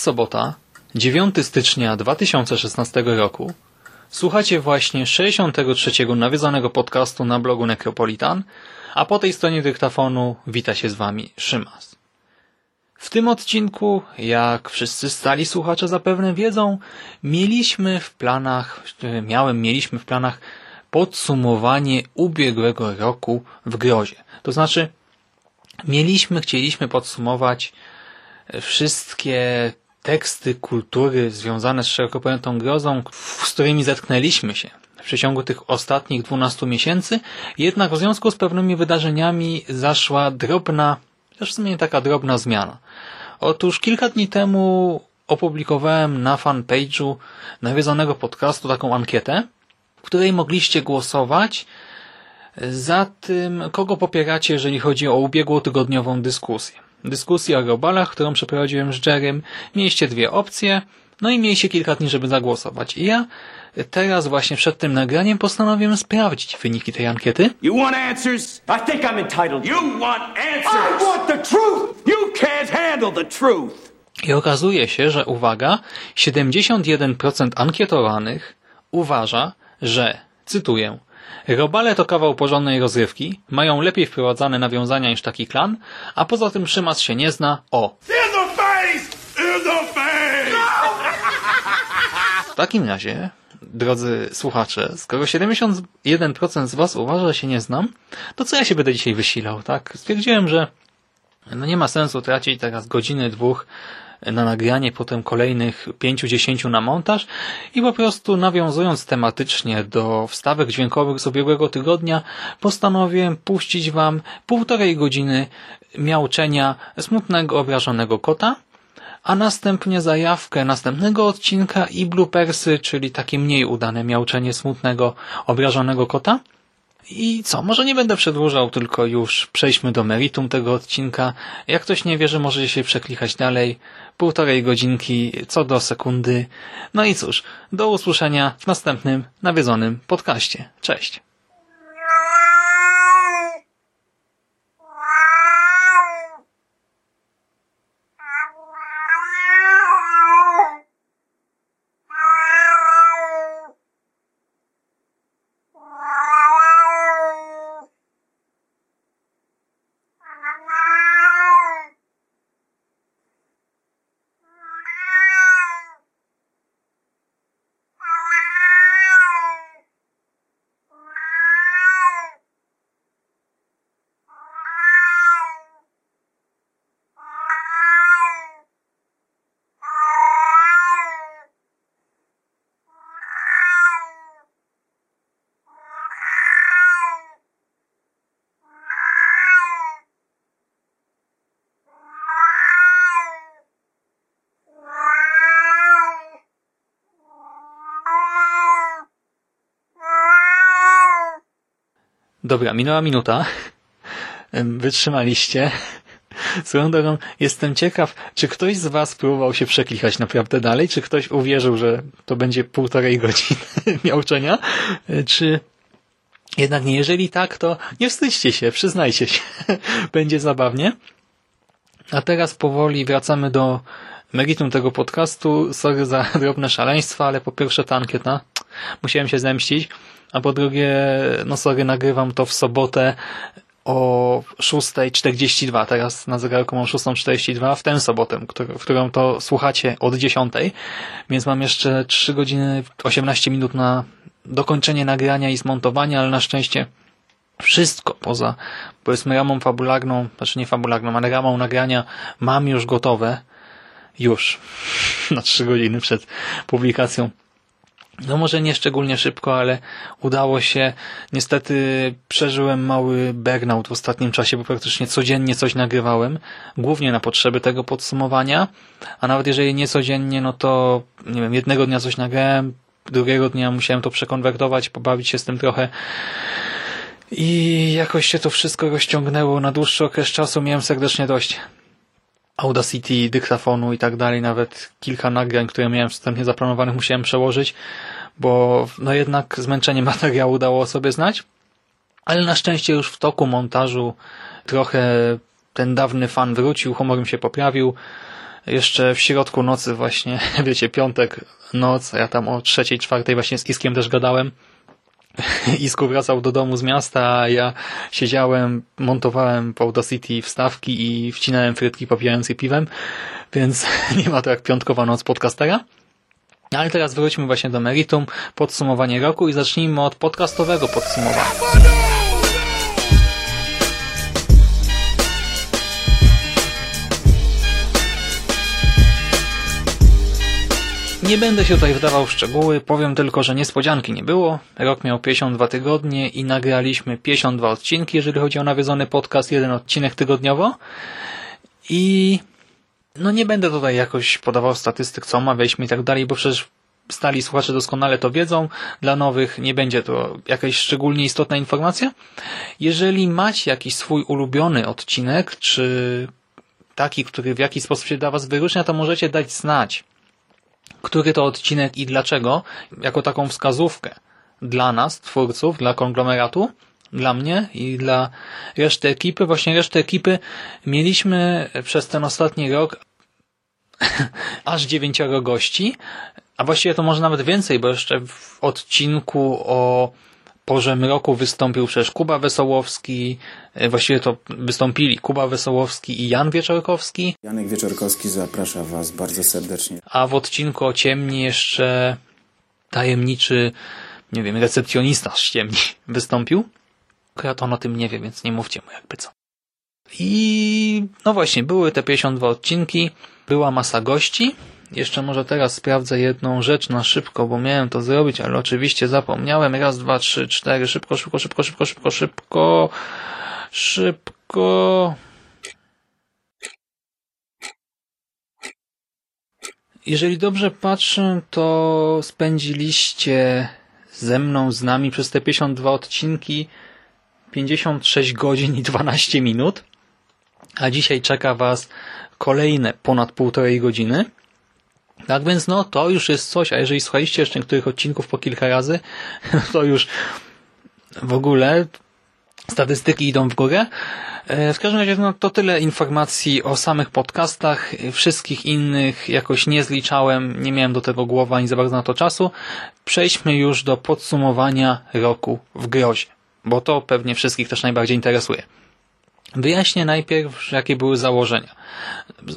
Sobota, 9 stycznia 2016 roku. Słuchacie właśnie 63. nawiedzonego podcastu na blogu Necropolitan, a po tej stronie dyktafonu wita się z Wami Szymas. W tym odcinku, jak wszyscy stali słuchacze zapewne wiedzą, mieliśmy w planach, miałem, mieliśmy w planach podsumowanie ubiegłego roku w grozie. To znaczy, mieliśmy, chcieliśmy podsumować wszystkie teksty kultury związane z szeroko pojętą grozą, z którymi zetknęliśmy się w przeciągu tych ostatnich 12 miesięcy, jednak w związku z pewnymi wydarzeniami zaszła drobna, też w sumie taka drobna zmiana. Otóż kilka dni temu opublikowałem na fanpage'u nawiedzonego podcastu taką ankietę, w której mogliście głosować za tym, kogo popieracie, jeżeli chodzi o ubiegłotygodniową dyskusję dyskusji o globalach, którą przeprowadziłem z Jerem. Mieliście dwie opcje, no i mieliście kilka dni, żeby zagłosować. I ja teraz właśnie przed tym nagraniem postanowiłem sprawdzić wyniki tej ankiety. You want answers? I think I'm entitled. You want answers? I want the truth! You can't handle the truth! I okazuje się, że uwaga, 71% ankietowanych uważa, że, cytuję, Robale to kawał porządnej rozrywki, mają lepiej wprowadzane nawiązania niż taki klan, a poza tym Szymas się nie zna o... W takim razie, drodzy słuchacze, skoro 71% z Was uważa, że się nie znam, to co ja się będę dzisiaj wysilał, tak? Stwierdziłem, że no nie ma sensu tracić teraz godziny, dwóch na nagranie, potem kolejnych pięciu, dziesięciu na montaż i po prostu nawiązując tematycznie do wstawek dźwiękowych z ubiegłego tygodnia, postanowiłem puścić Wam półtorej godziny miauczenia smutnego, obrażonego kota, a następnie zajawkę następnego odcinka i bloopersy, czyli takie mniej udane miauczenie smutnego, obrażonego kota. I co, może nie będę przedłużał, tylko już przejdźmy do meritum tego odcinka. Jak ktoś nie wierzy, może się przeklikać dalej. Półtorej godzinki co do sekundy. No i cóż, do usłyszenia w następnym nawiedzonym podcaście. Cześć! Dobra, minęła minuta. Wytrzymaliście. Swoją drogą, jestem ciekaw, czy ktoś z Was próbował się przeklikać naprawdę dalej, czy ktoś uwierzył, że to będzie półtorej godziny miałczenia, czy jednak nie. Jeżeli tak, to nie wstydźcie się, przyznajcie się. będzie zabawnie. A teraz powoli wracamy do meritum tego podcastu. Sorry za drobne szaleństwa, ale po pierwsze ta ankieta. Musiałem się zemścić. A po drugie, no sorry, nagrywam to w sobotę o 6.42, teraz na zegarku mam 6.42, w tę sobotę, w którą to słuchacie od 10, więc mam jeszcze 3 godziny 18 minut na dokończenie nagrania i zmontowania, ale na szczęście wszystko poza, powiedzmy, ramą fabularną, znaczy nie fabularną, ale ramą nagrania mam już gotowe, już, na 3 godziny przed publikacją no może nie szczególnie szybko, ale udało się. Niestety przeżyłem mały burnout w ostatnim czasie, bo praktycznie codziennie coś nagrywałem, głównie na potrzeby tego podsumowania, a nawet jeżeli nie codziennie, no to nie wiem, jednego dnia coś nagrałem, drugiego dnia musiałem to przekonwertować, pobawić się z tym trochę i jakoś się to wszystko rozciągnęło na dłuższy okres czasu, miałem serdecznie dość. Audacity, dyktafonu i tak dalej, nawet kilka nagrań, które miałem wstępnie zaplanowanych, musiałem przełożyć, bo no jednak zmęczenie materiału dało sobie znać, ale na szczęście już w toku montażu trochę ten dawny fan wrócił, humor mi się poprawił. Jeszcze w środku nocy właśnie, wiecie, piątek, noc, ja tam o trzeciej, czwartej właśnie z Iskiem też gadałem, Isku wracał do domu z miasta, a ja siedziałem, montowałem po Audacity wstawki i wcinałem frytki popijając je piwem, więc nie ma to jak piątkowa noc podcastera. Ale teraz wróćmy właśnie do meritum, podsumowanie roku i zacznijmy od podcastowego podsumowania. Nie będę się tutaj wdawał w szczegóły, powiem tylko, że niespodzianki nie było. Rok miał 52 tygodnie i nagraliśmy 52 odcinki, jeżeli chodzi o nawiedzony podcast, jeden odcinek tygodniowo. I no nie będę tutaj jakoś podawał statystyk, co omawialiśmy i tak dalej, bo przecież stali słuchacze doskonale to wiedzą. Dla nowych nie będzie to jakaś szczególnie istotna informacja. Jeżeli macie jakiś swój ulubiony odcinek, czy taki, który w jakiś sposób się dla Was wyróżnia, to możecie dać znać który to odcinek i dlaczego, jako taką wskazówkę dla nas, twórców, dla konglomeratu, dla mnie i dla reszty ekipy. Właśnie resztę ekipy mieliśmy przez ten ostatni rok aż dziewięcioro gości, a właściwie to może nawet więcej, bo jeszcze w odcinku o porze mroku wystąpił przecież Kuba Wesołowski, e, właściwie to wystąpili Kuba Wesołowski i Jan Wieczorkowski. Janek Wieczorkowski zaprasza Was bardzo serdecznie. A w odcinku o ciemni jeszcze tajemniczy, nie wiem, recepcjonista z ciemni wystąpił. Akurat on o tym nie wie, więc nie mówcie mu jakby co. I no właśnie, były te 52 odcinki, była masa gości, jeszcze może teraz sprawdzę jedną rzecz na szybko, bo miałem to zrobić, ale oczywiście zapomniałem. Raz, dwa, trzy, cztery. Szybko, szybko, szybko, szybko, szybko, szybko. Szybko. Jeżeli dobrze patrzę, to spędziliście ze mną, z nami przez te 52 odcinki 56 godzin i 12 minut, a dzisiaj czeka Was kolejne ponad półtorej godziny. Tak więc no, to już jest coś, a jeżeli słuchaliście jeszcze niektórych odcinków po kilka razy, to już w ogóle statystyki idą w górę. E, w każdym razie no, to tyle informacji o samych podcastach. Wszystkich innych jakoś nie zliczałem, nie miałem do tego głowy ani za bardzo na to czasu. Przejdźmy już do podsumowania roku w grozie, bo to pewnie wszystkich też najbardziej interesuje. Wyjaśnię najpierw, jakie były założenia.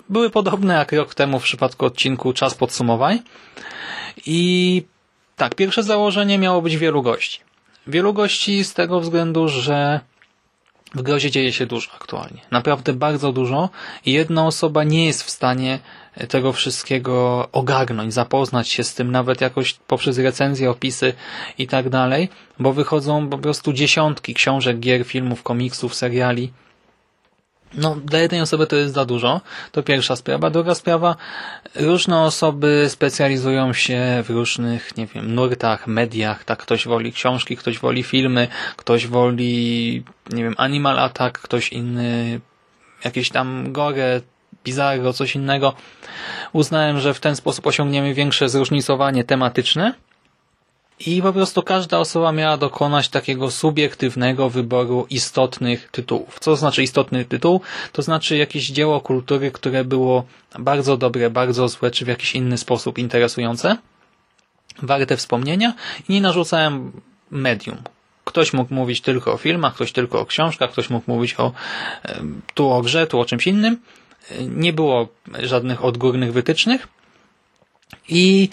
Były podobne jak rok temu w przypadku odcinku Czas podsumowań. I tak, pierwsze założenie miało być wielu gości. Wielu gości z tego względu, że w grozie dzieje się dużo aktualnie. Naprawdę bardzo dużo i jedna osoba nie jest w stanie tego wszystkiego ogarnąć, zapoznać się z tym nawet jakoś poprzez recenzje, opisy i tak dalej, bo wychodzą po prostu dziesiątki książek, gier, filmów, komiksów, seriali no, dla jednej osoby to jest za dużo. To pierwsza sprawa. Druga sprawa, różne osoby specjalizują się w różnych, nie wiem, nurtach, mediach. Tak, ktoś woli książki, ktoś woli filmy, ktoś woli, nie wiem, Animal Attack, ktoś inny, jakieś tam gore, bizarro, coś innego. Uznałem, że w ten sposób osiągniemy większe zróżnicowanie tematyczne i po prostu każda osoba miała dokonać takiego subiektywnego wyboru istotnych tytułów. Co znaczy istotny tytuł? To znaczy jakieś dzieło kultury, które było bardzo dobre, bardzo złe, czy w jakiś inny sposób interesujące, warte wspomnienia i nie narzucałem medium. ktoś mógł mówić tylko o filmach, ktoś tylko o książkach, ktoś mógł mówić o tu o grze, tu o czymś innym. Nie było żadnych odgórnych wytycznych i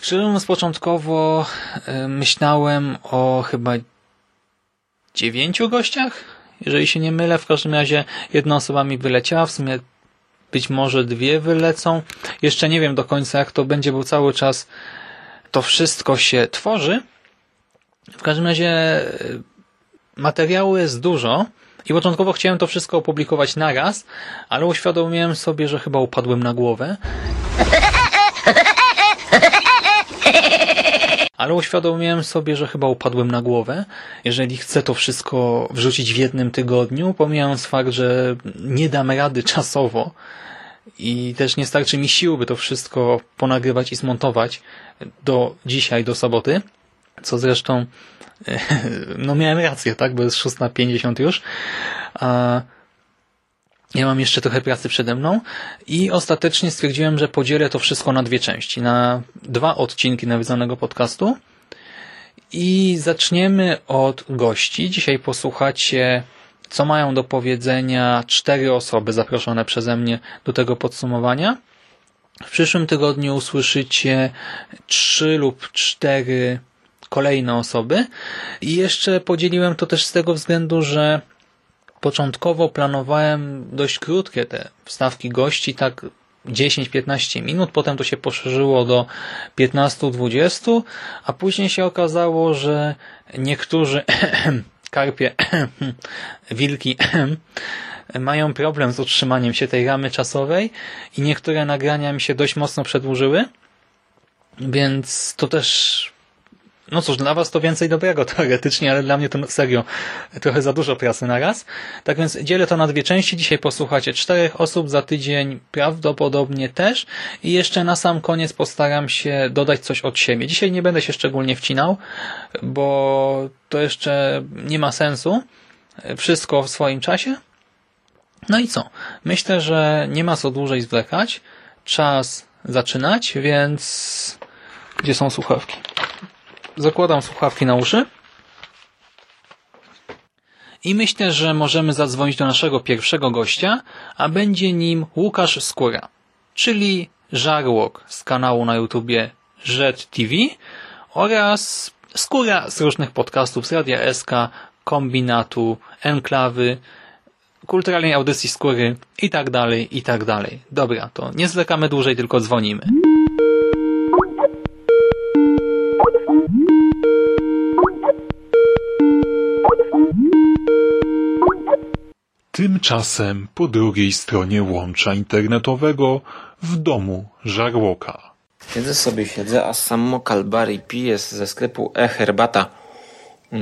szczerze mówiąc początkowo myślałem o chyba dziewięciu gościach, jeżeli się nie mylę. W każdym razie jedna osoba mi wyleciała, w sumie być może dwie wylecą. Jeszcze nie wiem do końca jak to będzie, bo cały czas to wszystko się tworzy. W każdym razie e, materiału jest dużo i początkowo chciałem to wszystko opublikować naraz, ale uświadomiłem sobie, że chyba upadłem na głowę. Ale uświadomiłem sobie, że chyba upadłem na głowę. Jeżeli chcę to wszystko wrzucić w jednym tygodniu, pomijając fakt, że nie dam rady czasowo i też nie starczy mi sił, by to wszystko ponagrywać i zmontować do dzisiaj, do soboty, co zresztą no miałem rację, tak, bo jest 6.50 już. A ja mam jeszcze trochę pracy przede mną i ostatecznie stwierdziłem, że podzielę to wszystko na dwie części, na dwa odcinki nawiedzonego podcastu i zaczniemy od gości. Dzisiaj posłuchacie, co mają do powiedzenia cztery osoby zaproszone przeze mnie do tego podsumowania. W przyszłym tygodniu usłyszycie trzy lub cztery kolejne osoby i jeszcze podzieliłem to też z tego względu, że Początkowo planowałem dość krótkie te wstawki gości, tak 10-15 minut, potem to się poszerzyło do 15-20, a później się okazało, że niektórzy karpie, wilki mają problem z utrzymaniem się tej ramy czasowej i niektóre nagrania mi się dość mocno przedłużyły, więc to też no cóż, dla was to więcej dobrego teoretycznie, ale dla mnie to serio trochę za dużo pracy na raz. Tak więc dzielę to na dwie części. Dzisiaj posłuchacie czterech osób, za tydzień prawdopodobnie też i jeszcze na sam koniec postaram się dodać coś od siebie. Dzisiaj nie będę się szczególnie wcinał, bo to jeszcze nie ma sensu. Wszystko w swoim czasie. No i co? Myślę, że nie ma co dłużej zwlekać. Czas zaczynać, więc gdzie są słuchawki? Zakładam słuchawki na uszy i myślę, że możemy zadzwonić do naszego pierwszego gościa, a będzie nim Łukasz Skóra, czyli żarłok z kanału na YouTubie Jet TV oraz Skóra z różnych podcastów z Radia SK, Kombinatu, Enklawy, kulturalnej audycji Skóry i tak dalej, i tak dalej. Dobra, to nie zwlekamy dłużej, tylko dzwonimy. Tymczasem po drugiej stronie łącza internetowego w domu żarłoka. Siedzę sobie, siedzę, a sam Mokal Bari pije ze sklepu eherbata.pl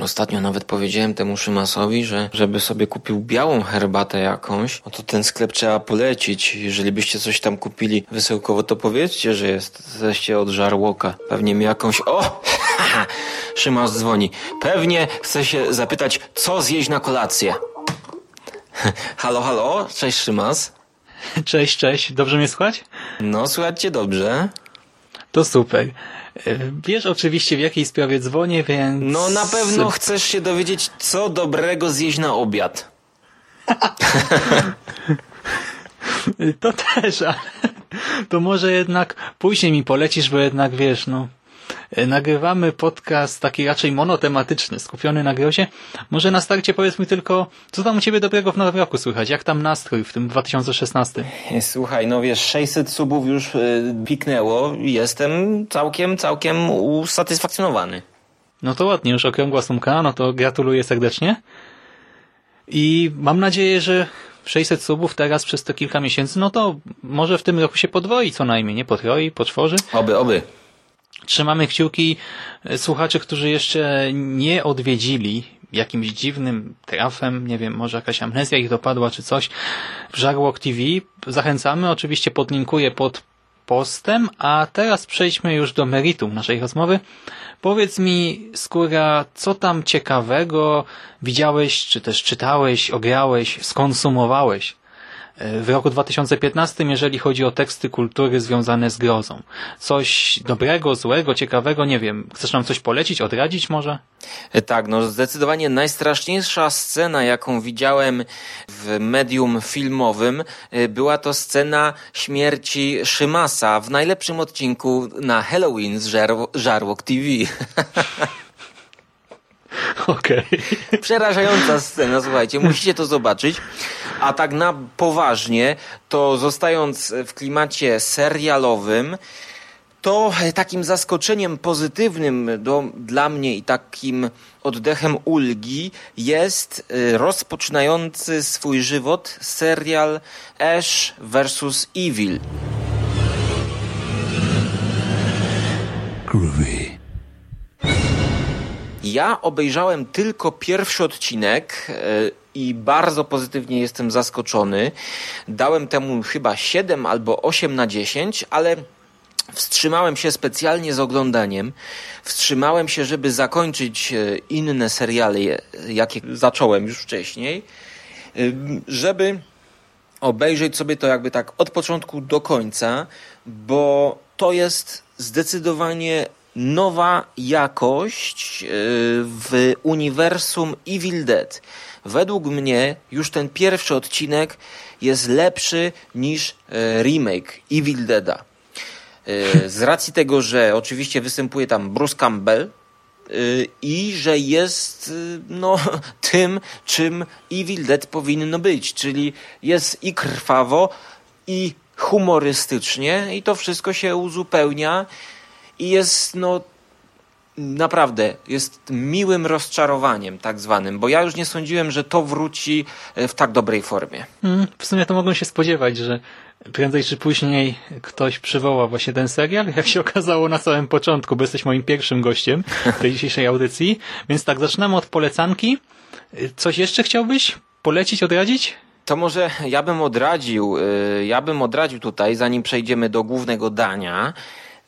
Ostatnio nawet powiedziałem temu Szymasowi, że żeby sobie kupił białą herbatę jakąś, no to ten sklep trzeba polecić. Jeżeli byście coś tam kupili wysyłkowo, to powiedzcie, że jesteście od żarłoka. Pewnie mi jakąś... O! Szymas dzwoni. Pewnie chce się zapytać, co zjeść na kolację. halo, halo? Cześć Szymas. Cześć, cześć. Dobrze mnie słuchać? No, słuchajcie dobrze. To super. Wiesz oczywiście w jakiej sprawie dzwonię, więc... No na pewno chcesz się dowiedzieć, co dobrego zjeść na obiad. to też, ale to może jednak później mi polecisz, bo jednak wiesz, no nagrywamy podcast taki raczej monotematyczny, skupiony na grozie. Może na starcie powiedz mi tylko, co tam u Ciebie dobrego w Nowym Roku słychać? Jak tam nastrój w tym 2016? Słuchaj, no wiesz, 600 subów już yy, piknęło i jestem całkiem, całkiem usatysfakcjonowany. No to ładnie, już okrągła sumka, no to gratuluję serdecznie. I mam nadzieję, że 600 subów teraz przez te kilka miesięcy, no to może w tym roku się podwoi co najmniej, nie? Potroi, potworzy. Oby, oby. Trzymamy kciuki e, słuchaczy, którzy jeszcze nie odwiedzili jakimś dziwnym trafem, nie wiem, może jakaś amnezja ich dopadła czy coś, w Żarłok TV. Zachęcamy, oczywiście podlinkuję pod postem, a teraz przejdźmy już do meritum naszej rozmowy. Powiedz mi, Skóra, co tam ciekawego widziałeś, czy też czytałeś, ograłeś, skonsumowałeś w roku 2015, jeżeli chodzi o teksty kultury związane z grozą. Coś dobrego, złego, ciekawego, nie wiem. Chcesz nam coś polecić, odradzić może? E, tak, no zdecydowanie najstraszniejsza scena, jaką widziałem w medium filmowym, e, była to scena śmierci Szymasa w najlepszym odcinku na Halloween z Żarłok TV. Okej. Okay. Przerażająca scena, słuchajcie, musicie to zobaczyć. A tak na poważnie, to zostając w klimacie serialowym, to takim zaskoczeniem pozytywnym do, dla mnie i takim oddechem ulgi jest y, rozpoczynający swój żywot serial Ash vs. Evil. Groovy. Ja obejrzałem tylko pierwszy odcinek e, i bardzo pozytywnie jestem zaskoczony. Dałem temu chyba 7 albo 8 na 10, ale wstrzymałem się specjalnie z oglądaniem. Wstrzymałem się, żeby zakończyć e, inne seriale, jakie zacząłem już wcześniej, e, żeby obejrzeć sobie to jakby tak od początku do końca, bo to jest zdecydowanie nowa jakość e, w uniwersum Evil Dead. Według mnie już ten pierwszy odcinek jest lepszy niż e, remake Evil Deada. E, z racji tego, że oczywiście występuje tam Bruce Campbell i że jest no, tym, czym Evil Dead powinno być, czyli jest i krwawo, i humorystycznie, i to wszystko się uzupełnia i jest no naprawdę jest miłym rozczarowaniem tak zwanym, bo ja już nie sądziłem, że to wróci e, w tak dobrej formie. Mm, w sumie to mogą się spodziewać, że prędzej czy później ktoś przywoła właśnie ten serial, jak się okazało na samym początku, bo jesteś moim pierwszym gościem tej dzisiejszej audycji. Więc tak, zaczynamy od polecanki. Coś jeszcze chciałbyś polecić, odradzić? To może ja bym odradził, e, ja bym odradził tutaj, zanim przejdziemy do głównego dania,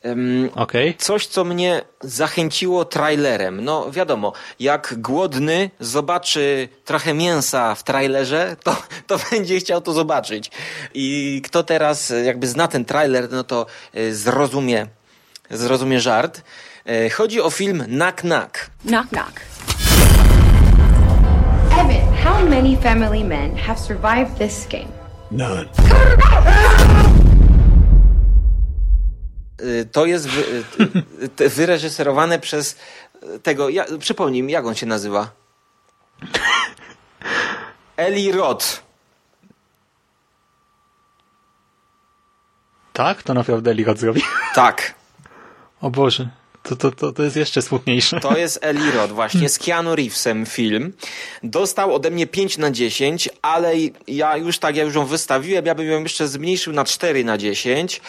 Um, okay. Coś, co mnie zachęciło trailerem. No wiadomo, jak głodny zobaczy trochę mięsa w trailerze, to, to będzie chciał to zobaczyć. I kto teraz jakby zna ten trailer, no to e, zrozumie, zrozumie żart. E, chodzi o film Knock Knock. Knock Knock. Evan, how many family men have survived this game? None. Y, to jest wy, y, wyreżyserowane przez tego, ja, przypomnij mi, jak on się nazywa? Eli Roth. Tak? To naprawdę Eli Roth zrobi? Tak. O Boże. To, to, to, to jest jeszcze smutniejsze. To jest Eli Roth, właśnie z Keanu Reevesem film. Dostał ode mnie 5 na 10, ale ja już tak, ja już ją wystawiłem, ja bym ją jeszcze zmniejszył na 4 na 10.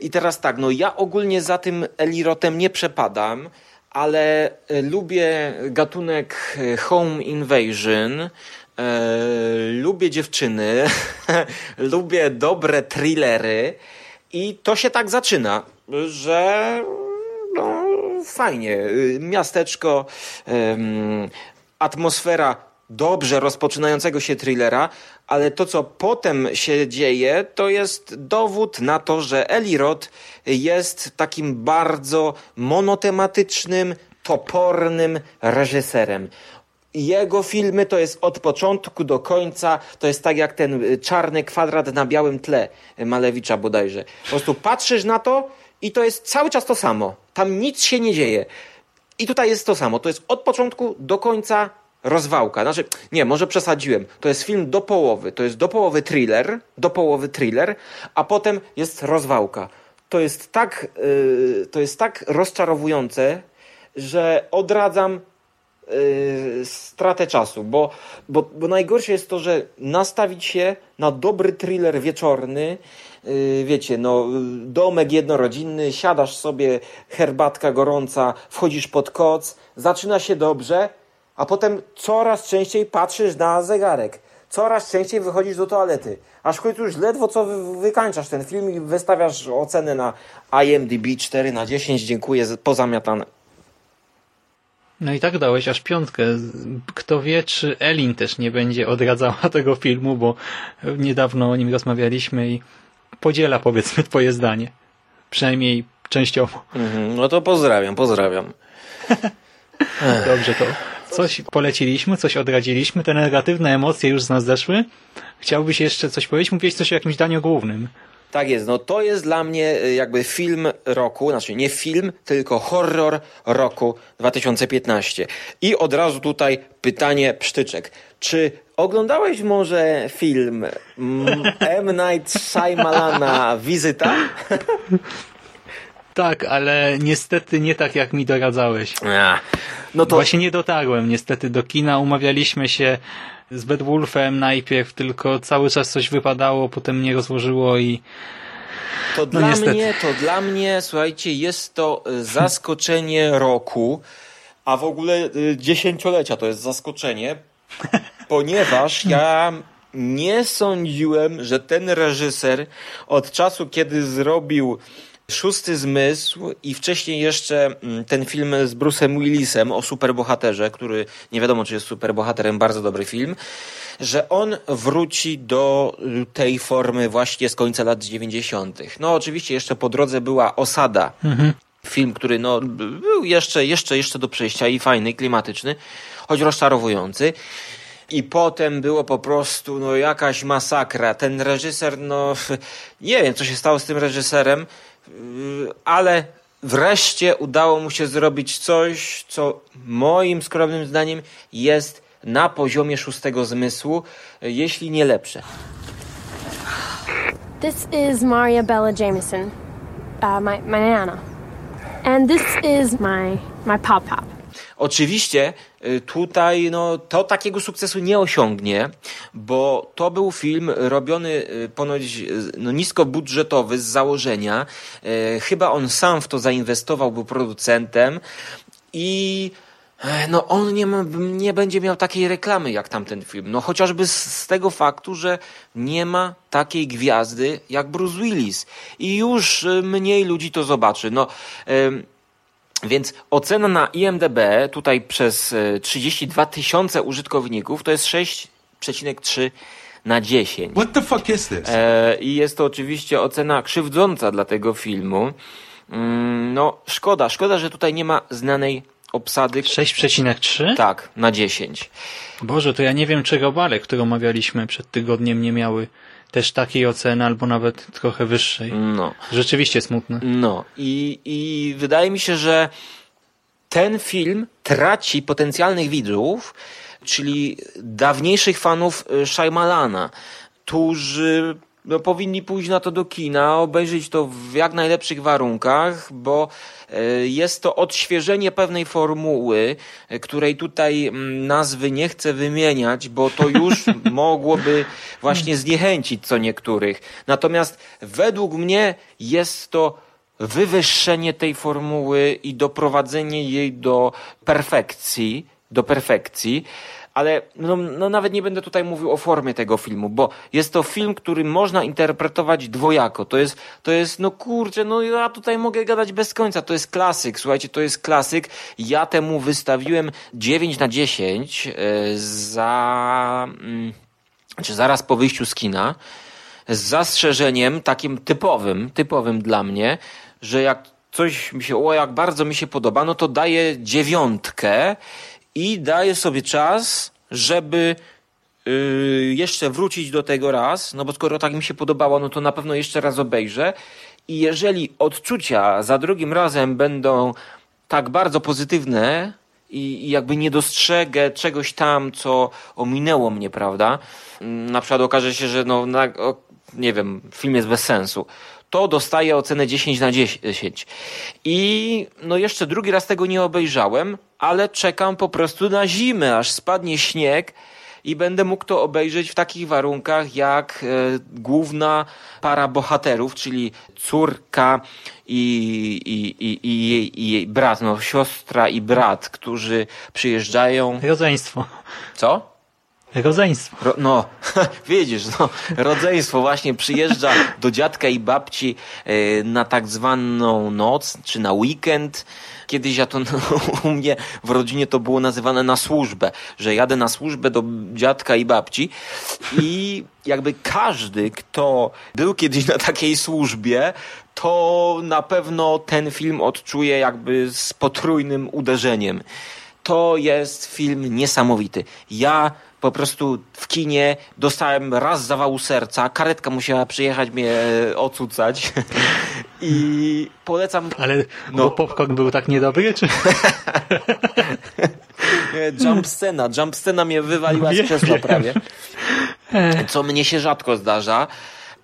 I teraz tak, no ja ogólnie za tym Eli Rothem nie przepadam, ale e, lubię gatunek e, Home Invasion, e, lubię dziewczyny, lubię dobre thrillery i to się tak zaczyna, że no, fajnie. Y, miasteczko, atmosfera dobrze rozpoczynającego się thrillera, ale to, co potem się dzieje, to jest dowód na to, że Eli Roth jest takim bardzo monotematycznym, topornym reżyserem. Jego filmy to jest od początku do końca, to jest tak jak ten y, czarny kwadrat na białym tle Malewicza bodajże. Po prostu patrzysz na to i to jest cały czas to samo. Tam nic się nie dzieje. I tutaj jest to samo. To jest od początku do końca rozwałka. Znaczy, nie, może przesadziłem. To jest film do połowy. To jest do połowy thriller, do połowy thriller, a potem jest rozwałka. To jest tak, yy, to jest tak rozczarowujące, że odradzam yy, stratę czasu, bo, bo, bo najgorsze jest to, że nastawić się na dobry thriller wieczorny, wiecie, no, domek jednorodzinny, siadasz sobie, herbatka gorąca, wchodzisz pod koc, zaczyna się dobrze, a potem coraz częściej patrzysz na zegarek. Coraz częściej wychodzisz do toalety. Aż w końcu już ledwo co wy, wykańczasz ten film i wystawiasz ocenę na IMDb 4 na 10. Dziękuję, pozamiatane. No i tak dałeś aż piątkę. Kto wie, czy Elin też nie będzie odradzała tego filmu, bo niedawno o nim rozmawialiśmy i podziela powiedzmy twoje zdanie. Przynajmniej częściowo. Mhm, no to pozdrawiam, pozdrawiam. Dobrze, to coś poleciliśmy, coś odradziliśmy, te negatywne emocje już z nas zeszły. Chciałbyś jeszcze coś powiedzieć? Mówiłeś coś o jakimś daniu głównym. Tak jest, no to jest dla mnie y, jakby film roku, znaczy nie film, tylko horror roku 2015. I od razu tutaj pytanie psztyczek. Czy oglądałeś może film mm, M. Night Shyamalana Wizyta? Tak, ale niestety nie tak jak mi doradzałeś. No to Właśnie nie dotarłem niestety do kina. Umawialiśmy się z Bedwulfem najpierw, tylko cały czas coś wypadało, potem nie rozłożyło i To dla No niestety. mnie, to dla mnie, słuchajcie, jest to y, zaskoczenie roku, a w ogóle y, dziesięciolecia to jest zaskoczenie, ponieważ ja nie sądziłem, że ten reżyser od czasu, kiedy zrobił Szósty Zmysł i wcześniej jeszcze mm, ten film z Bruce'em Willisem o superbohaterze, który nie wiadomo, czy jest superbohaterem, bardzo dobry film, że on wróci do y, tej formy właśnie z końca lat 90. No oczywiście jeszcze po drodze była Osada, film, który no, był jeszcze, jeszcze, jeszcze do przejścia i fajny, i klimatyczny, choć rozczarowujący. I potem było po prostu no, jakaś masakra. Ten reżyser, no nie wiem, co się stało z tym reżyserem, ale wreszcie udało mu się zrobić coś, co moim skromnym zdaniem jest na poziomie szóstego zmysłu, jeśli nie lepsze. This is Maria Bella Jameson, uh, my, my Nana. And this is my, my Pop Pop. Oczywiście y, tutaj no, to takiego sukcesu nie osiągnie, bo to był film robiony y, ponoć y, no, niskobudżetowy z założenia. Chyba on sam w to zainwestował, był producentem i e, no on nie, nie będzie miał takiej reklamy jak tamten film. No chociażby z, z tego faktu, że nie ma takiej gwiazdy jak Bruce Willis i już mniej ludzi to zobaczy. No więc ocena na IMDB tutaj przez e, 32 tysiące użytkowników to jest 6,3 na 10. What the fuck is this? E, I jest to oczywiście ocena krzywdząca dla tego filmu. Mm, No, szkoda, szkoda, że tutaj nie ma znanej obsady. 6,3? Tak, na 10. Boże, to ja nie wiem, czy robale, które omawialiśmy przed tygodniem, nie miały też takiej oceny, albo nawet trochę wyższej. No. Rzeczywiście smutne. No i, i wydaje mi się, że ten film traci potencjalnych widzów, czyli dawniejszych fanów y, Shyamalana, którzy no, powinni pójść na to do kina, obejrzeć to w jak najlepszych warunkach, bo y, jest to odświeżenie pewnej formuły, y, której tutaj mm, nazwy nie chcę wymieniać, bo to już mogłoby właśnie zniechęcić co niektórych. Natomiast według mnie jest to wywyższenie tej formuły i doprowadzenie jej do perfekcji, do perfekcji. Ale no, no nawet nie będę tutaj mówił o formie tego filmu, bo jest to film, który można interpretować dwojako. To jest, to jest no kurczę, no ja tutaj mogę gadać bez końca. To jest klasyk, słuchajcie, to jest klasyk. Ja temu wystawiłem 9 na 10 e, za, znaczy zaraz po wyjściu z kina z zastrzeżeniem takim typowym, typowym dla mnie, że jak coś mi się, o jak bardzo mi się podoba, no to daję dziewiątkę i daję sobie czas, żeby yy, jeszcze wrócić do tego raz, no bo skoro tak mi się podobało, no to na pewno jeszcze raz obejrzę i jeżeli odczucia za drugim razem będą tak bardzo pozytywne i, jakby nie dostrzegę czegoś tam, co ominęło mnie, prawda? Na przykład okaże się, że no, nie wiem, film jest bez sensu. To dostaję ocenę 10 na 10. I no jeszcze drugi raz tego nie obejrzałem, ale czekam po prostu na zimę, aż spadnie śnieg i będę mógł to obejrzeć w takich warunkach jak e, główna para bohaterów, czyli córka i, i, i, i, jej, i jej brat, no siostra i brat, którzy przyjeżdżają. Rodzeństwo. Co? Rodzeństwo. Ro, no, widzisz, no, rodzeństwo właśnie przyjeżdża do dziadka i babci e, na tak zwaną noc, czy na weekend. Kiedyś ja to no, u mnie w rodzinie to było nazywane na służbę, że jadę na służbę do dziadka i babci i jakby każdy, kto był kiedyś na takiej służbie, to na pewno ten film odczuje jakby z potrójnym uderzeniem. To jest film niesamowity. Ja po prostu w kinie dostałem raz zawału serca, karetka musiała przyjechać mnie ocucać i polecam... Ale No. popcorn był tak niedobry, czy? Jump scena, jump scena mnie wywaliła z krzesła prawie. Co mnie się rzadko zdarza,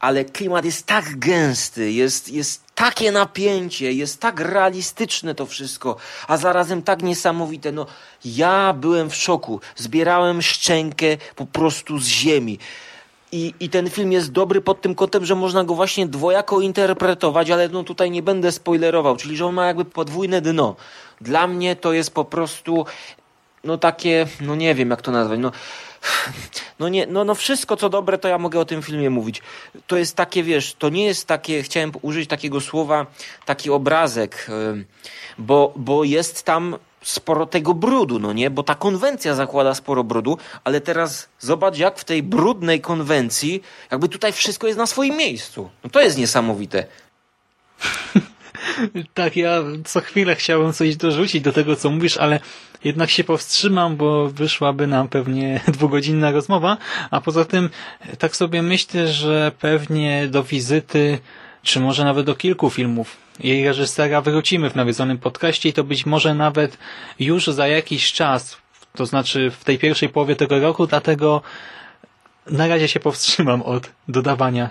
ale klimat jest tak gęsty, jest, jest takie napięcie, jest tak realistyczne to wszystko, a zarazem tak niesamowite. No, ja byłem w szoku. Zbierałem szczękę po prostu z ziemi. I, I ten film jest dobry pod tym kątem, że można go właśnie dwojako interpretować, ale no tutaj nie będę spoilerował, czyli że on ma jakby podwójne dno. Dla mnie to jest po prostu no takie, no nie wiem jak to nazwać, no, no nie, no, no wszystko co dobre to ja mogę o tym filmie mówić. To jest takie, wiesz, to nie jest takie, chciałem użyć takiego słowa, taki obrazek, bo, bo jest tam sporo tego brudu, no nie, bo ta konwencja zakłada sporo brudu, ale teraz zobacz jak w tej brudnej konwencji, jakby tutaj wszystko jest na swoim miejscu. No to jest niesamowite. Tak, ja co chwilę chciałem coś dorzucić do tego, co mówisz, ale jednak się powstrzymam, bo wyszłaby nam pewnie dwugodzinna rozmowa, a poza tym tak sobie myślę, że pewnie do wizyty, czy może nawet do kilku filmów jej reżysera wrócimy w nawiedzonym podcaście i to być może nawet już za jakiś czas, to znaczy w tej pierwszej połowie tego roku, dlatego na razie się powstrzymam od dodawania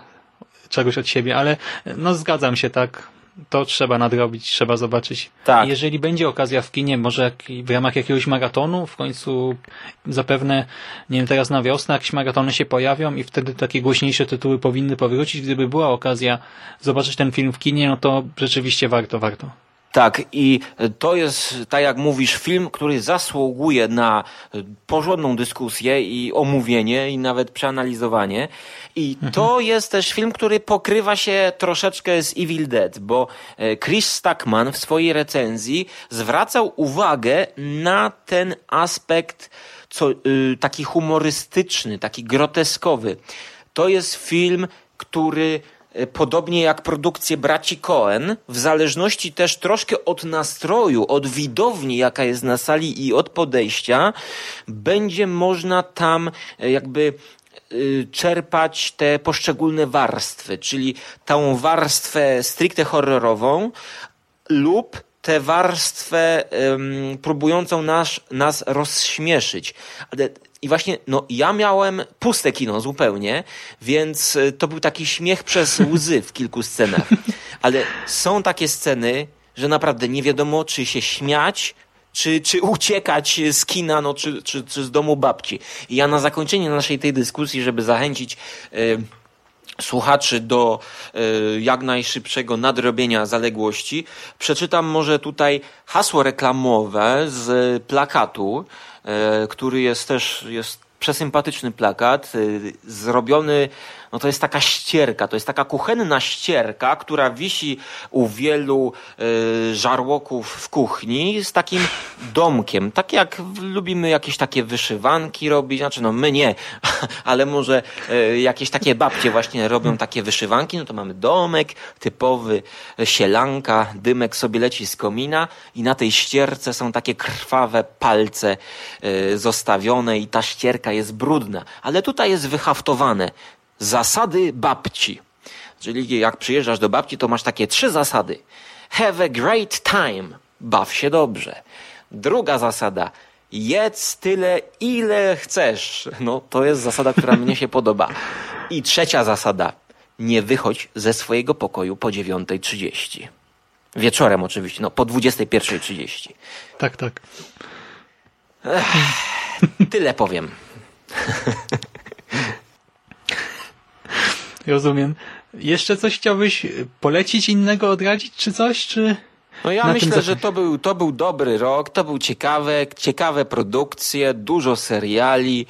czegoś od siebie, ale no zgadzam się, tak. To trzeba nadrobić, trzeba zobaczyć. Tak. Jeżeli będzie okazja w kinie, może w ramach jakiegoś maratonu, w końcu zapewne, nie wiem, teraz na wiosnę jakieś maratony się pojawią i wtedy takie głośniejsze tytuły powinny powrócić. Gdyby była okazja zobaczyć ten film w kinie, no to rzeczywiście warto, warto. Tak, i to jest, tak jak mówisz, film, który zasługuje na porządną dyskusję i omówienie, i nawet przeanalizowanie. I to jest też film, który pokrywa się troszeczkę z Evil Dead, bo e, Chris Stackman w swojej recenzji zwracał uwagę na ten aspekt co, y, taki humorystyczny, taki groteskowy. To jest film, który e, podobnie jak produkcje braci Cohen, w zależności też troszkę od nastroju, od widowni, jaka jest na sali i od podejścia, będzie można tam e, jakby y, czerpać te poszczególne warstwy, czyli tą warstwę stricte horrorową lub tę warstwę ym, próbującą nas, nas rozśmieszyć. Ale, I właśnie, no, ja miałem puste kino zupełnie, więc y, to był taki śmiech przez łzy w kilku scenach. Ale są takie sceny, że naprawdę nie wiadomo, czy się śmiać, czy, czy uciekać z kina, no, czy, czy, czy z domu babci. I ja na zakończenie naszej tej dyskusji, żeby zachęcić y, słuchaczy do y, jak najszybszego nadrobienia zaległości, przeczytam może tutaj hasło reklamowe z plakatu, który jest też jest przesympatyczny plakat, y, zrobiony, no to jest taka ścierka, to jest taka kuchenna ścierka, która wisi u wielu y, żarłoków w kuchni z takim domkiem. Tak jak lubimy jakieś takie wyszywanki robić, znaczy no my nie, ale może y, jakieś takie babcie właśnie robią takie wyszywanki, no to mamy domek typowy, y, sielanka, dymek sobie leci z komina i na tej ścierce są takie krwawe palce y, zostawione i ta ścierka jest brudna, ale tutaj jest wyhaftowane zasady babci. Czyli jak przyjeżdżasz do babci, to masz takie trzy zasady. Have a great time. Baw się dobrze. Druga zasada. Jedz tyle, ile chcesz. No, to jest zasada, która mnie się podoba. I trzecia zasada. Nie wychodź ze swojego pokoju po 9.30. Wieczorem oczywiście, no po 21.30. Tak, tak. Tyle powiem. Rozumiem. Jeszcze coś chciałbyś polecić innego, odradzić, czy coś, czy No ja Na myślę, że to był, to był dobry rok, to był ciekawe, ciekawe produkcje, dużo seriali,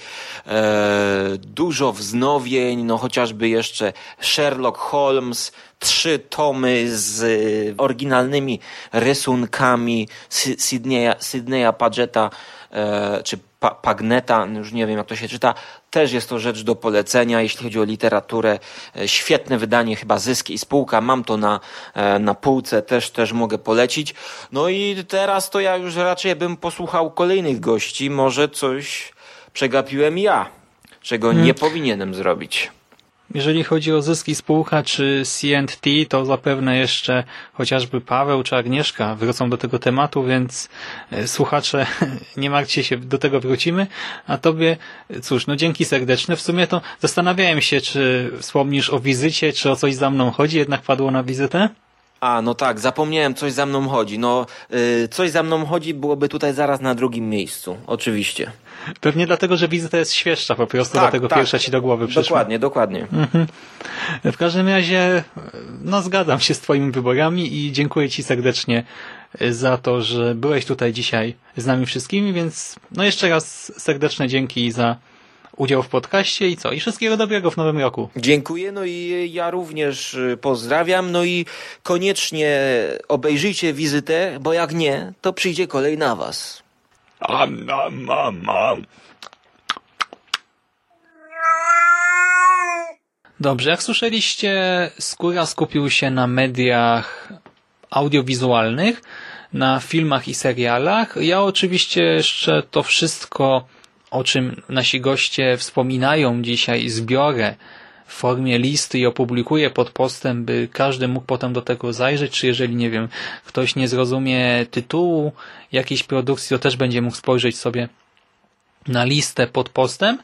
e, dużo wznowień, no chociażby jeszcze Sherlock Holmes, trzy tomy z e, oryginalnymi rysunkami Sy- Sydneya, Sydneya Pageta, e, czy pa, Pagneta, już nie wiem jak to się czyta, też jest to rzecz do polecenia, jeśli chodzi o literaturę. E, Świetne wydanie, chyba Zysk i Spółka, mam to na, e, na półce, też, też mogę polecić. No i teraz to ja już raczej bym posłuchał kolejnych gości, może coś przegapiłem ja, czego nie powinienem zrobić. Jeżeli chodzi o zyski spółka czy CNT, to zapewne jeszcze chociażby Paweł czy Agnieszka wrócą do tego tematu, więc e, słuchacze, nie martwcie się, do tego wrócimy. A tobie, cóż, no dzięki serdeczne. W sumie to zastanawiałem się, czy wspomnisz o wizycie, czy o coś za mną chodzi, jednak padło na wizytę. A, no tak, zapomniałem, coś za mną chodzi. No, y, coś za mną chodzi byłoby tutaj zaraz na drugim miejscu, oczywiście. Pewnie dlatego, że wizyta jest świeższa, po prostu Tak, dlatego tak. pierwsza ci do głowy przyszła. Dokładnie, dokładnie. W każdym razie, no zgadzam się z twoimi wyborami i dziękuję ci serdecznie za to, że byłeś tutaj dzisiaj z nami wszystkimi, więc no jeszcze raz serdeczne dzięki za udział w podcaście i co? I wszystkiego dobrego w nowym roku. Dziękuję, no i ja również y, pozdrawiam, no i koniecznie obejrzyjcie wizytę, bo jak nie, to przyjdzie kolej na was. Dobrze, jak słyszeliście, Skóra skupił się na mediach audiowizualnych, na filmach i serialach. Ja oczywiście jeszcze to wszystko, o czym nasi goście wspominają dzisiaj, zbiorę w formie listy i opublikuję pod postem, by każdy mógł potem do tego zajrzeć, czy jeżeli, nie wiem, ktoś nie zrozumie tytułu jakiejś produkcji, to też będzie mógł spojrzeć sobie na listę pod postem.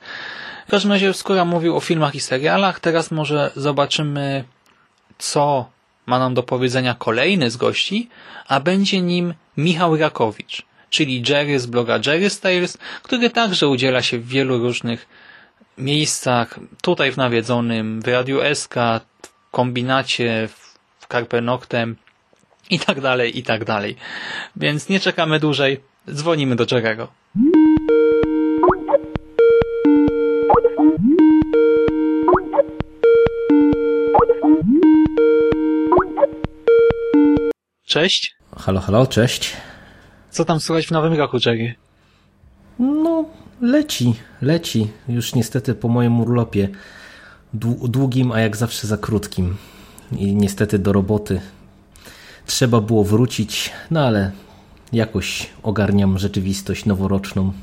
W każdym razie, skoro mówił o filmach i serialach, teraz może zobaczymy, co ma nam do powiedzenia kolejny z gości, a będzie nim Michał Rakowicz, czyli Jerry z bloga Jerry Tales, który także udziela się w wielu różnych miejscach, tutaj w Nawiedzonym, w Radiu SK, w Kombinacie, w Carpe Noctem i tak dalej, i tak dalej. Więc nie czekamy dłużej, dzwonimy do Jerry'ego. Cześć. Halo, halo, cześć. Co tam słychać w nowym roku, Jerry? No, leci, leci. Już niestety po moim urlopie. Dłu- Długim, a jak zawsze za krótkim. I niestety do roboty. Trzeba było wrócić, no ale jakoś ogarniam rzeczywistość noworoczną.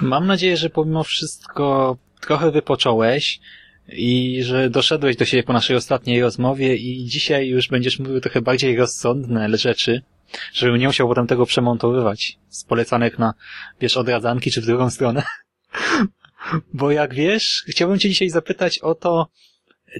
Mam nadzieję, że pomimo wszystko trochę wypocząłeś i że doszedłeś do siebie po naszej ostatniej rozmowie i dzisiaj już będziesz mówił trochę bardziej rozsądne rzeczy, żebym nie musiał potem tego przemontowywać z polecanek na, wiesz, odradzanki czy w drugą stronę. Bo jak wiesz, chciałbym cię dzisiaj zapytać o to,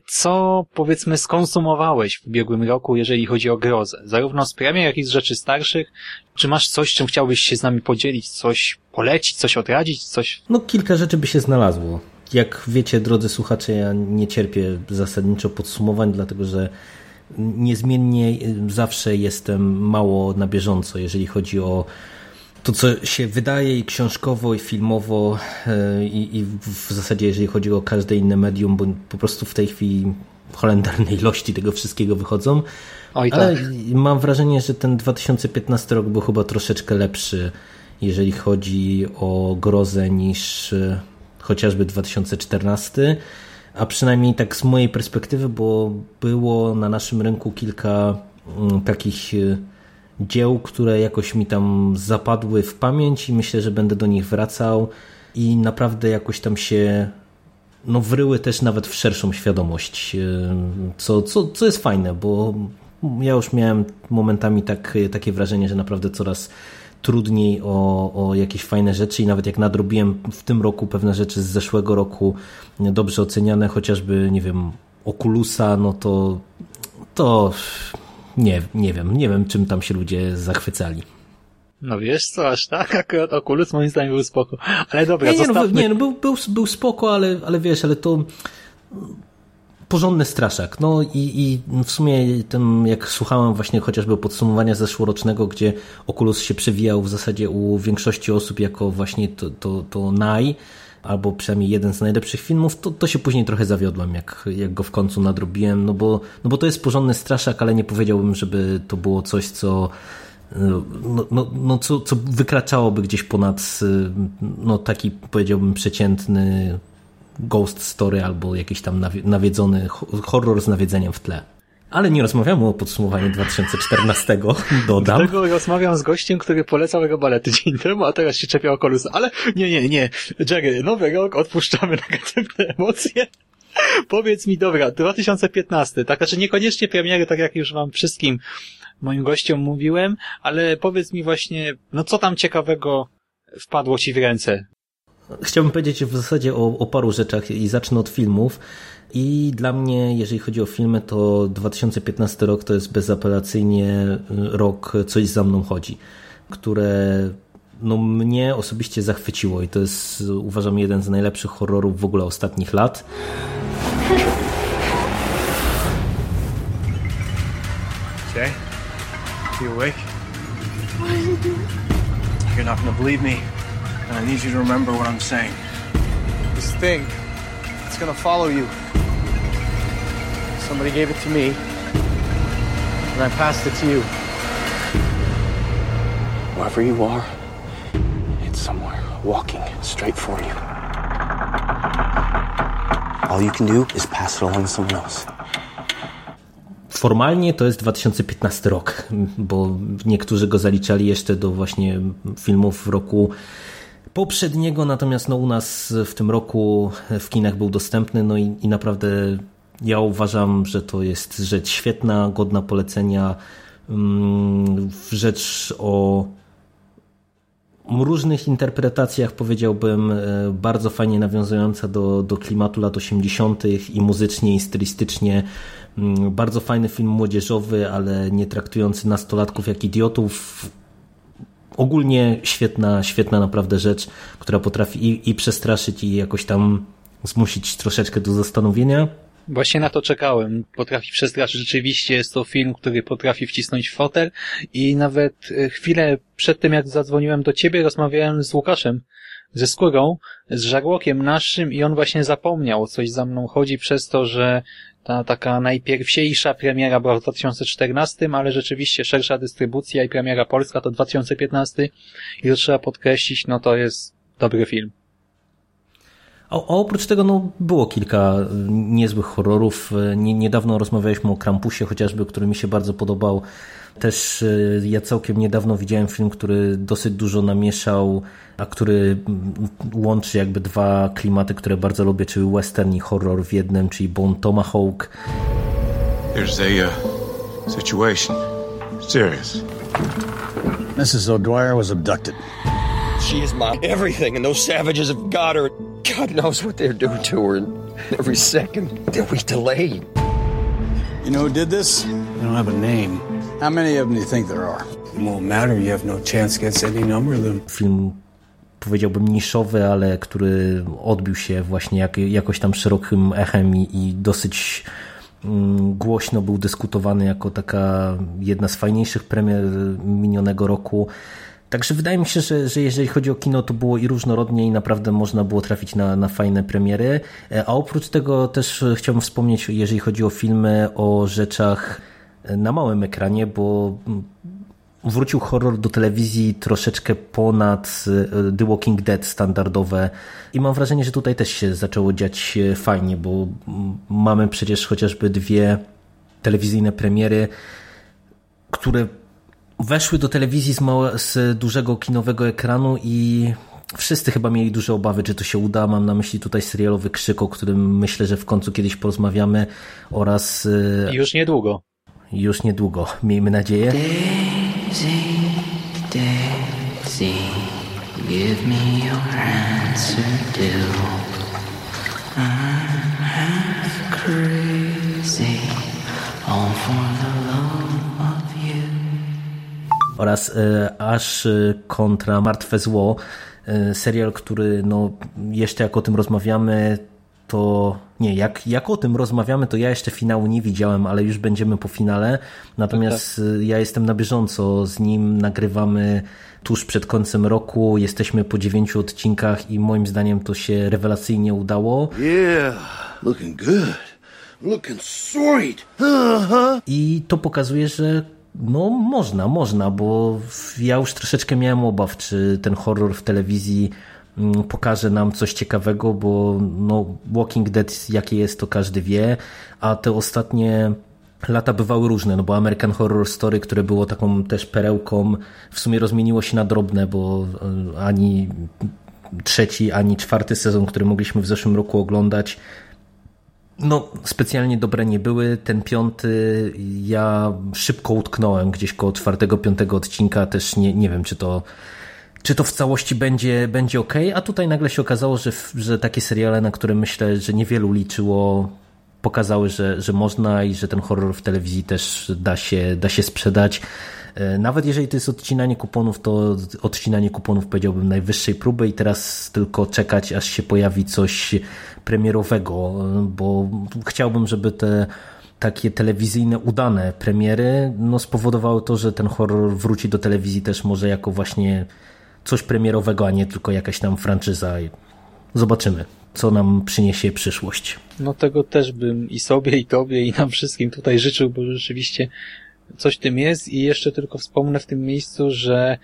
co powiedzmy skonsumowałeś w ubiegłym roku, jeżeli chodzi o grozę? Zarówno z premier, jak i z rzeczy starszych. Czy masz coś, czym chciałbyś się z nami podzielić? Coś polecić, coś odradzić, coś No, kilka rzeczy by się znalazło. Jak wiecie, drodzy słuchacze, ja nie cierpię zasadniczo podsumowań, dlatego że niezmiennie zawsze jestem mało na bieżąco, jeżeli chodzi o to, co się wydaje i książkowo, i filmowo, e, i, i w zasadzie jeżeli chodzi o każde inne medium, bo po prostu w tej chwili holendarne ilości tego wszystkiego wychodzą. Oj, Ale tak. mam wrażenie, że ten 2015 rok był chyba troszeczkę lepszy, jeżeli chodzi o grozę niż e, chociażby 2014. A przynajmniej tak z mojej perspektywy, bo było na naszym rynku kilka mm, takich e, dzieł, które jakoś mi tam zapadły w pamięć i myślę, że będę do nich wracał. I naprawdę jakoś tam się no, wryły też nawet w szerszą świadomość, e, co, co, co jest fajne, bo ja już miałem momentami tak, takie wrażenie, że naprawdę coraz trudniej o, o jakieś fajne rzeczy i nawet jak nadrobiłem w tym roku pewne rzeczy z zeszłego roku dobrze oceniane, chociażby, nie wiem, Oculusa, no to to nie, nie wiem, nie wiem czym tam się ludzie zachwycali. No wiesz co, aż tak? Akurat Oculus moim zdaniem był spoko. Ale dobra, Nie, nie, no, zostawmy... nie no, był, był, był spoko, ale, ale wiesz, ale to porządny straszak. No i, i w sumie ten, jak słuchałem właśnie chociażby podsumowania zeszłorocznego, gdzie Oculus się przewijał w zasadzie u większości osób jako właśnie to, to, to naj, albo przynajmniej jeden z najlepszych filmów, to, to się później trochę zawiodłem, jak, jak go w końcu nadrobiłem, no bo, no bo to jest porządny straszak, ale nie powiedziałbym, żeby to było coś, co no, no, no co, co wykraczałoby gdzieś ponad no, taki powiedziałbym przeciętny ghost story albo jakiś tam nawiedzony horror z nawiedzeniem w tle. Ale nie rozmawiamy o podsumowaniu 2014, dodam. Dlatego rozmawiam z gościem, który polecał jego balety tydzień temu, a teraz się czepia o kolusa. Ale nie, nie, nie. Jerry, nowy rok, odpuszczamy negatywne emocje. Powiedz mi, dobra, 2015, tak, znaczy niekoniecznie premiery, tak jak już wam wszystkim moim gościom mówiłem, ale powiedz mi właśnie, no co tam ciekawego wpadło ci w ręce? Chciałbym powiedzieć w zasadzie o, o paru rzeczach i zacznę od filmów. I dla mnie, jeżeli chodzi o filmy, to 2015 rok to jest bezapelacyjnie rok Coś za mną chodzi, które no, mnie osobiście zachwyciło i to jest uważam jeden z najlepszych horrorów w ogóle ostatnich lat. Okay. You awake? You're not gonna believe me, and I need you to remember what I'm saying. This thing, it's gonna follow you. Somebody gave it to me, and I passed it to you. Wherever you are, it's somewhere walking straight for you. All you can do is pass it along to someone else. Formalnie to jest 2015 rok, bo niektórzy go zaliczali jeszcze do właśnie filmów w roku poprzedniego, natomiast no u nas w tym roku w kinach był dostępny, no i, i naprawdę ja uważam, że to jest rzecz świetna, godna polecenia, mm, rzecz o różnych interpretacjach, powiedziałbym, e, bardzo fajnie nawiązująca do, do klimatu lat 80. i muzycznie, i stylistycznie. Mm, bardzo fajny film młodzieżowy, ale nie traktujący nastolatków jak idiotów. Ogólnie świetna, świetna naprawdę rzecz, która potrafi i, i przestraszyć, i jakoś tam zmusić troszeczkę do zastanowienia. Właśnie na to czekałem. Potrafi przestraszyć. Rzeczywiście jest to film, który potrafi wcisnąć fotel i nawet e, chwilę przed tym, jak zadzwoniłem do ciebie, rozmawiałem z Łukaszem, ze skórą, z żarłokiem naszym i on właśnie zapomniał, coś za mną chodzi przez to, że ta taka najpierwsiejsza premiera była w 2014, ale rzeczywiście szersza dystrybucja i premiera polska to 2015 i to trzeba podkreślić, no to jest dobry film. A, oprócz tego no, było kilka niezłych horrorów. niedawno rozmawialiśmy o Krampusie chociażby, który mi się bardzo podobał. Też e, ja całkiem niedawno widziałem film, który dosyć dużo namieszał, a który łączy jakby dwa klimaty, które bardzo lubię, czyli western i horror w jednym, czyli Bone Tomahawk. There's a uh, situation. Serious. Mrs. O'Dwyer was abducted. She is my everything, and those savages have got her. God knows what they're doing to her. And every second that we delay. You know who did this? They don't have a name. How many of them do you think there are? It won't matter. You have no chance against any number of them. Film powiedziałbym niszowy, ale który odbił się właśnie jak, jakoś tam szerokim echem i, i dosyć mm, głośno był dyskutowany jako taka jedna z fajniejszych premier minionego roku. Także wydaje mi się, że, że jeżeli chodzi o kino, to było i różnorodnie i naprawdę można było trafić na, na fajne premiery. E, a oprócz tego też chciałbym wspomnieć, jeżeli chodzi o filmy, o rzeczach na małym ekranie, bo wrócił horror do telewizji troszeczkę ponad e, The Walking Dead standardowe i mam wrażenie, że tutaj też się zaczęło dziać fajnie, bo mamy przecież chociażby dwie telewizyjne premiery, które weszły do telewizji z, małe, z dużego kinowego ekranu i wszyscy chyba mieli duże obawy, czy to się uda. Mam na myśli tutaj serialowy Krzyk, o którym myślę, że w końcu kiedyś porozmawiamy oraz... E, już niedługo. Już niedługo, miejmy nadzieję. Oraz e, Aż kontra Martwe Zło, e, serial, który no, jeszcze jak o tym rozmawiamy, to nie, jak, jak o tym rozmawiamy, to ja jeszcze finału nie widziałem, ale już będziemy po finale. Natomiast tak, tak. ja jestem na bieżąco z nim, nagrywamy tuż przed końcem roku, jesteśmy po dziewięciu odcinkach i moim zdaniem to się rewelacyjnie udało. Yeah, looking good. Looking sweet. Uh -huh. I to pokazuje, że no można, można, bo ja już troszeczkę miałem obaw, czy ten horror w telewizji pokaże nam coś ciekawego, bo no, Walking Dead jakie jest, to każdy wie, a te ostatnie lata bywały różne, no bo American Horror Story, które było taką też perełką, w sumie rozmieniło się na drobne, bo e, ani trzeci, ani czwarty sezon, który mogliśmy w zeszłym roku oglądać, no, specjalnie dobre nie były. Ten piąty ja szybko utknąłem gdzieś koło czwartego, piątego odcinka. Też nie, nie wiem, czy to, czy to w całości będzie, będzie ok. A tutaj nagle się okazało, że, że takie seriale, na które myślę, że niewielu liczyło, pokazały, że, że można i że ten horror w telewizji też da się, da się sprzedać. E, nawet jeżeli to jest odcinanie kuponów, to odcinanie kuponów powiedziałbym najwyższej próby i teraz tylko czekać, aż się pojawi coś premierowego, bo chciałbym, żeby te takie telewizyjne udane premiery no, spowodowały to, że ten horror wróci do telewizji też może jako właśnie coś premierowego, a nie tylko jakaś tam franczyza. Zobaczymy, co nam przyniesie przyszłość. No tego też bym i sobie, i tobie, i nam wszystkim tutaj życzył, bo rzeczywiście coś tym jest i jeszcze tylko wspomnę w tym miejscu, że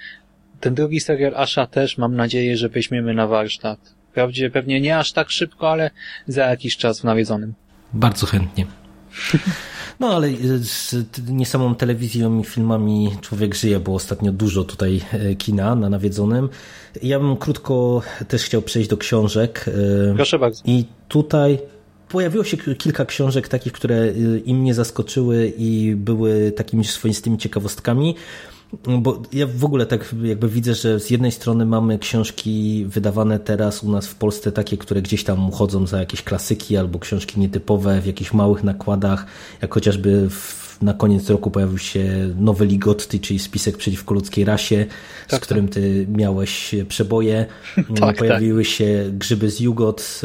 ten drugi serial Asha też mam nadzieję, że weźmiemy na warsztat. Wprawdzie pewnie nie aż tak szybko, ale za jakiś czas w nawiedzonym. Bardzo chętnie. No ale z nie samą telewizją i filmami człowiek żyje, bo ostatnio dużo tutaj e, kina na nawiedzonym. Ja bym krótko też chciał przejść do książek. E, Proszę bardzo. I tutaj pojawiło się kilka książek takich, które e, im mnie zaskoczyły i były takimi swoistymi ciekawostkami. Bo ja w ogóle tak jakby widzę, że z jednej strony mamy książki wydawane teraz u nas w Polsce takie, które gdzieś tam uchodzą za jakieś klasyki albo książki nietypowe w jakichś małych nakładach, jak chociażby w, na koniec roku pojawił się nowy Ligotti, czyli spisek przeciwko ludzkiej rasie, tak, z którym ty miałeś przeboje. tak, tak. Pojawiły tak. się Grzyby z Jugot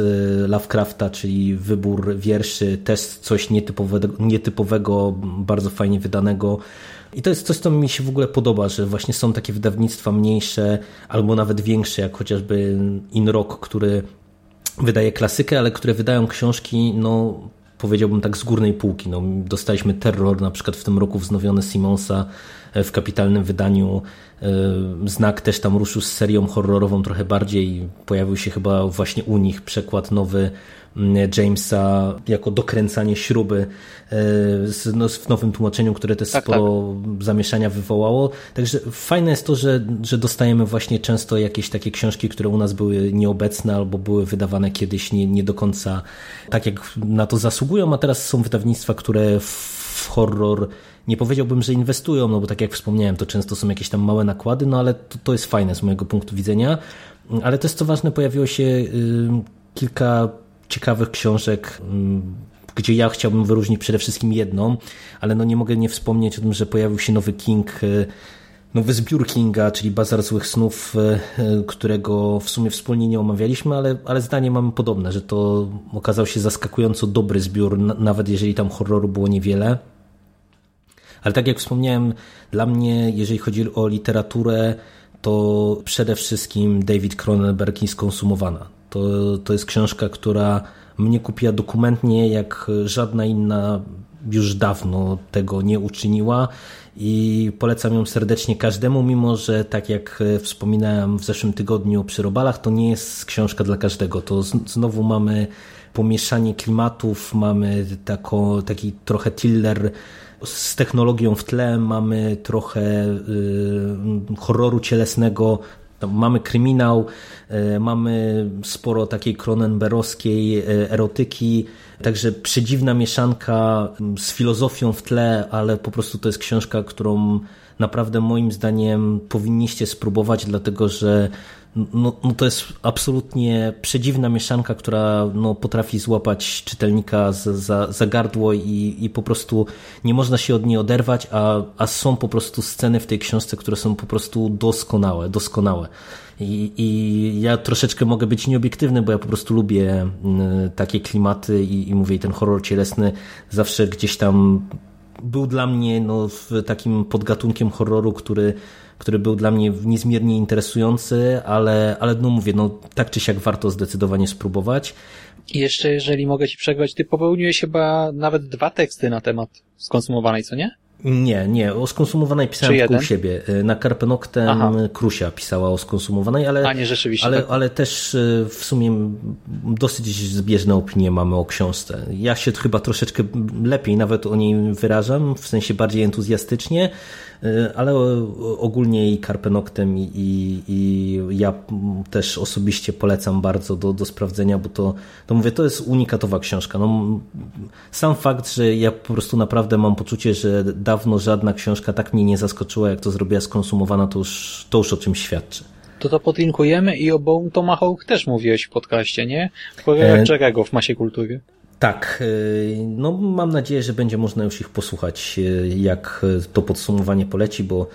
Lovecrafta, czyli wybór wierszy, też coś nietypowego, nietypowego bardzo fajnie wydanego. I to jest coś, co mi się w ogóle podoba, że właśnie są takie wydawnictwa mniejsze albo nawet większe, jak chociażby Inrock, który wydaje klasykę, ale które wydają książki, no powiedziałbym tak z górnej półki. No, dostaliśmy Terror na przykład w tym roku wznowiony Simonsa e, w kapitalnym wydaniu. E, Znak też tam ruszył z serią horrorową trochę bardziej. Pojawił się chyba właśnie u nich przekład nowy Jamesa jako dokręcanie śruby e, no, w nowym tłumaczeniu, które też tak, sporo tak. zamieszania wywołało. Także fajne jest to, że, że dostajemy właśnie często jakieś takie książki, które u nas były nieobecne albo były wydawane kiedyś nie, nie do końca tak, jak na to zasługują, a teraz są wydawnictwa, które w horror nie powiedziałbym, że inwestują, no bo tak jak wspomniałem, to często są jakieś tam małe nakłady, no ale to, to jest fajne z mojego punktu widzenia. Ale też co ważne, pojawiło się kilka ciekawych książek, mm, gdzie ja chciałbym wyróżnić przede wszystkim jedną, ale no nie mogę nie wspomnieć o tym, że pojawił się nowy King, e, nowy zbiór Kinga, czyli Bazar Złych Snów, e, którego w sumie wspólnie nie omawialiśmy, ale, ale zdanie mamy podobne, że to okazał się zaskakująco dobry zbiór, nawet jeżeli tam horroru było niewiele. Ale tak jak wspomniałem, dla mnie, jeżeli chodzi o literaturę, to przede wszystkim David Cronenberg i skonsumowana. To, to jest książka, która mnie kupiła dokumentnie, jak żadna inna już dawno tego nie uczyniła i polecam ją serdecznie każdemu, mimo że tak jak wspominałem w zeszłym tygodniu przy Robalach, to nie jest książka dla każdego. To znowu mamy pomieszanie klimatów, mamy tako, taki trochę thriller z technologią w tle, mamy trochę y, horroru cielesnego, mamy kryminał, e, mamy sporo takiej kronenberowskiej e, erotyki, także przedziwna mieszanka z filozofią w tle, ale po prostu to jest książka, którą naprawdę moim zdaniem powinniście spróbować, dlatego że no, no to jest absolutnie przedziwna mieszanka, która no, potrafi złapać czytelnika za, za, za gardło i, i po prostu nie można się od niej oderwać, a, a są po prostu sceny w tej książce, które są po prostu doskonałe, doskonałe. I, I ja troszeczkę mogę być nieobiektywny, bo ja po prostu lubię takie klimaty i, i mówię, ten horror cielesny zawsze gdzieś tam był dla mnie no, takim podgatunkiem horroru, który, który był dla mnie niezmiernie interesujący, ale, ale no mówię, no, tak czy siak warto zdecydowanie spróbować. I jeszcze, jeżeli mogę ci przerwać, ty popełniłeś chyba nawet dwa teksty na temat skonsumowanej, co nie? Nie, nie. O skonsumowanej pisałem tylko u siebie. Na Karpenoktem Aha. Krusia pisała o skonsumowanej, ale, A nie, rzeczywiście ale, tak. ale też e, w sumie dosyć zbieżne opinie mamy o książce. Ja się chyba troszeczkę lepiej nawet o niej wyrażam, w sensie bardziej entuzjastycznie, ale ogólnie i Karpenoktem i, i, i ja też osobiście polecam bardzo do, do sprawdzenia, bo to, to mówię, to jest unikatowa książka. No, sam fakt, że ja po prostu naprawdę mam poczucie, że dawno żadna książka tak mnie nie zaskoczyła, jak to zrobiła skonsumowana, to już, to już o czym świadczy. To to podlinkujemy i o Bone Tomahawk też mówiłeś w podcaście, nie? W programach e... w Masie Kultury. Tak, e, no mam nadzieję, że będzie można już ich posłuchać, e, jak to podsumowanie poleci, bo,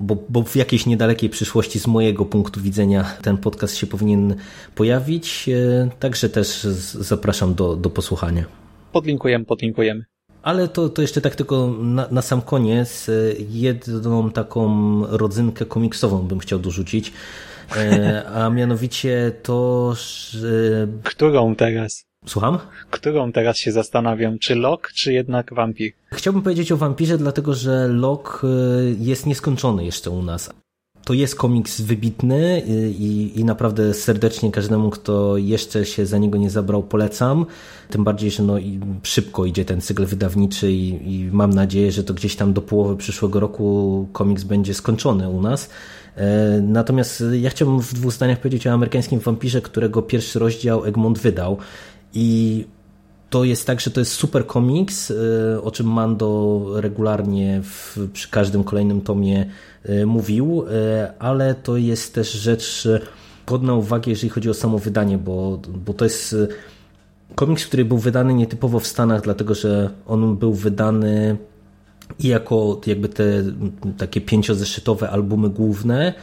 bo, bo w jakiejś niedalekiej przyszłości z mojego punktu widzenia ten podcast się powinien pojawić, e, także też zapraszam do, do posłuchania. Podlinkujemy, podlinkujemy. Ale to, to jeszcze tak tylko na, na, sam koniec jedną taką rodzynkę komiksową bym chciał dorzucić, a mianowicie to, że... Którą teraz? Słucham? Którą teraz się zastanawiam, czy Lok, czy jednak Wampir? Chciałbym powiedzieć o Wampirze, dlatego że Lok jest nieskończony jeszcze u nas. To jest komiks wybitny i, i, naprawdę serdecznie każdemu, kto jeszcze się za niego nie zabrał, polecam. Tym bardziej, że no, szybko idzie ten cykl wydawniczy i, i mam nadzieję, że to gdzieś tam do połowy przyszłego roku komiks będzie skończony u nas. Natomiast ja chciałbym w dwóch zdaniach powiedzieć o amerykańskim wampirze, którego pierwszy rozdział Egmont wydał. I to jest tak, że to jest super komiks, y, o czym Mando regularnie w, przy każdym kolejnym tomie y, mówił, y, ale to jest też rzecz godna uwagi, jeżeli chodzi o samo wydanie, bo, bo to jest komiks, który był wydany nietypowo w Stanach, dlatego że on był wydany i jako jakby te takie pięciozeszytowe albumy główne,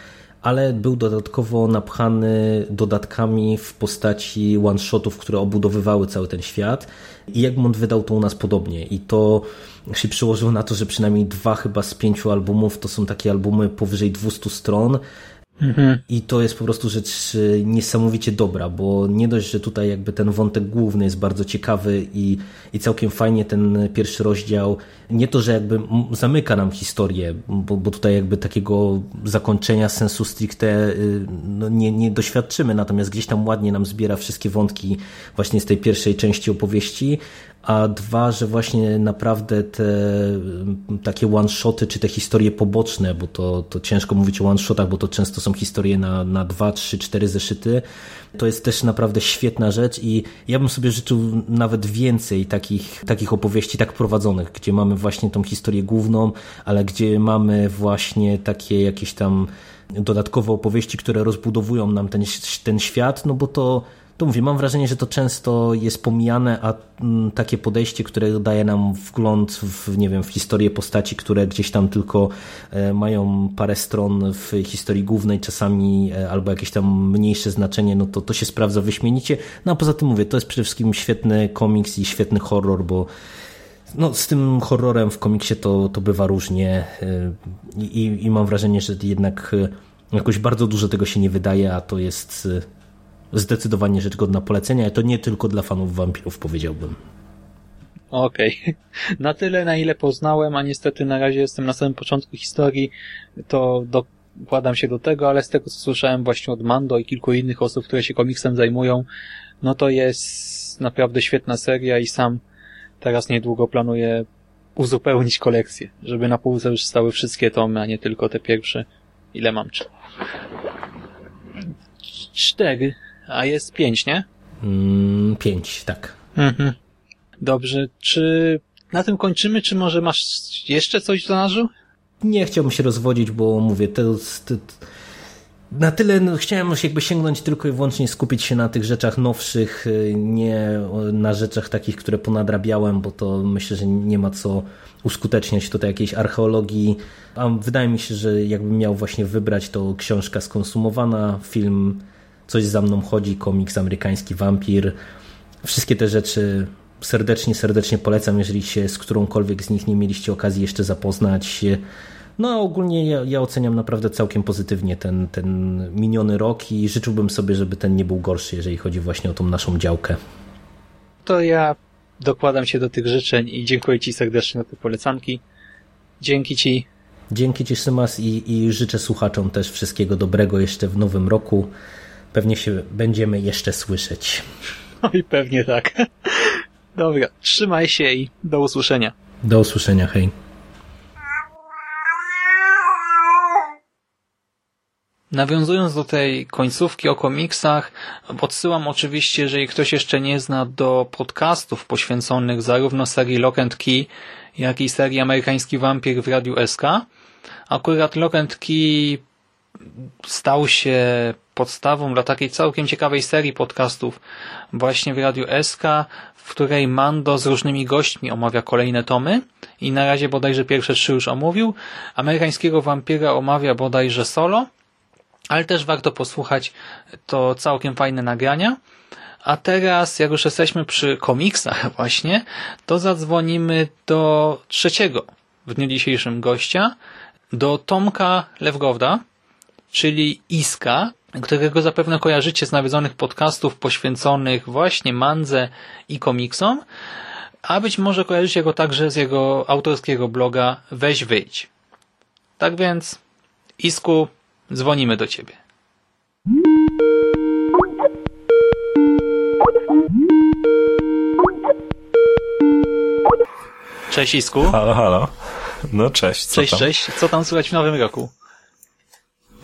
ale był dodatkowo napchany dodatkami w postaci one-shotów, które obudowywały cały ten świat. I Egmont wydał to u nas podobnie. I to się przyłożyło na to, że przynajmniej dwa chyba z pięciu albumów to są takie albumy powyżej 200 stron, Mhm. I to jest po prostu rzecz y, niesamowicie dobra, bo nie dość, że tutaj jakby ten wątek główny jest bardzo ciekawy i, i całkiem fajnie ten pierwszy rozdział, nie to, że jakby zamyka nam historię, bo, bo tutaj jakby takiego zakończenia sensu stricte y, no nie, nie doświadczymy, natomiast gdzieś tam ładnie nam zbiera wszystkie wątki właśnie z tej pierwszej części opowieści, a dwa, że właśnie naprawdę te takie one-shoty, czy te historie poboczne, bo to, to ciężko mówić o one-shotach, bo to często są historie na, na dwa, trzy, cztery zeszyty, to jest też naprawdę świetna rzecz i ja bym sobie życzył nawet więcej takich, takich opowieści tak prowadzonych, gdzie mamy właśnie tą historię główną, ale gdzie mamy właśnie takie jakieś tam dodatkowe opowieści, które rozbudowują nam ten, ten świat, no bo to to mówię, mam wrażenie, że to często jest pomijane, a mm, takie podejście, które daje nam wgląd w, nie wiem, w historię postaci, które gdzieś tam tylko e, mają parę stron w historii głównej, czasami e, albo jakieś tam mniejsze znaczenie, no to to się sprawdza wyśmienicie. No a poza tym mówię, to jest przede wszystkim świetny komiks i świetny horror, bo no, z tym horrorem w komiksie to, to bywa różnie e, i, i mam wrażenie, że jednak jakoś bardzo dużo tego się nie wydaje, a to jest zdecydowanie rzecz godna polecenia, to nie tylko dla fanów wampirów powiedziałbym. Okej. Okay. Na tyle, na ile poznałem, a niestety na razie jestem na samym początku historii, to dokładam się do tego, ale z tego, co słyszałem właśnie od Mando i kilku innych osób, które się komiksem zajmują, no to jest naprawdę świetna seria i sam teraz niedługo planuję uzupełnić kolekcję, żeby na półce już stały wszystkie tomy, a nie tylko te pierwsze. Ile mam? Cztery. A jest pięć, nie? Mm, pięć, tak. Mhm. Dobrze, czy na tym kończymy, czy może masz jeszcze coś w zanadrzu? Nie chciałbym się rozwodzić, bo mówię, to, to na tyle no, chciałem jakby sięgnąć tylko i wyłącznie skupić się na tych rzeczach nowszych, nie na rzeczach takich, które ponadrabiałem, bo to myślę, że nie ma co uskuteczniać tutaj jakiejś archeologii. A wydaje mi się, że jakbym miał właśnie wybrać, to książka skonsumowana, film Coś za mną chodzi, komiks amerykański wampir. Wszystkie te rzeczy serdecznie, serdecznie polecam, jeżeli się z którąkolwiek z nich nie mieliście okazji jeszcze zapoznać. No ogólnie ja, ja, oceniam naprawdę całkiem pozytywnie ten, ten miniony rok i życzyłbym sobie, żeby ten nie był gorszy, jeżeli chodzi właśnie o tą naszą działkę. To ja dokładam się do tych życzeń i dziękuję Ci serdecznie za te polecanki. Dzięki Ci. Dzięki Ci, Symas, i, i życzę słuchaczom też wszystkiego dobrego jeszcze w nowym roku. Pewnie się będziemy jeszcze słyszeć. Oj, pewnie tak. Dobra, trzymaj się i do usłyszenia. Do usłyszenia, hej. Nawiązując do tej końcówki o komiksach, odsyłam oczywiście, jeżeli ktoś jeszcze nie zna, do podcastów poświęconych zarówno serii Lock and Key, jak i serii Amerykański Wampir w Radiu SK. Akurat Lock and Key stał się podstawą dla takiej całkiem ciekawej serii podcastów właśnie w Radiu SK, w której Mando z różnymi gośćmi omawia kolejne tomy i na razie bodajże pierwsze trzy już omówił. Amerykańskiego Wampira omawia bodajże solo, ale też warto posłuchać to całkiem fajne nagrania. A teraz, jak już jesteśmy przy komiksach właśnie, to zadzwonimy do trzeciego w dniu dzisiejszym gościa, do Tomka Lewgowda, czyli Iska, którego zapewne kojarzycie z nawiedzonych podcastów poświęconych właśnie mandze i komiksom, a być może kojarzycie go także z jego autorskiego bloga Weź Wyjdź. Tak więc, Isku, dzwonimy do ciebie. Cześć Isku. Halo, halo. No cześć. Co cześć, tam? cześć. Co tam słychać w nowym roku?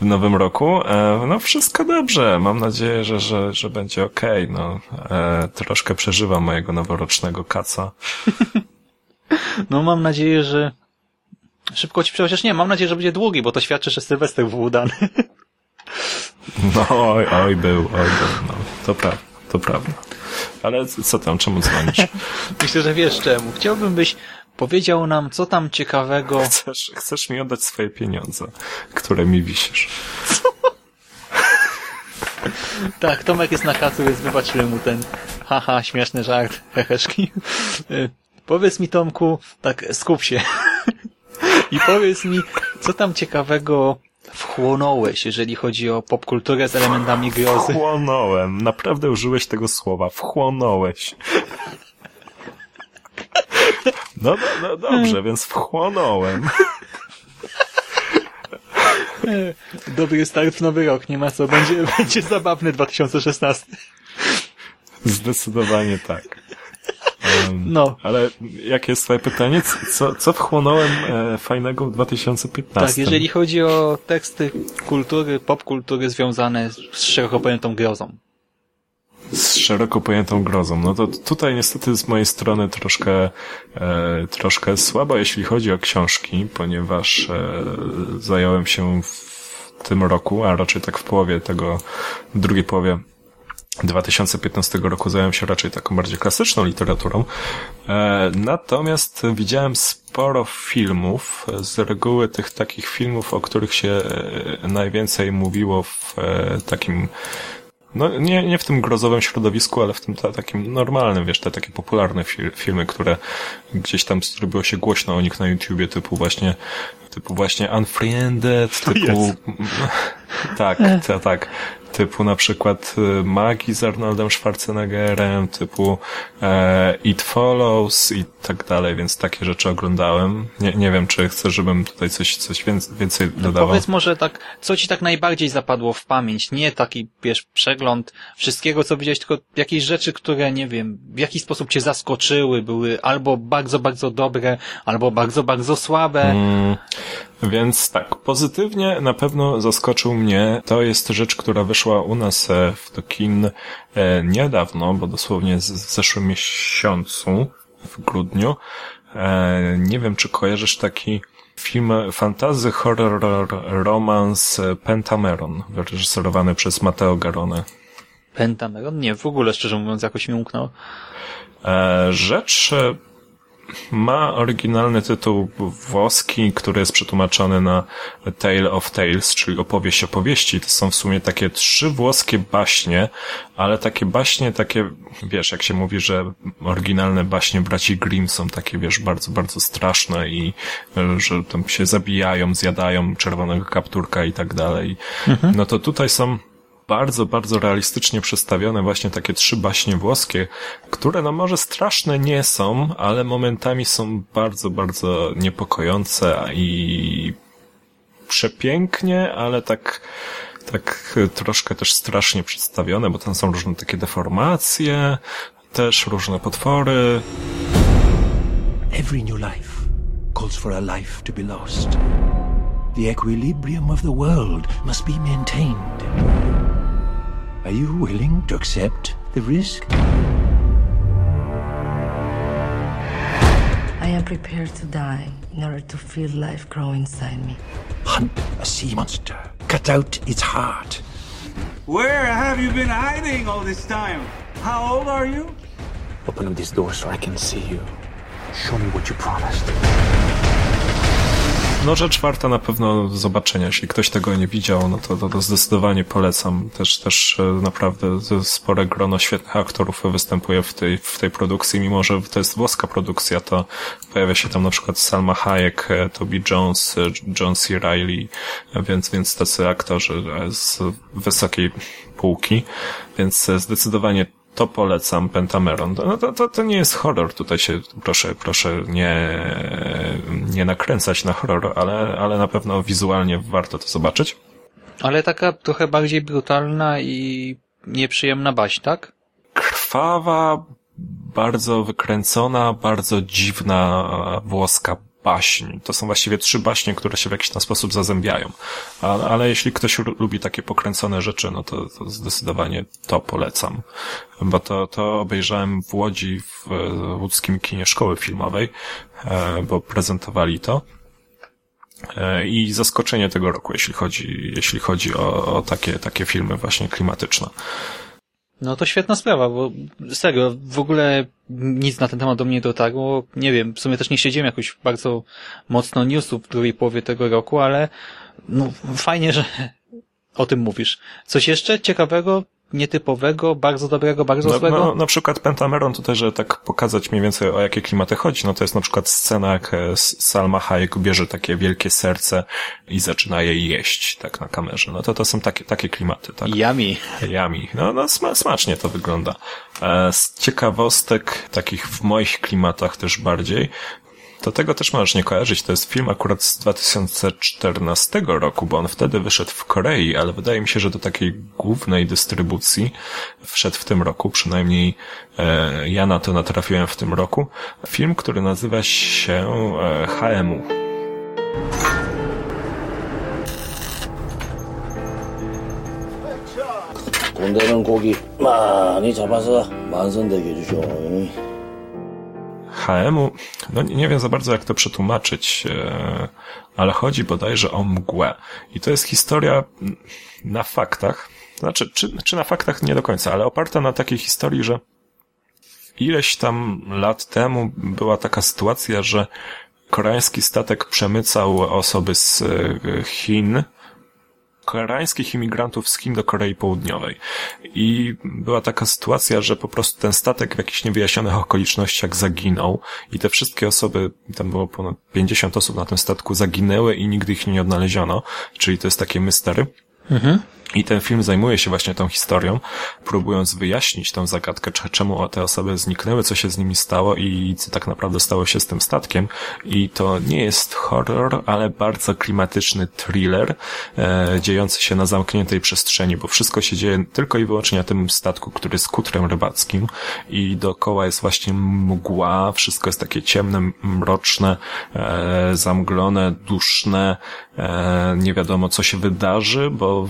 W nowym roku? E, no wszystko dobrze. Mam nadzieję, że, że, że będzie okej. Okay. No, e, troszkę przeżywam mojego noworocznego kaca. no mam nadzieję, że szybko ci przechociaż nie, mam nadzieję, że będzie długi, bo to świadczy, że Sylwester był udany. no oj, oj był, oj był. No, to prawda, to prawda. Ale co tam, czemu dzwonisz? Myślę, że wiesz czemu. Chciałbym, byś powiedział nam, co tam ciekawego... Chcesz, chcesz mi oddać swoje pieniądze, które mi wisisz. Tak, Tomek jest na kacu, więc wybaczyłem mu ten haha, śmieszny żart, heheszki. Powiedz mi, Tomku, tak, skup się. I powiedz mi, co tam ciekawego wchłonąłeś, jeżeli chodzi o popkulturę z elementami grozy? Wchłonąłem. Naprawdę użyłeś tego słowa. Wchłonąłeś. No, no, no dobrze, więc wchłonąłem. Dobry start w nowy rok, nie ma co. Będzie, będzie zabawny 2016. Zdecydowanie tak. Um, no. Ale jakie jest twoje pytanie? Co, co wchłonąłem e, fajnego w 2015? Tak, jeżeli chodzi o teksty kultury, popkultury związane z szeroko pojętą grozą. Z szeroko pojętą grozą. No to tutaj niestety z mojej strony troszkę, e, troszkę słabo, jeśli chodzi o książki, ponieważ e, zająłem się w tym roku, a raczej tak w połowie tego, w drugiej połowie 2015 roku zająłem się raczej taką bardziej klasyczną literaturą. E, natomiast widziałem sporo filmów, z reguły tych takich filmów, o których się e, najwięcej mówiło w e, takim no nie, nie w tym grozowym środowisku, ale w tym ta, takim normalnym, wiesz, te takie popularne fil filmy, które gdzieś tam zrobiło się głośno o nich na YouTubie, typu właśnie typu właśnie Unfriended, typu tak, tak, tak, typu na przykład y, Magii z Arnoldem Schwarzeneggerem, typu e, It Follows i tak dalej, więc takie rzeczy oglądałem. Nie, nie wiem, czy chcesz, żebym tutaj coś, coś więcej, więcej no dodawał. Powiedz może tak, co ci tak najbardziej zapadło w pamięć? Nie taki, wiesz, przegląd wszystkiego, co widziałeś, tylko jakieś rzeczy, które, nie wiem, w jakiś sposób cię zaskoczyły, były albo bardzo, bardzo dobre, albo bardzo, bardzo słabe. Mm, więc tak, pozytywnie na pewno zaskoczył mnie. To jest rzecz, która wyszła u nas e, do kin e, niedawno, bo dosłownie w zeszłym miesiącu, w grudniu. E, nie wiem, czy kojarzysz taki film fantazy, horror, romance Pentameron, wyreżyserowany przez Matteo Garone. Pentameron? Nie, w ogóle szczerze mówiąc jakoś mi umknął. Rzecz ma oryginalny tytuł włoski, który jest przetłumaczony na Tale of Tales, czyli opowieść opowieści. To są w sumie takie trzy włoskie baśnie, ale takie baśnie, takie, wiesz, jak się mówi, że oryginalne baśnie braci Grimm są takie, wiesz, bardzo, bardzo straszne i że tam się zabijają, zjadają czerwonego kapturka i tak dalej. Mhm. No to tutaj są bardzo, bardzo realistycznie przedstawione właśnie takie trzy baśnie włoskie, które no może straszne nie są, ale momentami są bardzo, bardzo niepokojące i przepięknie, ale tak, tak troszkę też strasznie przedstawione, bo tam są różne takie deformacje, też różne potwory. Every new life calls for a life to be lost. The equilibrium of the world must be maintained. Are you willing to accept the risk? I am prepared to die in order to feel life grow inside me. Hunt a sea monster. Cut out its heart. Where have you been hiding all this time? How old are you? Open up this door so I can see you. Show me what you promised. No rzecz warta na pewno zobaczenia. Jeśli ktoś tego nie widział, no to, to, to zdecydowanie polecam. Też, też e, naprawdę spore grono świetnych aktorów występuje w tej, w tej produkcji, mimo że to jest włoska produkcja, to pojawia się tam na przykład Salma Hayek, e, Toby Jones, e, John C. Reilly, więc, więc tacy aktorzy z wysokiej półki, więc zdecydowanie to polecam Pentameron. No to, to, to nie jest horror, tutaj się proszę, proszę nie, nie nakręcać na horror, ale, ale na pewno wizualnie warto to zobaczyć. Ale taka trochę bardziej brutalna i nieprzyjemna baś, tak? Krwawa, bardzo wykręcona, bardzo dziwna włoska baśń. To są właściwie trzy baśnie, które się w jakiś tam sposób zazębiają. Ale, ale jeśli ktoś lubi takie pokręcone rzeczy, no to, to zdecydowanie to polecam. Bo to, to obejrzałem w Łodzi w łódzkim kinie szkoły filmowej, e, bo prezentowali to. E, I zaskoczenie tego roku, jeśli chodzi, jeśli chodzi o, o takie, takie filmy właśnie klimatyczne. No to świetna sprawa, bo tego w ogóle nic na ten temat do mnie dotarło. Nie wiem, w sumie też nie siedziałem jakoś bardzo mocno newsów w drugiej połowie tego roku, ale no fajnie, że o tym mówisz. Coś jeszcze ciekawego nietypowego, bardzo dobrego, bardzo no, złego? No, na przykład Pentameron tutaj, że tak pokazać mniej więcej o jakie klimaty chodzi, no to jest na przykład scena, jak e, Salma Hayek bierze takie wielkie serce i zaczyna je jeść, tak na kamerze. No to to są takie, takie klimaty, tak? Yummy. Yummy. No, no smacznie to wygląda. E, z ciekawostek, takich w moich klimatach też bardziej, to tego też możesz nie kojarzyć. To jest film akurat z 2014 roku, bo on wtedy wyszedł w Korei, ale wydaje mi się, że do takiej głównej dystrybucji wszedł w tym roku, przynajmniej e, ja na to natrafiłem w tym roku. Film, który nazywa się e, HMU. 곤대는 고기 많이 잡아서 만선되게 해주쇼. HM-u, no nie wiem za bardzo jak to przetłumaczyć, e, ale chodzi bodajże o mgłę. I to jest historia na faktach, znaczy, czy, czy na faktach nie do końca, ale oparta na takiej historii, że ileś tam lat temu była taka sytuacja, że koreański statek przemycał osoby z e, Chin koreańskich imigrantów z Chin do Korei Południowej. I była taka sytuacja, że po prostu ten statek w jakichś niewyjaśnionych okolicznościach zaginął i te wszystkie osoby, tam było ponad 50 osób na tym statku, zaginęły i nigdy ich nie odnaleziono, czyli to jest takie mystery. Mhm. I ten film zajmuje się właśnie tą historią, próbując wyjaśnić tą zagadkę, czemu te osoby zniknęły, co się z nimi stało i co tak naprawdę stało się z tym statkiem. I to nie jest horror, ale bardzo klimatyczny thriller, e, dziejący się na zamkniętej przestrzeni, bo wszystko się dzieje tylko i wyłącznie na tym statku, który jest kutrem rybackim i dookoła jest właśnie mgła, wszystko jest takie ciemne, mroczne, e, zamglone, duszne, e, nie wiadomo co się wydarzy, bo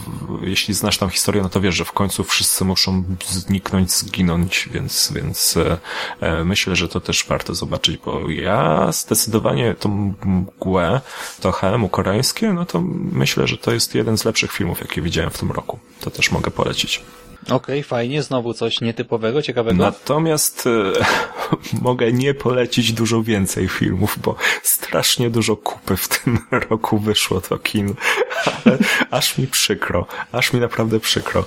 jeśli znasz tam historię, no to wiesz, że w końcu wszyscy muszą zniknąć, zginąć, więc, więc e, e myślę, że to też warto zobaczyć, bo ja zdecydowanie tą mgłę, to HM-u koreańskie, no to myślę, że to jest jeden z lepszych filmów, jakie widziałem w tym roku. To też mogę polecić. Okej, okay, fajnie, znowu coś nietypowego, ciekawego. Natomiast e, mogę nie polecić dużo więcej filmów, bo strasznie dużo kupy w tym roku wyszło do kin, ale aż mi przykro, aż mi naprawdę przykro.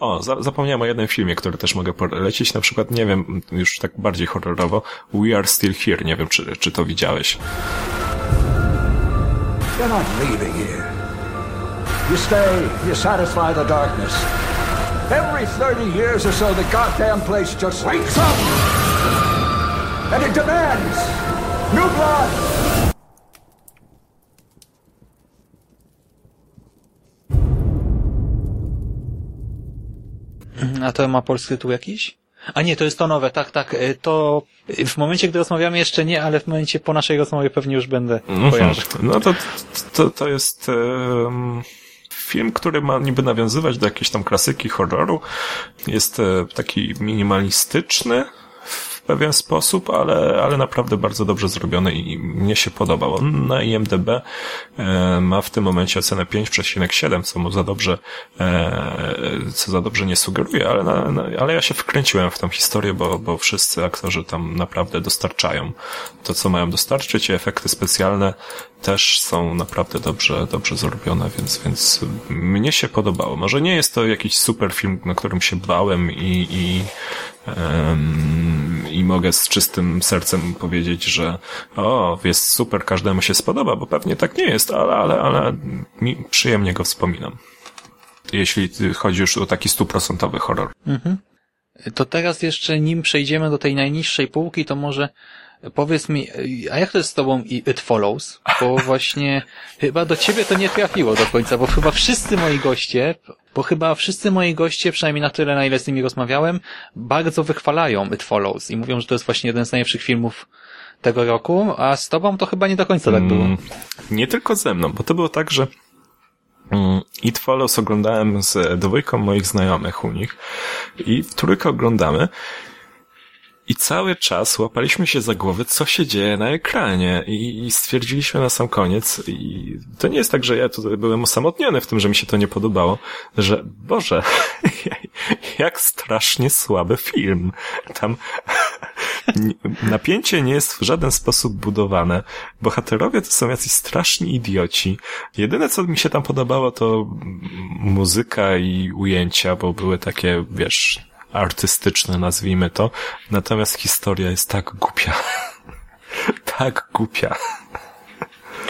O, za, zapomniałem o jednym filmie, który też mogę polecić, na przykład, nie wiem, już tak bardziej horrorowo, We Are Still Here, nie wiem, czy, czy to widziałeś. You're not leaving here. You stay, you satisfy the darkness. Every 30 years or so, the goddamn place just wakes up! And it demands new blood! A to ma polski tytuł jakiś? A nie, to jest to nowe, tak, tak. To w momencie, gdy rozmawiamy jeszcze nie, ale w momencie po naszej rozmowie pewnie już będę mm kojarzył. No to, to, to jest um, film, który ma niby nawiązywać do jakiejś tam klasyki horroru. Jest taki minimalistyczny, pewien sposób, ale, ale naprawdę bardzo dobrze zrobiony i mnie się podobał. On na IMDB e, ma w tym momencie ocenę 5,7, co mu za dobrze, e, co za dobrze nie sugeruje, ale, na, na, ale ja się wkręciłem w tą historię, bo, bo wszyscy aktorzy tam naprawdę dostarczają to, co mają dostarczyć i efekty specjalne też są naprawdę dobrze, dobrze zrobione, więc, więc mnie się podobało. Może nie jest to jakiś super film, na którym się bałem i, i i mogę z czystym sercem powiedzieć, że o, jest super, każdemu się spodoba, bo pewnie tak nie jest, ale, ale, ale mi przyjemnie go wspominam. Jeśli chodzi już o taki stuprocentowy horror. Mhm. To teraz jeszcze nim przejdziemy do tej najniższej półki, to może Powiedz mi, a jak to jest z tobą i It Follows? Bo właśnie chyba do ciebie to nie trafiło do końca, bo chyba wszyscy moi goście, bo chyba wszyscy moi goście, przynajmniej na tyle, na ile z nimi rozmawiałem, bardzo wychwalają It Follows i mówią, że to jest właśnie jeden z najlepszych filmów tego roku, a z tobą to chyba nie do końca tak było. Mm, nie tylko ze mną, bo to było tak, że mm, It Follows oglądałem z dwójką moich znajomych u nich i w trójkę oglądamy i cały czas łapaliśmy się za głowy, co się dzieje na ekranie i, i stwierdziliśmy na sam koniec i to nie jest tak, że ja tutaj byłem osamotniony w tym, że mi się to nie podobało, że Boże, jak strasznie słaby film. Tam napięcie nie jest w żaden sposób budowane. Bohaterowie to są jacyś straszni idioci. Jedyne, co mi się tam podobało, to muzyka i ujęcia, bo były takie, wiesz, artystyczne, nazwijmy to. Natomiast historia jest tak głupia. tak głupia.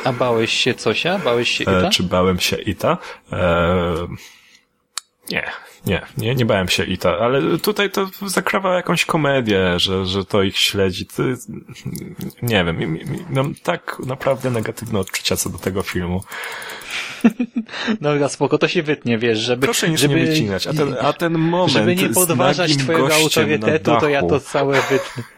A bałeś się Cosia? Bałeś się Ita? E, czy bałem się Ita? E, nie, nie, nie, nie bałem się Ita, ale tutaj to zakrawa jakąś komedię, że, że to ich śledzi. To, nie wiem, mam tak naprawdę negatywne odczucia co do tego filmu. Dobra, spoko, to się wytnie, wiesz, żeby... Proszę nic żeby, nie wycinać, a ten, a ten moment Żeby nie podważać twojego autorytetu, to ja to całe wytnę.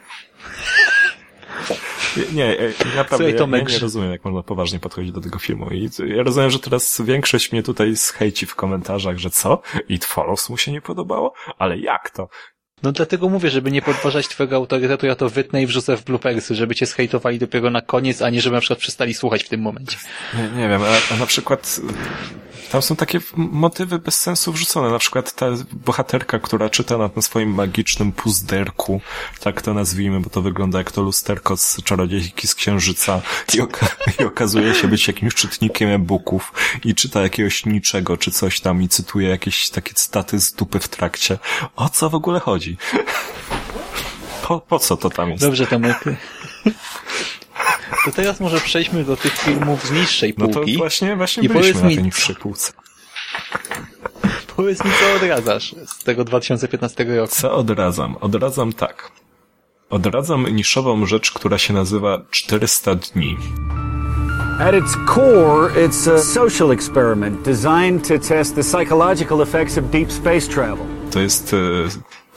Nie, naprawdę Słuchaj, ja, ja nie rozumiem, jak można poważnie podchodzić do tego filmu. I ja rozumiem, że teraz większość mnie tutaj schejci w komentarzach, że co? It Follows mu się nie podobało? Ale jak to? No dlatego mówię, żeby nie podważać twojego autorytetu, ja to wytnę i wrzucę w bloopersy, żeby cię zhejtowali dopiero na koniec, a nie żeby na przykład przestali słuchać w tym momencie. Nie, nie wiem, a, a na przykład tam są takie motywy bez sensu wrzucone. Na przykład ta bohaterka, która czyta na tym swoim magicznym puzderku, tak to nazwijmy, bo to wygląda jak to lusterko z czarodziejki z księżyca i, oka i okazuje się być jakimś czytnikiem e-booków i czyta jakiegoś niczego czy coś tam i cytuje jakieś takie cytaty z dupy w trakcie. O co w ogóle chodzi? Po, po co to tam jest? Dobrze, Tomek. To teraz może przejdźmy do tych filmów z niższej półki. No to właśnie, właśnie I byliśmy na tej niższej półce. Powiedz mi, co odradzasz z tego 2015 roku? Co odradzam? Odradzam tak. Odradzam niszową rzecz, która się nazywa 400 dni. At its core, it's a social experiment designed to test the psychological effects of deep space travel. To jest e,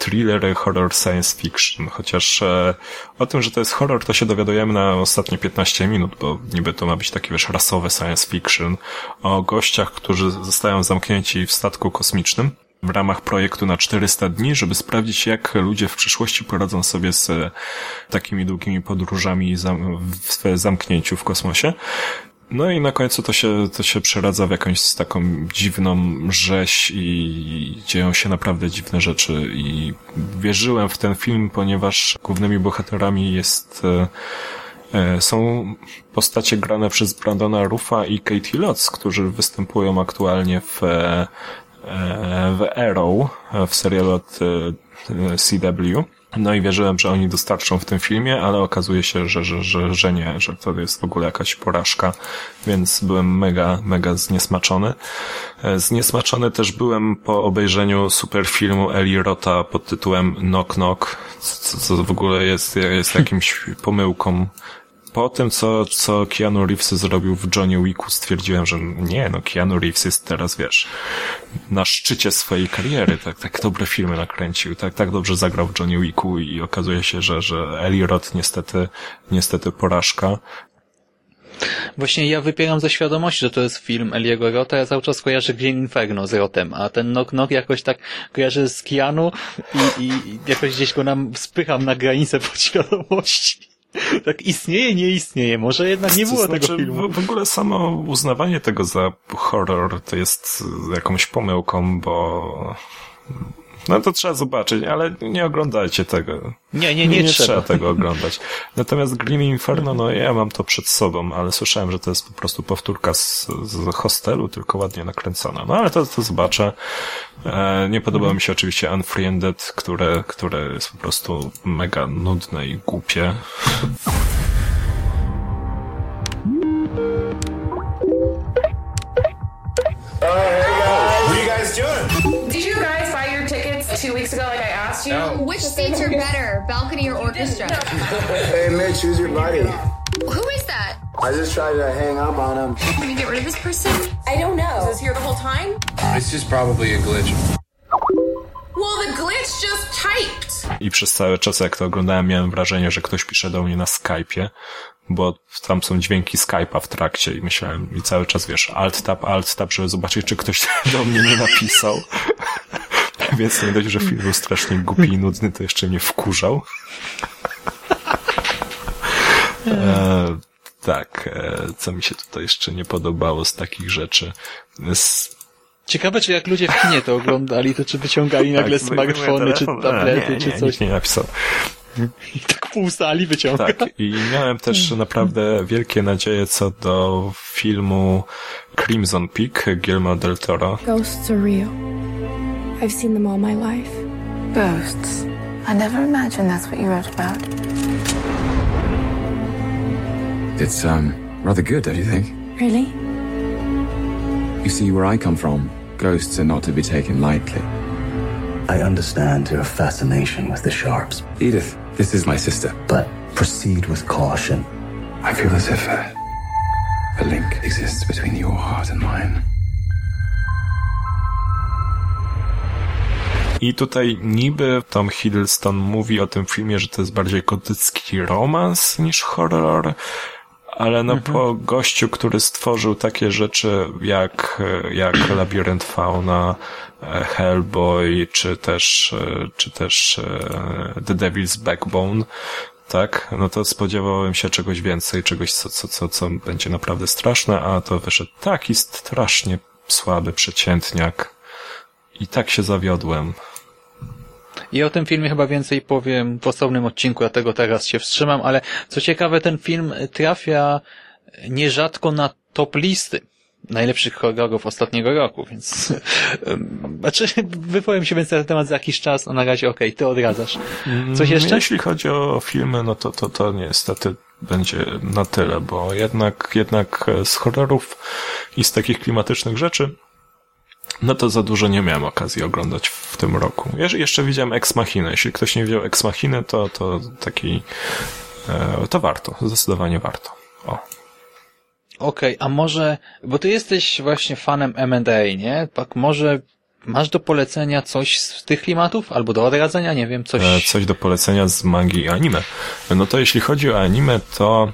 thriller, horror, science fiction. Chociaż e, o tym, że to jest horror, to się dowiadujemy na ostatnie 15 minut, bo niby to ma być taki, wiesz, rasowy science fiction o gościach, którzy zostają zamknięci w statku kosmicznym w ramach projektu na 400 dni, żeby sprawdzić, jak ludzie w przyszłości poradzą sobie z takimi długimi podróżami w zamknięciu w kosmosie. No i na końcu to się, to się przeradza w jakąś taką dziwną rzeź i dzieją się naprawdę dziwne rzeczy i wierzyłem w ten film, ponieważ głównymi bohaterami jest e, e, są postacie grane przez Brandona Ruffa i Katie Lotz, którzy występują aktualnie w, e, w Arrow, w serialu od CW. No i wierzyłem, że oni dostarczą w tym filmie, ale okazuje się, że, że, że, że nie, że to jest w ogóle jakaś porażka, więc byłem mega, mega zniesmaczony. E, zniesmaczony też byłem po obejrzeniu super filmu Eli Rota pod tytułem Knock Knock, co, co w ogóle jest, jest jakimś pomyłką po tym, co, co Keanu Reeves zrobił w Johnny Wicku, stwierdziłem, że nie, no Keanu Reeves jest teraz, wiesz, na szczycie swojej kariery, tak, tak dobre filmy nakręcił, tak, tak dobrze zagrał w Johnny Wicku i okazuje się, że, że Eli Roth niestety, niestety porażka. Właśnie ja wypieram ze świadomości, że to jest film Eliego Rota, ja cały czas kojarzę Green Inferno z Rotem, a ten Knock Knock jakoś tak kojarzę z Keanu i, i jakoś gdzieś go nam spycham na granicę podświadomości. tak istnieje, nie istnieje. Może jednak nie było to znaczy, tego filmu. W, w ogóle samo uznawanie tego za horror to jest jakąś pomyłką, bo no to trzeba zobaczyć, ale nie oglądajcie tego. Nie, nie, nie, nie trzeba. trzeba tego oglądać. Natomiast Green Inferno, no ja mam to przed sobą, ale słyszałem, że to jest po prostu powtórka z, z hostelu, tylko ładnie nakręcona. No ale to, to zobaczę. E, nie podoba mi się oczywiście Unfriended, które, które jest po prostu mega nudne i głupie. Two weeks ago, like I asked you. No. Which seats are better, balcony or orchestra? hey, Mitch, who's your buddy? Who is that? I just tried to hang up on him. Can we get rid of this person? I don't know. Is this here the whole time? It's just probably a glitch. Well, the glitch just typed. I przez cały czas, jak to oglądałem, miałem wrażenie, że ktoś pisze do mnie na Skype'ie, bo tam są dźwięki Skype'a w trakcie i myślałem, i cały czas, wiesz, alt tab, alt tab, żeby zobaczyć, czy ktoś do mnie nie napisał. Więc nie dość, że film był strasznie głupi i nudny, to jeszcze mnie wkurzał. E, tak, e, co mi się tutaj jeszcze nie podobało z takich rzeczy. Z... Ciekawe, czy jak ludzie w kinie to oglądali, to czy wyciągali tak, nagle smartfony, czy tablety, nie, nie, czy coś. Nikt nie napisał. I tak pół sali wyciąga. Tak, i miałem też naprawdę wielkie nadzieje co do filmu Crimson Peak Guillermo del Toro. Ghosts are real. I've seen them all my life. Ghosts. I never imagined that's what you wrote about. It's, um, rather good, don't you think? Really? You see, where I come from, ghosts are not to be taken lightly. I understand your fascination with the Sharps. Edith, this is my sister. But proceed with caution. I feel as if a, a link exists between your heart and mine. I tutaj niby Tom Hiddleston mówi o tym filmie, że to jest bardziej gotycki romans niż horror, ale no mhm. po gościu, który stworzył takie rzeczy jak, jak Labirynt Fauna, Hellboy, czy też, czy też e, The Devil's Backbone, tak, no to spodziewałem się czegoś więcej, czegoś, co, co, co, co będzie naprawdę straszne, a to wyszedł taki strasznie słaby przeciętniak. I tak się zawiodłem. I o tym filmie chyba więcej powiem w osobnym odcinku, ja tego teraz się wstrzymam, ale co ciekawe, ten film trafia nierzadko na top listy najlepszych horrorów ostatniego roku, więc znaczy wypowiem się więcej na ten temat za jakiś czas, a na razie okej, okay, ty odradzasz. Coś jeszcze? Mm, jeśli chodzi o filmy, no to, to, to niestety będzie na tyle, bo jednak, jednak z horrorów i z takich klimatycznych rzeczy no to za dużo nie miałem okazji oglądać w tym roku. Jeż, jeszcze widziałem Ex Machina. Jeśli ktoś nie widział Ex Machiny, to, to taki, e, to warto. Zdecydowanie warto. O. Okej, okay, a może, bo ty jesteś właśnie fanem M&A, nie? Tak, może masz do polecenia coś z tych klimatów? Albo do odradzenia? Nie wiem, coś... E, coś do polecenia z mangi i anime. No to jeśli chodzi o anime, to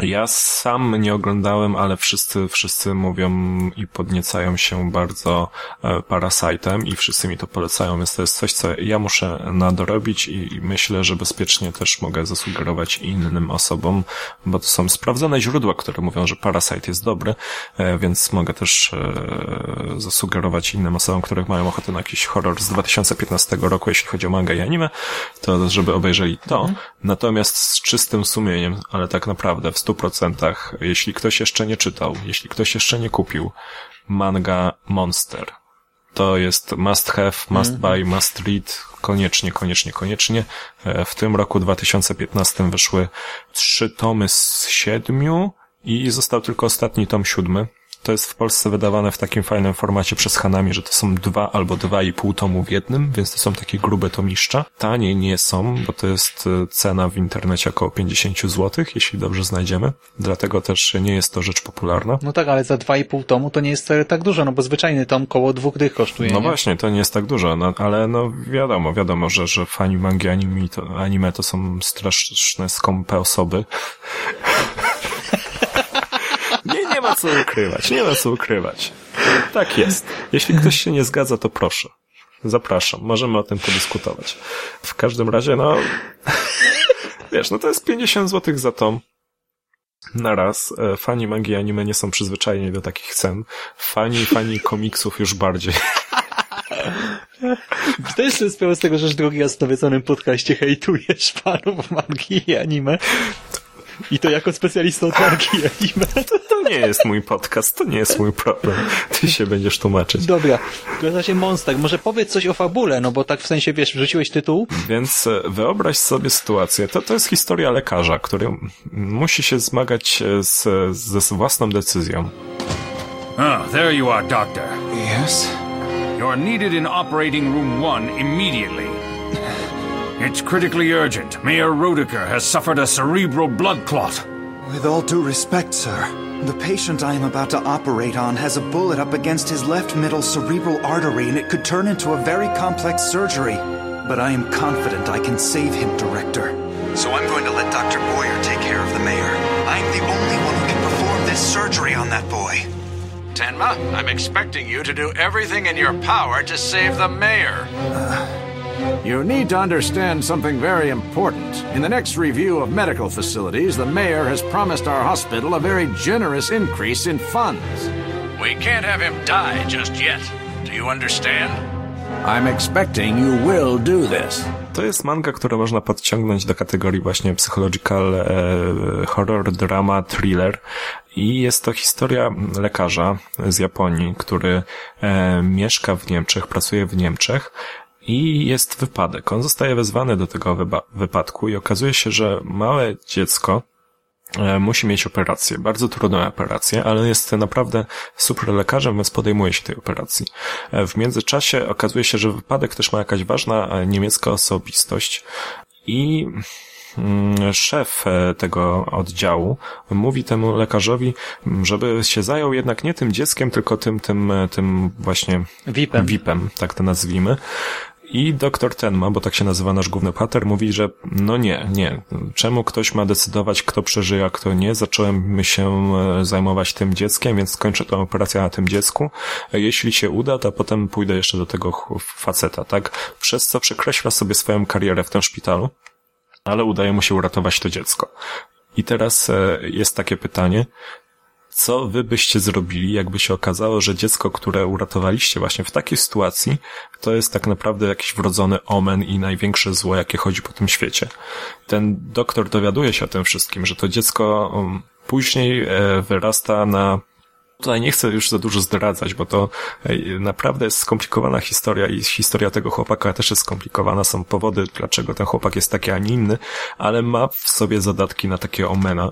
Ja sam nie oglądałem, ale wszyscy, wszyscy mówią i podniecają się bardzo e, Parasite'em i wszyscy mi to polecają, więc to jest coś, co ja muszę nadrobić i, myślę, że bezpiecznie też mogę zasugerować innym osobom, bo to są sprawdzone źródła, które mówią, że Parasite jest dobry, e, więc mogę też e, zasugerować innym osobom, które mają ochotę na jakiś horror z 2015 roku, jeśli chodzi o manga i anime, to żeby obejrzeli to. Mhm. Natomiast z czystym sumieniem, ale tak naprawdę w 100%, jeśli ktoś jeszcze nie czytał, jeśli ktoś jeszcze nie kupił manga Monster, to jest must have, must mm. buy, must read, koniecznie, koniecznie, koniecznie. E, w tym roku 2015 wyszły trzy tomy z siedmiu i został tylko ostatni tom siódmy to jest w Polsce wydawane w takim fajnym formacie przez Hanami, że to są dwa albo dwa i pół tomu w jednym, więc to są takie grube tomiszcza. Tanie nie są, bo to jest e, cena w internecie około 50 zł, jeśli dobrze znajdziemy. Dlatego też nie jest to rzecz popularna. No tak, ale za dwa i pół tomu to nie jest tak dużo, no bo zwyczajny tom koło dwóch dych kosztuje. No nie? właśnie, to nie jest tak dużo, no, ale no wiadomo, wiadomo, że, że fani mangi anime to, anime to są straszne, skąpe osoby. Co ukrywać, nie ma co ukrywać. Tak jest. Jeśli ktoś się nie zgadza, to proszę. Zapraszam, możemy o tym podyskutować. W każdym razie, no, wiesz, no to jest 50 zł za tom. Na raz. E, fani mangi anime nie są przyzwyczajeni do takich cen. Fani, fani komiksów już bardziej. Zdajesz sobie sprawę z tego, że już drugi raz w nawiedzonym podcaście hejtujesz fanów mangi i anime? I to jako specjalista od mangi anime. To, to nie jest mój podcast, to nie jest mój problem. Ty się będziesz tłumaczyć. Dobra, w razie Monster, może powiedz coś o fabule, no bo tak w sensie, wiesz, wrzuciłeś tytuł. Więc e, wyobraź sobie sytuację, to, to jest historia lekarza, który musi się zmagać e, z, ze własną decyzją. Oh, there you are, doctor. Yes? You're needed in operating room one immediately. It's critically urgent. Mayor Rodecker has suffered a cerebral blood clot. With all due respect, sir, the patient I am about to operate on has a bullet up against his left middle cerebral artery and it could turn into a very complex surgery. But I am confident I can save him, Director. So I'm going to let Dr. Boyer take care of the mayor. I'm the only one who can perform this surgery on that boy. Tenma, I'm expecting you to do everything in your power to save the mayor. Uh, You need to understand something very important. In the next review of medical facilities, the mayor has promised our hospital a very generous increase in funds. We can't have him die just yet. Do you understand? I'm expecting you will do this. To jest manga, które można podciągnąć do kategorii właśnie psychological e, horror, drama, thriller. I jest to historia lekarza z Japonii, który e, mieszka w Niemczech, pracuje w Niemczech i jest wypadek. On zostaje wezwany do tego wypadku i okazuje się, że małe dziecko e, musi mieć operację, bardzo trudną operację, ale jest naprawdę super lekarzem, więc podejmuje się tej operacji. E, w międzyczasie okazuje się, że wypadek też ma jakaś ważna e, niemiecka osobistość i mm, szef tego oddziału mówi temu lekarzowi, żeby się zajął jednak nie tym dzieckiem, tylko tym, tym, tym właśnie VIP-em, VIP-em tak to nazwijmy. I doktor Tenma, bo tak się nazywa nasz główny pater, mówi, że no nie, nie. Czemu ktoś ma decydować, kto przeżyje, a kto nie? Zacząłem się e, zajmować tym dzieckiem, więc skończę tę operację na tym dziecku. E, jeśli się uda, to potem pójdę jeszcze do tego faceta, tak? Przez co przekreśla sobie swoją karierę w tym szpitalu, ale udaje mu się uratować to dziecko. I teraz e, jest takie pytanie, co wy byście zrobili, jakby się okazało, że dziecko, które uratowaliście właśnie w takiej sytuacji, to jest tak naprawdę jakiś wrodzony omen i największe zło, jakie chodzi po tym świecie. Ten doktor dowiaduje się o tym wszystkim, że to dziecko um, później e, wyrasta na Tutaj nie chcę już za dużo zdradzać, bo to naprawdę jest skomplikowana historia i historia tego chłopaka też jest skomplikowana. Są powody, dlaczego ten chłopak jest taki, a nie inny, ale ma w sobie zadatki na takie omena.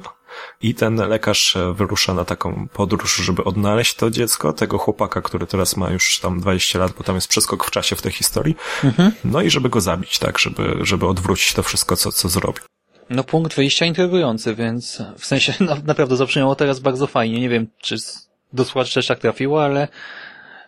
I ten lekarz e, wyrusza na taką podróż, żeby odnaleźć to dziecko, tego chłopaka, który teraz ma już tam 20 lat, bo tam jest przeskok w czasie w tej historii. Mhm. No i żeby go zabić, tak, żeby, żeby odwrócić to wszystko, co, co zrobił. No punkt wyjścia intrygujący, więc w sensie no, naprawdę zabrzmiało teraz bardzo fajnie. Nie wiem, czy do słuchaczy też tak trafiło, ale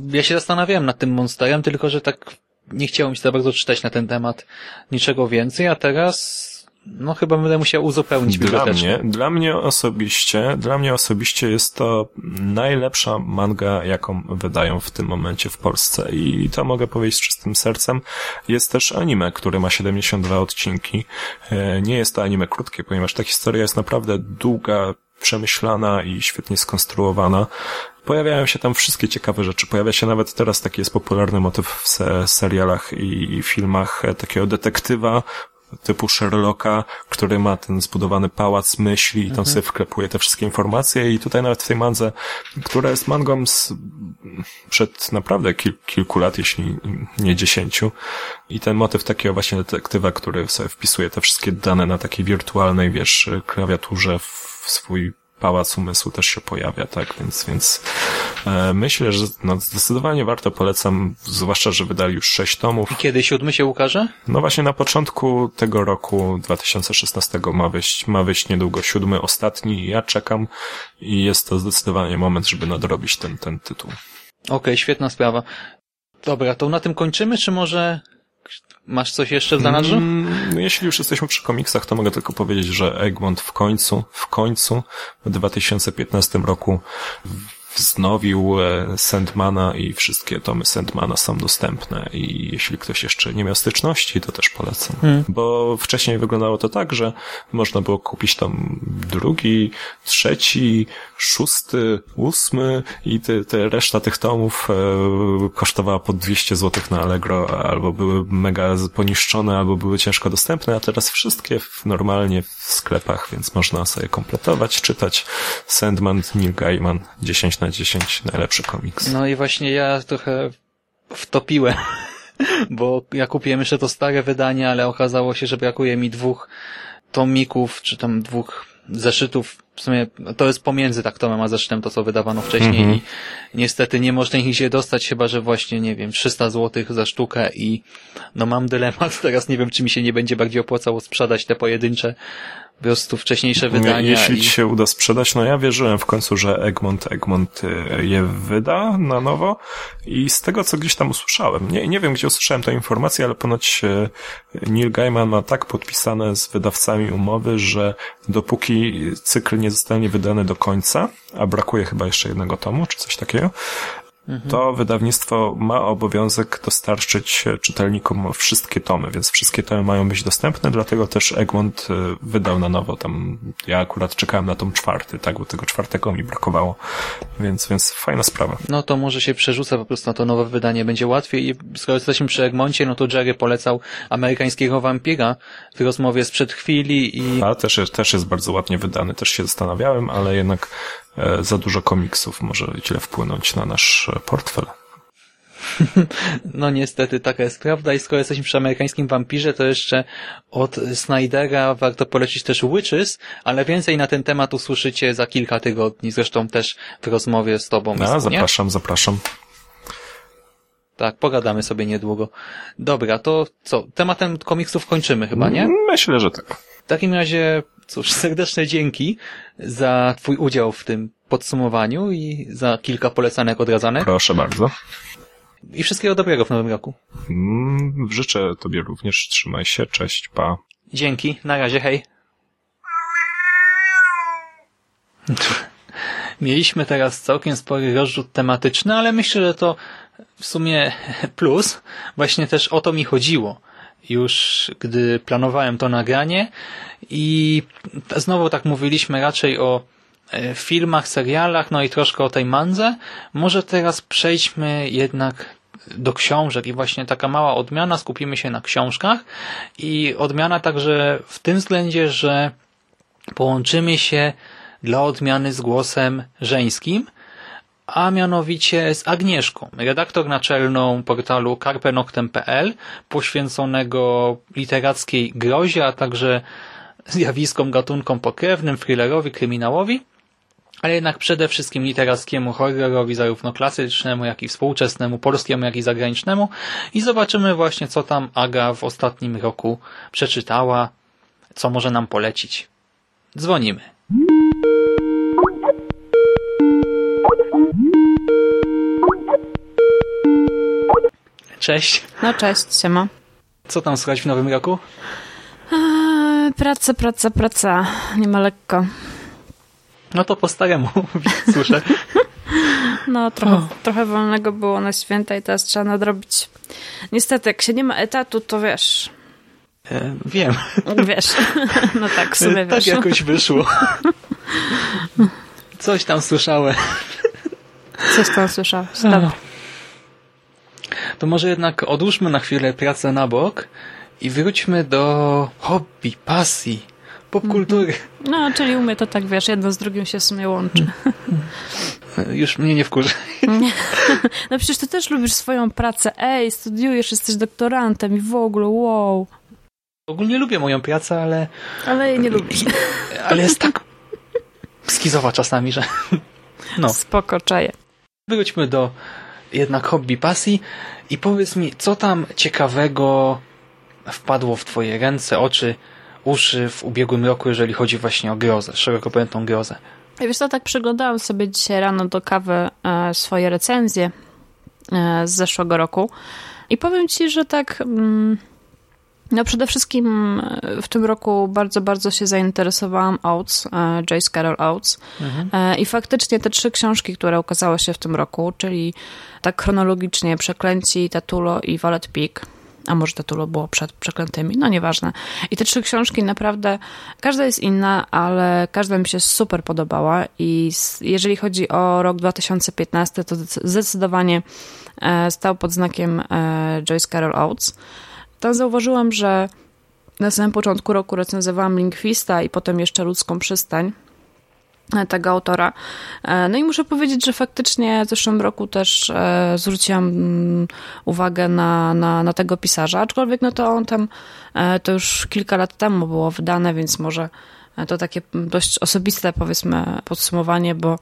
ja się zastanawiałem nad tym monsterem, tylko że tak nie chciałem się za bardzo czytać na ten temat niczego więcej, a teraz no chyba będę musiał uzupełnić dla biblioteczkę. mnie, dla mnie osobiście, dla mnie osobiście jest to najlepsza manga, jaką wydają w tym momencie w Polsce i to mogę powiedzieć z czystym sercem. Jest też anime, który ma 72 odcinki. E, Nie jest to anime krótkie, ponieważ ta historia jest naprawdę długa, przemyślana i świetnie skonstruowana. Pojawiają się tam wszystkie ciekawe rzeczy. Pojawia się nawet teraz taki jest popularny motyw w se serialach i, i filmach e, takiego detektywa, typu Sherlocka, który ma ten zbudowany pałac myśli i tam Mhm. sobie wklepuje te wszystkie informacje i tutaj nawet w tej mandze, która jest mangą z, przed naprawdę kil, kilku lat, jeśli nie dziesięciu i ten motyw takiego właśnie detektywa, który sobie wpisuje te wszystkie dane na takiej wirtualnej, wiesz, klawiaturze w swój pałac umysłu też się pojawia, tak, więc, więc e, myślę, że no, zdecydowanie warto polecam, zwłaszcza, że wydali już sześć tomów. I kiedy siódmy się ukaże? No właśnie na początku tego roku 2016 ma wyjść, ma wyjść niedługo siódmy, ostatni. Ja czekam i jest to zdecydowanie moment, żeby nadrobić ten, ten tytuł. Okej, świetna sprawa. Dobra, to na tym kończymy, czy może masz coś jeszcze w zanadrzu? Mm, no jeśli już jesteśmy przy komiksach, to mogę tylko powiedzieć, że Egmont w końcu, w końcu w 2015 roku wznowił e, Sandmana i wszystkie tomy Sandmana są dostępne i jeśli ktoś jeszcze nie miał styczności, to też polecam. Hmm. Bo wcześniej wyglądało to tak, że można było kupić tam drugi, trzeci, szósty, ósmy i te, te reszta tych tomów e, kosztowała po 200 zł na Allegro, albo były mega poniszczone, albo były ciężko dostępne, a teraz wszystkie w, normalnie w sklepach, więc można sobie kompletować, czytać. Sandman, Neil Gaiman, 10 na 10, najlepszy komiks. No i właśnie ja trochę wtopiłem, bo ja kupiłem jeszcze to stare wydanie, ale okazało się, że brakuje mi dwóch tomików, czy tam dwóch zeszytów. W sumie to jest pomiędzy tak tomem a zeszytem to, co wydawano wcześniej Mhm. i niestety nie można ich nigdzie dostać, chyba że właśnie, nie wiem, 300 zł za sztukę i no mam dylemat, teraz nie wiem, czy mi się nie będzie bardziej opłacało sprzedać te pojedyncze po prostu wcześniejsze wydania. Jeśli i... ci się uda sprzedać, no ja wierzyłem w końcu, że Egmont, Egmont y, je wyda na nowo i z tego, co gdzieś tam usłyszałem, nie, nie wiem, gdzie usłyszałem tę informację, ale ponoć y, Neil Gaiman ma tak podpisane z wydawcami umowy, że dopóki cykl nie zostanie wydany do końca, a brakuje chyba jeszcze jednego tomu, czy coś takiego, Mhm. to wydawnictwo ma obowiązek dostarczyć czytelnikom wszystkie tomy, więc wszystkie tomy mają być dostępne, dlatego też Egmont y, wydał na nowo tam, ja akurat czekałem na tom czwarty, tak, bo tego czwartego mi brakowało, więc, więc fajna sprawa. No to może się przerzuca po prostu na to nowe wydanie, będzie łatwiej i skoro jesteśmy przy Egmoncie, no to Jerry polecał amerykańskiego wampira w rozmowie sprzed chwili i A też jest, też jest bardzo ładnie wydany, też się zastanawiałem, ale jednak e, za dużo komiksów może źle wpłynąć na nasz e, portfel. no niestety taka jest prawda i skoro jesteśmy przy amerykańskim wampirze, to jeszcze od Snydera warto polecić też Witches, ale więcej na ten temat usłyszycie za kilka tygodni, zresztą też w rozmowie z tobą. A, zapraszam, zapraszam. Tak, pogadamy sobie niedługo. Dobra, to co? Tematem komiksów kończymy chyba, nie? Myślę, że tak. W takim razie, cóż, serdeczne dzięki za Twój udział w tym podsumowaniu i za kilka polecanek odradzanek. Proszę bardzo. I wszystkiego dobrego w nowym roku. Mm, Życzę tobie również, trzymaj się, cześć, pa. Dzięki, na razie, hej. Mieliśmy teraz całkiem spory rozrzut tematyczny, ale myślę, że to w sumie plus. Właśnie też o to mi chodziło. Już gdy planowałem to nagranie. I znowu tak mówiliśmy raczej o e, filmach, serialach, no i troszkę o tej mandze. Może teraz przejdźmy jednak do książek i właśnie taka mała odmiana, skupimy się na książkach. I odmiana także w tym względzie, że połączymy się dla odmiany z głosem żeńskim, a mianowicie z Agnieszką, redaktor naczelną portalu carpenoctem.pl, poświęconego literackiej grozie, a także zjawiskom, gatunkom pokrewnym, thrillerowi, kryminałowi, ale jednak przede wszystkim literackiemu horrorowi, zarówno klasycznemu, jak i współczesnemu, polskiemu, jak i zagranicznemu i zobaczymy właśnie, co tam Aga w ostatnim roku przeczytała, co może nam polecić. Dzwonimy. Cześć. No cześć, siema. Co tam słychać w nowym roku? Eee, E, praca, praca, praca. Nie ma lekko. No to po staremu, słyszę. No, trochę, trochę wolnego było na święta i teraz trzeba nadrobić. Niestety, jak się nie ma etatu, to wiesz... E, wiem. Wiesz. No tak, w sumie tak wiesz. jakoś wyszło. Coś tam słyszałem. Coś tam słyszałeś. Dobra. To może jednak odłóżmy na chwilę pracę na bok i wróćmy do hobby, pasji, popkultury. No, czyli u mnie to tak, wiesz, jedno z drugim się w sumie łączy. Już mnie nie wkurzy. No przecież ty też lubisz swoją pracę. Ej, studiujesz, jesteś doktorantem i w ogóle, wow. Ogólnie lubię moją pracę, ale... Ale jej nie lubisz. Ale jest tak skizowa czasami, że... No. Spoko, czaję. Wróćmy do jednak hobby, pasji i powiedz mi, co tam ciekawego wpadło w twoje ręce, oczy, uszy w ubiegłym roku, jeżeli chodzi właśnie o grozę, szeroko pojętą grozę. Wiesz co, tak przeglądałam sobie dzisiaj rano do kawy e, swoje recenzje e, z zeszłego roku i powiem ci, że tak... Mm, no przede wszystkim e, w tym roku bardzo, bardzo się zainteresowałam Oates, Joyce Carol Oates mhm. i faktycznie te trzy książki, które ukazały się w tym roku, czyli tak chronologicznie Przeklęci, Tatulo i Wallet Peak, a może Tatulo było przed Przeklętymi, no nieważne. I te trzy książki naprawdę, każda jest inna, ale każda mi się super podobała i jeżeli chodzi o rok 2015, to zdecydowanie stał pod znakiem Joyce Carol Oates. Tam zauważyłam, że na samym początku roku recenzowałam Lingwista i potem jeszcze Ludzką Przystań tego autora. No i muszę powiedzieć, że faktycznie w zeszłym roku też zwróciłam uwagę na, na, na tego pisarza, aczkolwiek no to on tam, to już kilka lat temu było wydane, więc może to takie dość osobiste powiedzmy podsumowanie, bo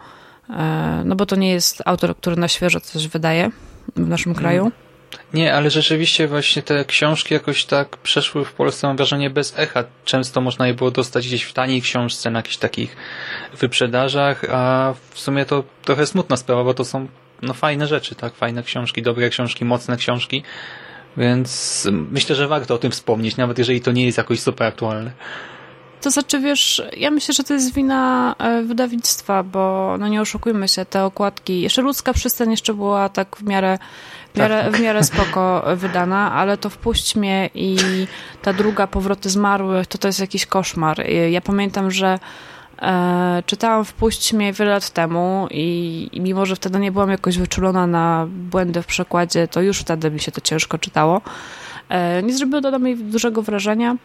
no bo to nie jest autor, który na świeżo coś wydaje w naszym kraju. Nie, ale rzeczywiście właśnie te książki jakoś tak przeszły w Polsce, mam wrażenie, bez echa. Często można je było dostać gdzieś w taniej książce, na jakichś takich wyprzedażach, a w sumie to trochę smutna sprawa, bo to są no fajne rzeczy, tak? Fajne książki, dobre książki, mocne książki, więc myślę, że warto o tym wspomnieć, nawet jeżeli to nie jest jakoś super aktualne. To znaczy, wiesz, ja myślę, że to jest wina wydawnictwa, bo no nie oszukujmy się, te okładki, jeszcze Ludzka Przystań jeszcze była tak w miarę w miarę, Tak. w miarę spoko wydana, ale to Wpuść mnie i ta druga Powroty Zmarłych, to to jest jakiś koszmar. Ja pamiętam, że e, czytałam Wpuść mnie wiele lat temu i, i mimo, że wtedy nie byłam jakoś wyczulona na błędy w przekładzie, to już wtedy mi się to ciężko czytało. E, nie zrobiło to na mnie dużego wrażenia,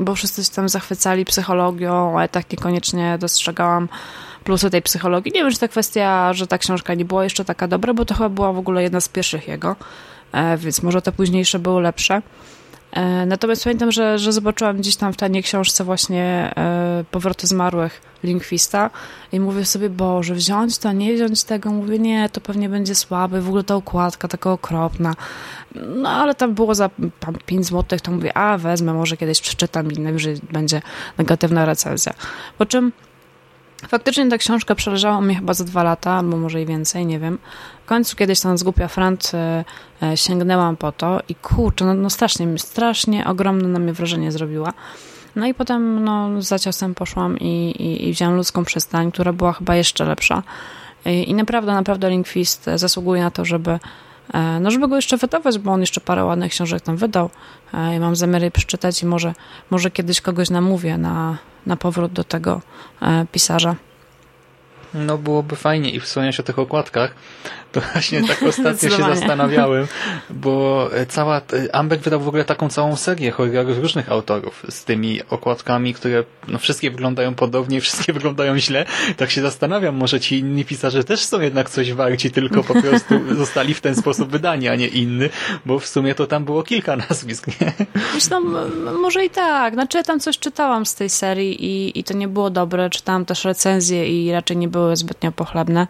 bo wszyscy się tam zachwycali psychologią, ale tak niekoniecznie dostrzegałam plusy tej psychologii. Nie wiem, czy ta kwestia, że ta książka nie była jeszcze taka dobra, bo to chyba była w ogóle jedna z pierwszych jego, e, więc może te późniejsze były lepsze. E, Natomiast pamiętam, że, że zobaczyłam gdzieś tam w taniej książce właśnie e, Powroty Zmarłych Lingwista i mówię sobie, Boże, wziąć to, nie wziąć tego. Mówię, nie, to pewnie będzie słabe, w ogóle ta okładka taka okropna. No ale tam było za tam 5 złotych, to mówię, a wezmę, może kiedyś przeczytam i najwyżej będzie negatywna recenzja. Po czym Faktycznie ta książka przeleżała mnie chyba za dwa lata, albo może i więcej, nie wiem. W końcu kiedyś tam z głupia frant e, e, sięgnęłam po to i kurczę, no, no strasznie, strasznie ogromne na mnie wrażenie zrobiła. No i potem no, za ciosem poszłam i, i, i wziąłem Ludzką Przystań, która była chyba jeszcze lepsza. I, i naprawdę, naprawdę Lingwist zasługuje na to, żeby e, no żeby go jeszcze wydawać, bo on jeszcze parę ładnych książek tam wydał i mam zamiar je przeczytać i może, może kiedyś kogoś namówię na, na powrót do tego pisarza. No byłoby fajnie i wspomniałeś o tych okładkach, to właśnie tak ostatnio się zastanawiałem, bo cała, Ambek wydał w ogóle taką całą serię horrorów różnych autorów z tymi okładkami, które no wszystkie wyglądają podobnie, wszystkie wyglądają źle. Tak się zastanawiam, może ci inni pisarze też są jednak coś warci, tylko po prostu zostali w ten sposób wydani, a nie inny, bo w sumie to tam było kilka nazwisk, nie? Zresztą może i tak. Znaczy ja tam coś czytałam z tej serii i, i to nie było dobre. Czytałam też recenzje i raczej nie były zbytnio pochlebne.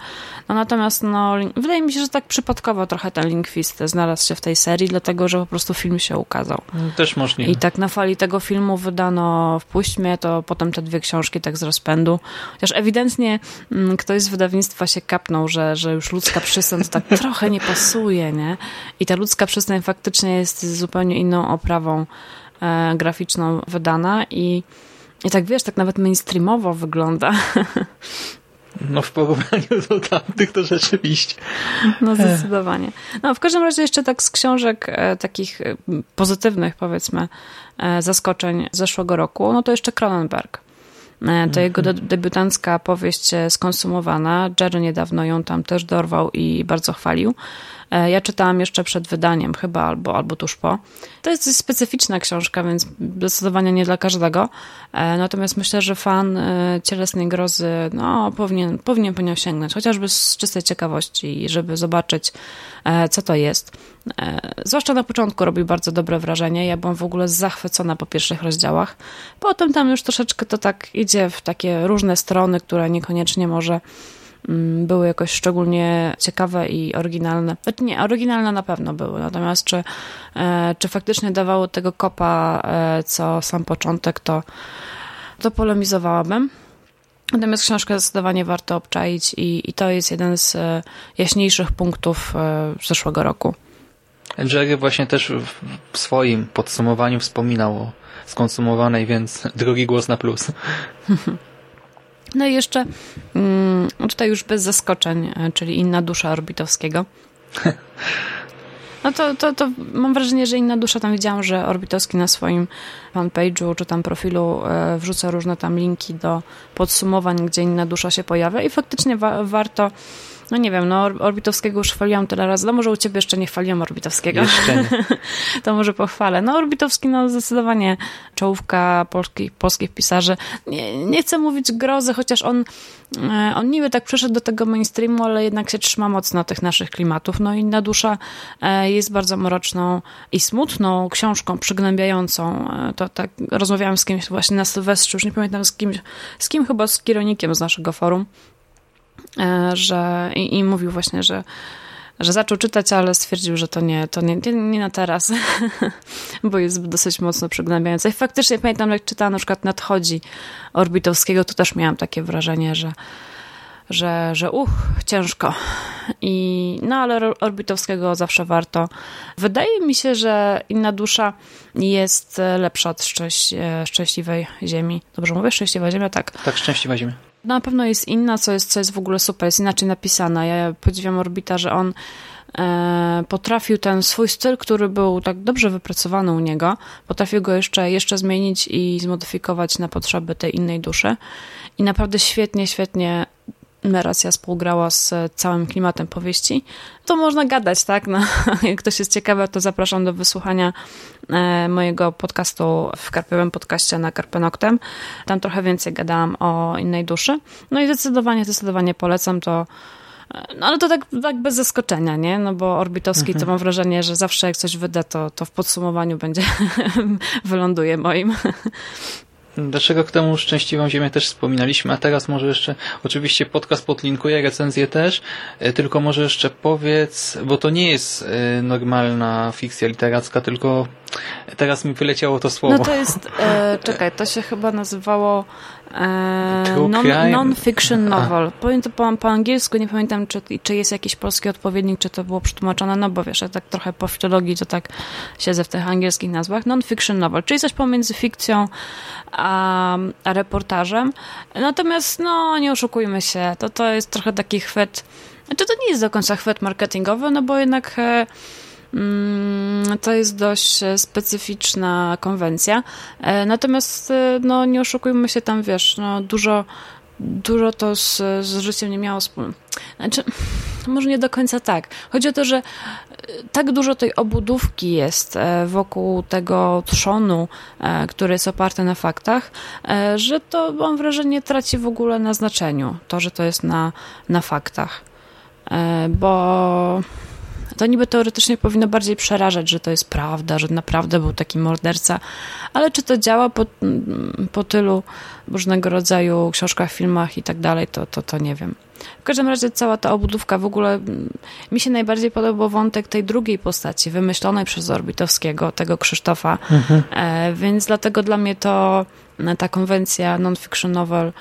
No natomiast no, lin- wydaje mi się, że tak przypadkowo trochę ten Lingwist znalazł się w tej serii, dlatego że po prostu film się ukazał. Też możliwe. I tak na fali tego filmu wydano Wpuść mnie, to potem te dwie książki tak z rozpędu. Chociaż ewidentnie mm, ktoś z wydawnictwa się kapnął, że, że już ludzka przystań to tak trochę nie pasuje, nie? I ta ludzka przystań faktycznie jest zupełnie inną oprawą e, graficzną wydana i, i tak wiesz, tak nawet mainstreamowo wygląda. No w porównaniu do tamtych to rzeczywiście. No zdecydowanie. No w każdym razie jeszcze tak z książek e, takich e, pozytywnych powiedzmy e, zaskoczeń zeszłego roku, no to jeszcze Cronenberg. E, to jego de debiutancka powieść skonsumowana. Jerry niedawno ją tam też dorwał i bardzo chwalił. E, ja czytałam jeszcze przed wydaniem, chyba albo, albo tuż po. To jest dość specyficzna książka, więc zdecydowanie nie dla każdego. Natomiast myślę, że fan cielesnej grozy no, powinien, powinien po nią sięgnąć, chociażby z czystej ciekawości, żeby zobaczyć, co to jest. Zwłaszcza na początku robi bardzo dobre wrażenie. Ja byłam w ogóle zachwycona po pierwszych rozdziałach. Potem tam już troszeczkę to tak idzie w takie różne strony, które niekoniecznie może były jakoś szczególnie ciekawe i oryginalne. Znaczy nie, oryginalne na pewno były, natomiast czy, e, czy faktycznie dawało tego kopa, e, co sam początek, to, to polemizowałabym. Natomiast książkę zdecydowanie warto obczaić i, i to jest jeden z e, jaśniejszych punktów zeszłego roku. Jerry właśnie też w swoim podsumowaniu wspominał o skonsumowanej, więc drugi głos na plus. No i jeszcze mm, tutaj już bez zaskoczeń, e, czyli Inna Dusza Orbitowskiego. No to, to, to mam wrażenie, że Inna Dusza, tam widziałam, że Orbitowski na swoim fanpage'u czy tam profilu e, wrzuca różne tam linki do podsumowań, gdzie Inna Dusza się pojawia i faktycznie wa warto no nie wiem, no Orbitowskiego już chwaliłam tyle razy, no może u ciebie jeszcze nie chwaliłam Orbitowskiego. Jeszcze nie. to może pochwalę. No Orbitowski, no zdecydowanie czołówka polskich, polskich pisarzy. Nie, nie chcę mówić grozy, chociaż on, e, on niby tak przeszedł do tego mainstreamu, ale jednak się trzyma mocno tych naszych klimatów. No Inna Dusza e, jest bardzo mroczną i smutną książką, przygnębiającą. E, to tak rozmawiałam z kimś właśnie na Sylwestrze, już nie pamiętam z kim, z kim chyba z Kironikiem z naszego forum, że i, i mówił właśnie, że że zaczął czytać, ale stwierdził, że to nie, to nie, nie na teraz, bo jest dosyć mocno przygnębiające. I faktycznie pamiętam, jak czytałam na przykład Nadchodzi Orbitowskiego, to też miałam takie wrażenie, że że, że uch, ciężko. I, no ale Orbitowskiego zawsze warto. Wydaje mi się, że Inna Dusza jest lepsza od szczęś, e, Szczęśliwej Ziemi. Dobrze mówię? Szczęśliwa Ziemia? Tak. Tak, Szczęśliwa Ziemia na pewno jest inna, co jest, co jest w ogóle super, jest inaczej napisana. Ja podziwiam Orbita, że on e, potrafił ten swój styl, który był tak dobrze wypracowany u niego, potrafił go jeszcze, jeszcze zmienić i zmodyfikować na potrzeby tej innej duszy. I naprawdę świetnie, świetnie narracja współgrała z całym klimatem powieści, to można gadać, tak? No, jak ktoś jest ciekawy, to zapraszam do wysłuchania e, mojego podcastu w Karpiowym Podcaście na Karpenoktem. Tam trochę więcej gadałam o innej duszy. No i zdecydowanie, zdecydowanie polecam to e, no ale to tak, tak bez zaskoczenia, nie? No bo Orbitowski mhm. to mam wrażenie, że zawsze jak coś wyda, to, to w podsumowaniu będzie wyląduje moim. Dlaczego k temu Szczęśliwą Ziemię też wspominaliśmy, a teraz może jeszcze, oczywiście podcast podlinkuje, recenzję też, e, tylko może jeszcze powiedz, bo to nie jest e, normalna fikcja literacka, tylko teraz mi wyleciało to słowo. No to jest, e, czekaj, to się chyba nazywało e, non-fiction non novel. Powiem to po, po, angielsku, nie pamiętam, czy, czy jest jakiś polski odpowiednik, czy to było przetłumaczone, no bo wiesz, ja tak trochę po filologii to tak siedzę w tych angielskich nazwach. Non-fiction novel, czyli coś pomiędzy fikcją a, a reportażem. Natomiast, no, nie oszukujmy się, to, to jest trochę taki chwyt, znaczy to nie jest do końca chwyt marketingowy, no bo jednak e, to jest dość specyficzna konwencja. E, natomiast, e, no, nie oszukujmy się, tam wiesz, no, dużo dużo to z, z życiem nie miało wspólnego. Znaczy, może nie do końca tak. Chodzi o to, że e, tak dużo tej obudówki jest e, wokół tego trzonu, e, który jest oparty na faktach, że to mam wrażenie traci w ogóle na znaczeniu, to, że to jest na, na faktach. Bo to niby teoretycznie powinno bardziej przerażać, że to jest prawda, że naprawdę był taki morderca, ale czy to działa po, po tylu różnego rodzaju książkach, filmach i tak dalej, to, to, to nie wiem. W każdym razie cała ta obudówka w ogóle mm, mi się najbardziej podobał wątek tej drugiej postaci, wymyślonej przez Orbitowskiego, tego Krzysztofa, mhm. e, więc dlatego dla mnie to e, ta konwencja non-fiction novel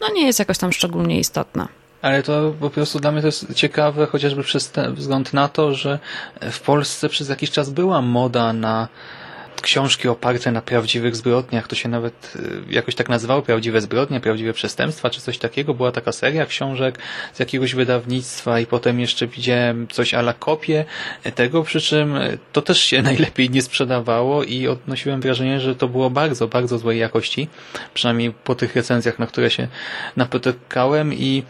no nie jest jakoś tam szczególnie istotna. Ale to po prostu dla mnie to jest ciekawe, chociażby przez ten wzgląd na to, że w Polsce przez jakiś czas była moda na książki oparte na prawdziwych zbrodniach, to się nawet y, jakoś tak nazywało, prawdziwe zbrodnie, prawdziwe przestępstwa, czy coś takiego. Była taka seria książek z jakiegoś wydawnictwa i potem jeszcze widziałem coś ala kopię tego, przy czym to też się najlepiej nie sprzedawało i odnosiłem wrażenie, że to było bardzo, bardzo złej jakości, przynajmniej po tych recenzjach, na które się napotykałem i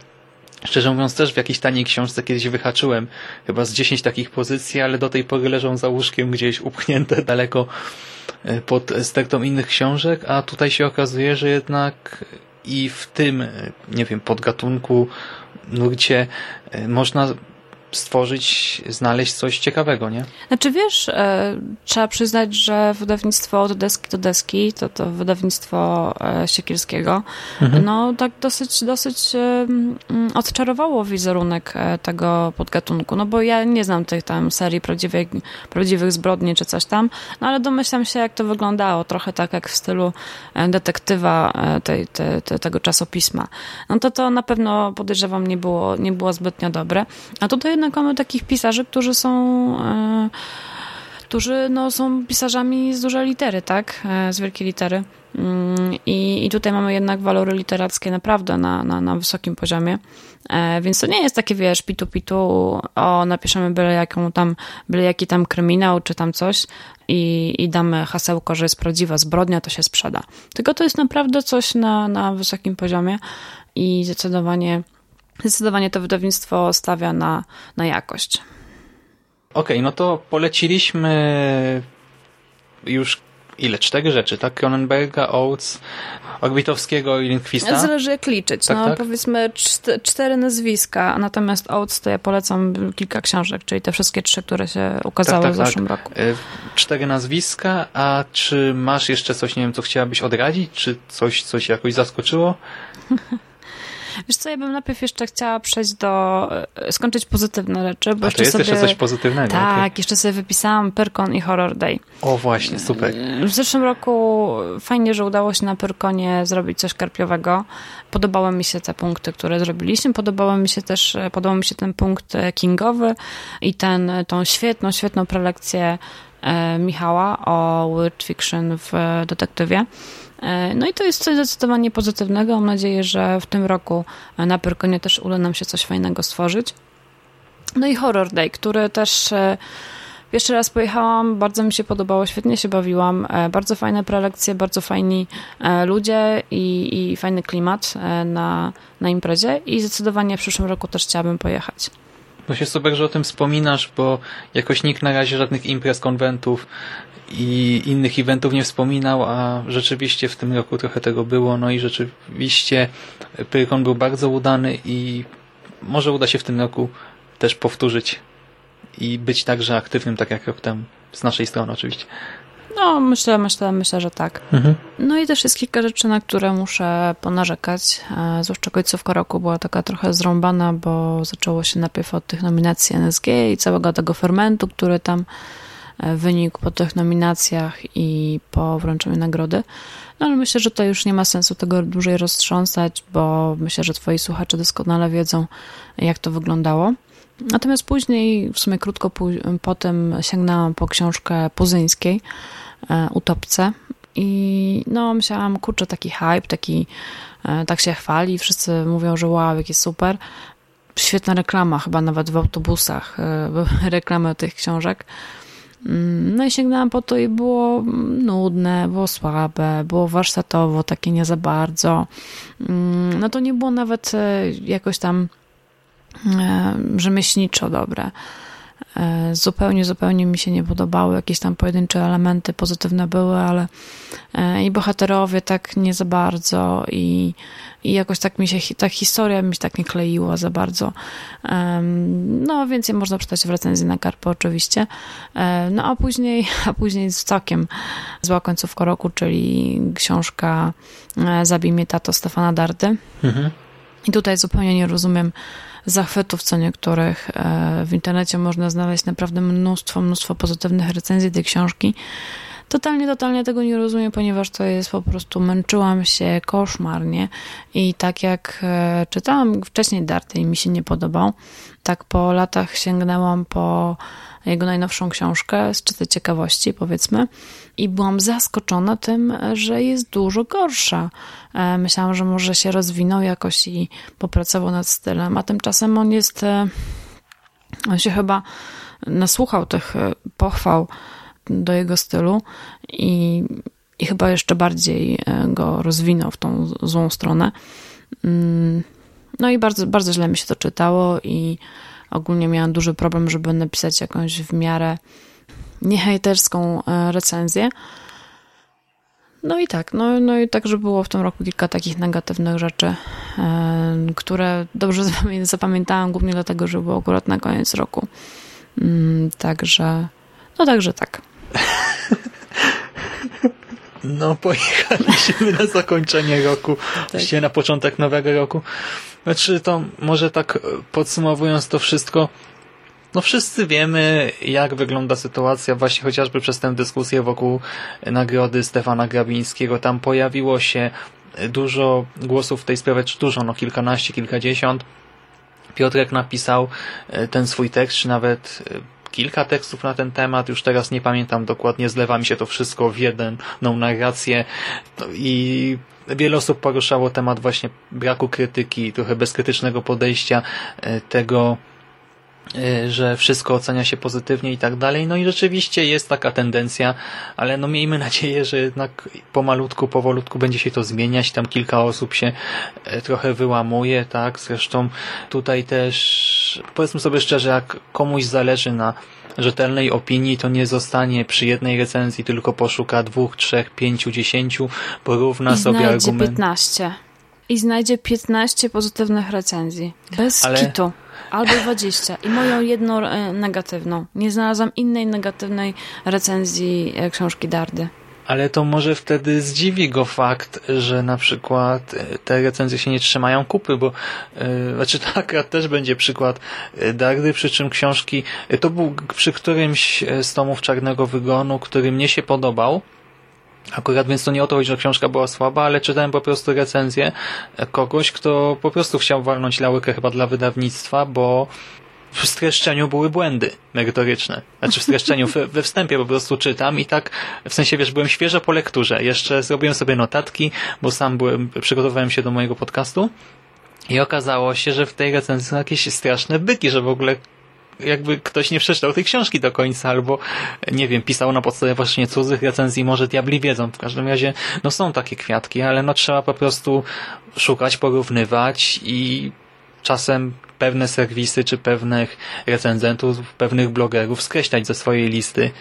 Szczerze mówiąc też w jakiejś taniej książce kiedyś wyhaczyłem chyba z 10 takich pozycji, ale do tej pory leżą za łóżkiem gdzieś upchnięte daleko e, pod stertą innych książek, a tutaj się okazuje, że jednak i w tym, e, nie wiem, podgatunku, nurcie e, można stworzyć, znaleźć coś ciekawego, nie? Znaczy wiesz, e, trzeba przyznać, że wydawnictwo od deski do deski, to to wydawnictwo e, Siekielskiego, mhm. no tak dosyć, dosyć e, odczarowało wizerunek tego podgatunku, no bo ja nie znam tych tam serii prawdziwych, prawdziwych zbrodni czy coś tam, no ale domyślam się jak to wyglądało, trochę tak jak w stylu detektywa tej, tej, tej, tego czasopisma. No to to na pewno podejrzewam nie było, nie było zbytnio dobre, a tutaj jednak mamy takich pisarzy, którzy są e, którzy no, są pisarzami z dużej litery, tak? E, z wielkiej litery. Mm, I, I tutaj mamy jednak walory literackie naprawdę na, na, na wysokim poziomie. E, więc to nie jest takie, wiesz, pitu pitu, o, napiszemy byle, jaką tam, byle jaki tam kryminał, czy tam coś i, i damy hasełko, że jest prawdziwa zbrodnia, to się sprzeda. Tylko to jest naprawdę coś na, na wysokim poziomie i zdecydowanie zdecydowanie to wydawnictwo stawia na, na jakość. Okej, okay, no to poleciliśmy już ile? Cztery rzeczy, tak? Cronenberga, Oates, Orbitowskiego i Lindquista? Zależy jak liczyć. Tak, no tak? powiedzmy cztery nazwiska, natomiast Oates to ja polecam kilka książek, czyli te wszystkie trzy, które się ukazały tak, tak, w zeszłym tak. roku. E, cztery nazwiska, a czy masz jeszcze coś, nie wiem, co chciałabyś odradzić? Czy coś, coś jakoś zaskoczyło? Wiesz co, ja bym najpierw jeszcze chciała przejść do, e, skończyć pozytywne rzeczy. Bo A jeszcze jest sobie, jeszcze coś pozytywnego. Tak, okay. jeszcze sobie wypisałam Pyrkon i Horror Day. O właśnie, super. W zeszłym roku fajnie, że udało się na Pyrkonie zrobić coś karpiowego. Podobały mi się te punkty, które zrobiliśmy. Podobało mi się też, e, podobał mi się ten punkt e, kingowy i ten, tą świetną, świetną prelekcję Michała o weird fiction w detektywie. E, no i to jest coś zdecydowanie pozytywnego. Mam nadzieję, że w tym roku na Pyrkonie też uda nam się coś fajnego stworzyć. No i Horror Day, który też e, Pierwszy raz pojechałam, bardzo mi się podobało, świetnie się bawiłam. E, bardzo fajne prelekcje, bardzo fajni ludzie i, i fajny klimat na, na imprezie i zdecydowanie w przyszłym roku też chciałabym pojechać. No się super, że o tym wspominasz, bo jakoś nikt na razie żadnych imprez, konwentów i innych eventów nie wspominał, a rzeczywiście w tym roku trochę tego było, no i rzeczywiście Pyrkon był bardzo udany i może uda się w tym roku też powtórzyć i być także aktywnym, tak jak rok temu. Z naszej strony oczywiście. No, myślę, myślę, myślę, że tak. Mhm. No i też jest kilka rzeczy, na które muszę ponarzekać. E, zwłaszcza końcówka roku była taka trochę zrąbana, bo zaczęło się najpierw od tych nominacji NSG i całego tego fermentu, który tam e, wynikł po tych nominacjach i po wręczeniu nagrody. No ale myślę, że to już nie ma sensu tego dłużej roztrząsać, bo myślę, że twoi słuchacze doskonale wiedzą, jak to wyglądało. Natomiast później, w sumie krótko po tym sięgnęłam po książkę Puzyńskiej, e, Utopce i no myślałam, kurczę, taki hype, taki, e, tak się chwali, wszyscy mówią, że wow, jakie super. Świetna reklama, chyba nawet w autobusach reklamy tych książek. Mm, no i sięgnęłam po to i było nudne, było słabe, było warsztatowo, takie nie za bardzo. Mm, no to nie było nawet jakoś tam E, rzemieślniczo dobre. E, zupełnie, zupełnie mi się nie podobały. Jakieś tam pojedyncze elementy pozytywne były, ale e, i bohaterowie tak nie za bardzo i, i jakoś tak mi się, ta historia mi się tak nie kleiła za bardzo. No, więcej można przeczytać w recenzji na Karpo oczywiście. No, a później, a później z całkiem zła końcówka roku, czyli książka Zabij mnie tato Stefana Dardy. Mhm. I tutaj zupełnie nie rozumiem zachwytów co niektórych. E, w internecie można znaleźć naprawdę mnóstwo, mnóstwo pozytywnych recenzji tej książki. Totalnie, totalnie tego nie rozumiem, ponieważ to jest po prostu, męczyłam się koszmarnie i tak jak e, czytałam wcześniej Darty i mi się nie podobał, tak po latach sięgnęłam po jego najnowszą książkę z czystej ciekawości, powiedzmy, i byłam zaskoczona tym, że jest dużo gorsza. E, myślałam, że może się rozwinął jakoś i popracował nad stylem, a tymczasem on jest, e, on się chyba nasłuchał tych pochwał do jego stylu i, i chyba jeszcze bardziej go rozwinął w tą złą stronę. Mm, no i bardzo, bardzo źle mi się to czytało i ogólnie miałam duży problem, żeby napisać jakąś w miarę niehejterską e, recenzję. No i tak, no, no i także było w tym roku kilka takich negatywnych rzeczy, e, które dobrze zapamiętałam, głównie dlatego, że było akurat na koniec roku. Mm, także, no także tak. No, pojechaliśmy na zakończenie roku, tak. na początek nowego roku. Znaczy, to może tak podsumowując to wszystko, no wszyscy wiemy, jak wygląda sytuacja właśnie chociażby przez tę dyskusję wokół nagrody Stefana Grabińskiego. Tam pojawiło się dużo głosów w tej sprawie, czy dużo, no kilkanaście, kilkadziesiąt. Piotrek napisał e, ten swój tekst, czy nawet e, kilka tekstów na ten temat, już teraz nie pamiętam dokładnie, zlewa mi się to wszystko w jedną narrację no i wiele osób poruszało temat właśnie braku krytyki, trochę bezkrytycznego podejścia e, tego, e, że wszystko ocenia się pozytywnie i tak dalej. No i rzeczywiście jest taka tendencja, ale no miejmy nadzieję, że jednak pomalutku, powolutku będzie się to zmieniać. Tam kilka osób się e, trochę wyłamuje, tak? Zresztą tutaj też powiedzmy sobie szczerze, jak komuś zależy na rzetelnej opinii, to nie zostanie przy jednej recenzji, tylko poszuka dwóch, trzech, pięciu, dziesięciu, porówna I sobie argument. 15. I znajdzie 15 pozytywnych recenzji. Bez Ale... kitu. Albo 20. I moją jedną e, negatywną. Nie znalazłam innej negatywnej recenzji e, książki Dardy. Ale to może wtedy zdziwi go fakt, że na przykład e, te recenzje się nie trzymają kupy, bo yy, znaczy to akurat też będzie przykład e, Dardy, przy czym książki, to był przy którymś z tomów Czarnego Wygonu, który mnie się podobał, Akurat więc to nie o to chodzi, że książka była słaba, ale czytałem po prostu recenzję kogoś, kto po prostu chciał walnąć lałykę chyba dla wydawnictwa, bo w streszczeniu były błędy merytoryczne. Znaczy w streszczeniu, we wstępie po prostu czytam i tak, w sensie wiesz, byłem świeżo po lekturze. Jeszcze zrobiłem sobie notatki, bo sam byłem, przygotowałem się do mojego podcastu i okazało się, że w tej recenzji są jakieś straszne byki, że w ogóle jakby ktoś nie przeczytał tej książki do końca, albo nie wiem, pisał na podstawie właśnie cudzych recenzji, może diabli wiedzą. W każdym razie, no są takie kwiatki, ale no trzeba po prostu szukać, porównywać i czasem pewne serwisy czy pewnych recenzentów, pewnych blogerów skreślać ze swojej listy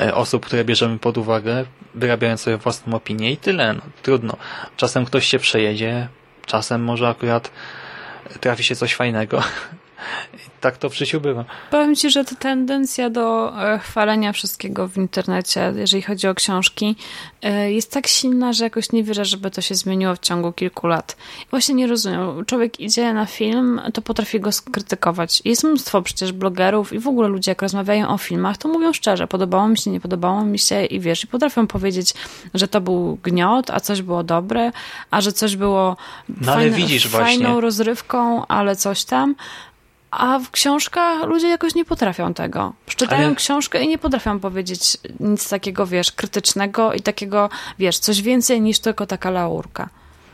e, osób, które bierzemy pod uwagę, wyrabiając sobie własną opinię i tyle. No, trudno. Czasem ktoś się przejedzie, czasem może akurat trafi się coś fajnego tak to w życiu bywa. Powiem Ci, że ta tendencja do e, chwalenia wszystkiego w internecie, jeżeli chodzi o książki, e, jest tak silna, że jakoś nie wierzę, żeby to się zmieniło w ciągu kilku lat. Właśnie nie rozumiem. Człowiek idzie na film, to potrafi go skrytykować. Jest mnóstwo przecież blogerów i w ogóle ludzie, jak rozmawiają o filmach, to mówią szczerze, podobało mi się, nie podobało mi się i wiesz, i potrafią powiedzieć, że to był gniot, a coś było dobre, a że coś było no, fajne, widzisz fajną właśnie. rozrywką, ale coś tam. A w książkach ludzie jakoś nie potrafią tego. Czytają Ale... książkę i nie potrafią powiedzieć nic takiego, wiesz, krytycznego i takiego, wiesz, coś więcej niż tylko taka laurka.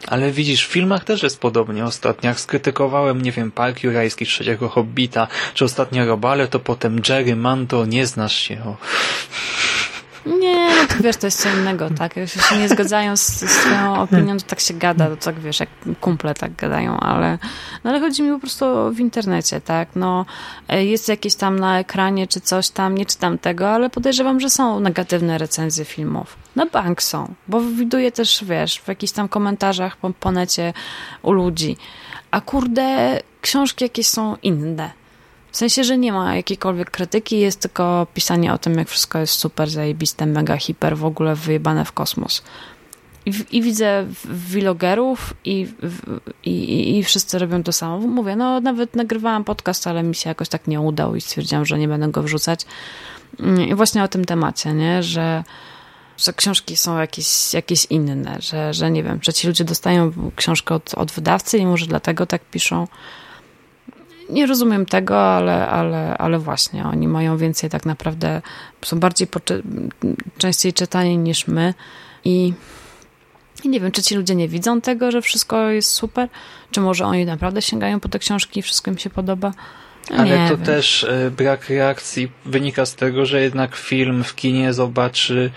Ale widzisz, w filmach też jest podobnie. Ostatnio jak skrytykowałem, nie wiem, Park Jurajski, trzeciego Hobbita, czy ostatnio Robale, to potem Jerry Manto, nie znasz się. O. Nie, no wiesz, to jest co innego, tak? Jak się nie zgadzają z, z swoją opinią, to tak się gada, to tak wiesz, jak kumple tak gadają, ale, no ale chodzi mi po prostu w internecie, tak? No, jest jakieś tam na ekranie czy coś tam, nie czytam tego, ale podejrzewam, że są negatywne recenzje filmów. Na bank są, bo widuję też, wiesz, w jakichś tam komentarzach po, po necie u ludzi. A kurde, książki jakieś są inne w sensie, że nie ma jakiejkolwiek krytyki, jest tylko pisanie o tym, jak wszystko jest super, zajebiste, mega, hiper, w ogóle wyjebane w kosmos. I, i widzę vlogerów i, i, i wszyscy robią to samo. Mówię, no nawet nagrywałam podcast, ale mi się jakoś tak nie udał i stwierdziłam, że nie będę go wrzucać. I właśnie o tym temacie, nie? Że że książki są jakieś, jakieś inne, że, że nie wiem, że ci ludzie dostają książkę od, od wydawcy i może dlatego tak piszą. Nie rozumiem tego, ale, ale, ale właśnie oni mają więcej tak naprawdę, są bardziej częściej czytani niż my i, i nie wiem, czy ci ludzie nie widzą tego, że wszystko jest super, czy może oni naprawdę sięgają po te książki i wszystko im się podoba. Ale nie to wiem. też e, brak reakcji wynika z tego, że jednak film w kinie zobaczy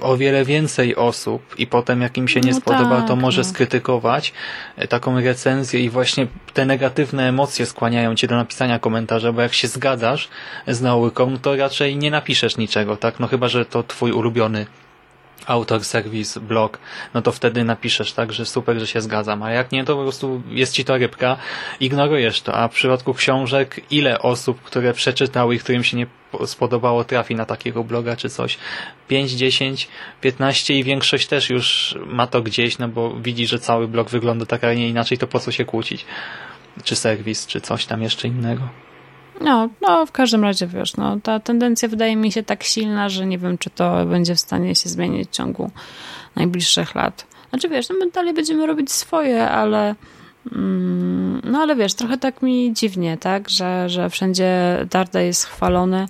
o wiele więcej osób i potem jak im się nie No spodoba, tak, to może no. skrytykować e, taką recenzję i właśnie te negatywne emocje skłaniają cię do napisania komentarza, bo jak się zgadzasz z nauką, to raczej nie napiszesz niczego, tak? No chyba, że to twój ulubiony autor, serwis, blog, no to wtedy napiszesz tak, że super, że się zgadzam, a jak nie, to po prostu jest ci to rybka, ignorujesz to, a w przypadku książek, ile osób, które przeczytały i którym się nie spodobało, trafi na takiego bloga czy coś? 5, 10, 15 i większość też już ma to gdzieś, no bo widzi, że cały blog wygląda tak, a nie inaczej, to po co się kłócić? Czy serwis, czy coś tam jeszcze innego. No, no, w każdym razie wiesz, no, ta tendencja wydaje mi się tak silna, że nie wiem, czy to będzie w stanie się zmienić w ciągu najbliższych lat. Znaczy wiesz, no my dalej będziemy robić swoje, ale no ale wiesz, trochę tak mi dziwnie, tak, że, że wszędzie Darda jest chwalony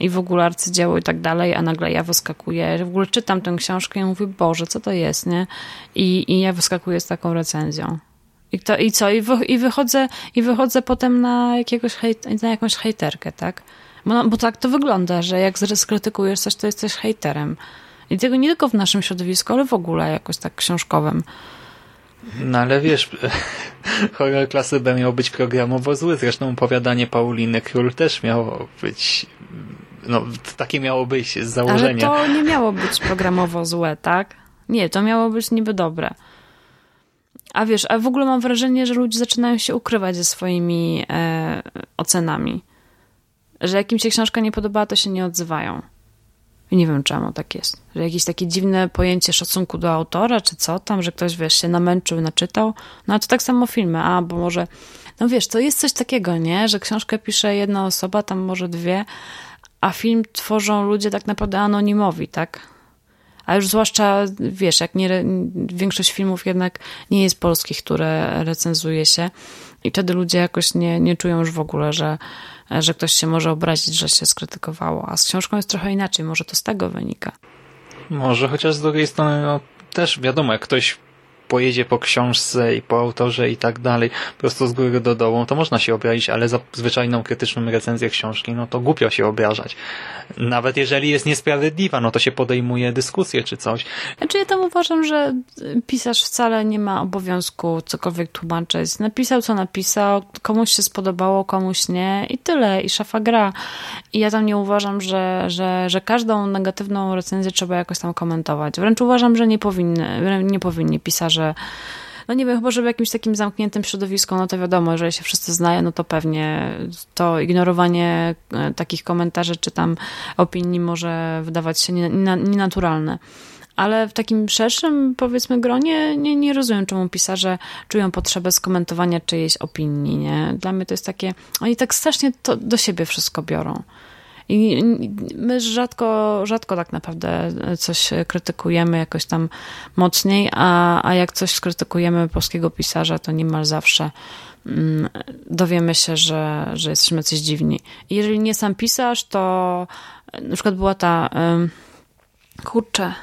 i w ogóle arcydzieło i tak dalej, a nagle ja wyskakuję, w ogóle czytam tę książkę i mówię, Boże, co to jest, nie? I, i ja wyskakuję z taką recenzją. I, to, i co? I, wy, i, wychodzę, I wychodzę potem na, jakiegoś hejt, na jakąś hejterkę, tak? Bo, bo tak to wygląda, że jak skrytykujesz coś, to jesteś hejterem. I tego nie tylko w naszym środowisku, ale w ogóle jakoś tak książkowym. No ale wiesz, horror klasy B miał być programowo zły, zresztą opowiadanie Pauliny Król też miało być, no takie miało być z założenia. Ale to nie miało być programowo złe, tak? Nie, to miało być niby dobre. A wiesz, a w ogóle mam wrażenie, że ludzie zaczynają się ukrywać ze swoimi e, ocenami. Że jak im się książka nie podoba, to się nie odzywają. I nie wiem czemu tak jest. Że jakieś takie dziwne pojęcie szacunku do autora, czy co tam, że ktoś, wiesz, się namęczył, naczytał. No ale to tak samo filmy. A, bo może... No wiesz, to jest coś takiego, nie? Że książkę pisze jedna osoba, tam może dwie, a film tworzą ludzie tak naprawdę anonimowi, tak? A już zwłaszcza, wiesz, jak nie, większość filmów jednak nie jest polskich, które recenzuje się i wtedy ludzie jakoś nie, nie czują już w ogóle, że, że ktoś się może obrazić, że się skrytykowało. A z książką jest trochę inaczej, może to z tego wynika. Może, chociaż z drugiej strony, no też wiadomo, jak ktoś pojedzie po książce i po autorze i tak dalej, prosto z góry do dołu, to można się obrazić, ale za zwyczajną krytyczną recenzję książki, no to głupio się obrażać. Nawet jeżeli jest niesprawiedliwa, no to się podejmuje dyskusję czy coś. Znaczy ja tam uważam, że pisarz wcale nie ma obowiązku cokolwiek tłumaczyć. Napisał co napisał, komuś się spodobało, komuś nie i tyle, i szafa gra. I ja tam nie uważam, że, że, że każdą negatywną recenzję trzeba jakoś tam komentować. Wręcz uważam, że nie powinny, nie powinni pisarze no nie wiem, chyba, że w jakimś takim zamkniętym środowisku, no to wiadomo, że się wszyscy znają, no to pewnie to ignorowanie e, takich komentarzy czy tam opinii może wydawać się nienaturalne. Ale w takim szerszym, powiedzmy, gronie nie, nie rozumiem, czemu pisarze czują potrzebę skomentowania czyjejś opinii, nie? Dla mnie to jest takie, oni tak strasznie to do siebie wszystko biorą. I my rzadko, rzadko tak naprawdę coś krytykujemy jakoś tam mocniej, a, a jak coś skrytykujemy polskiego pisarza, to niemal zawsze mm, dowiemy się, że, że jesteśmy coś dziwni. I jeżeli nie sam pisarz, to na przykład była ta kurczę,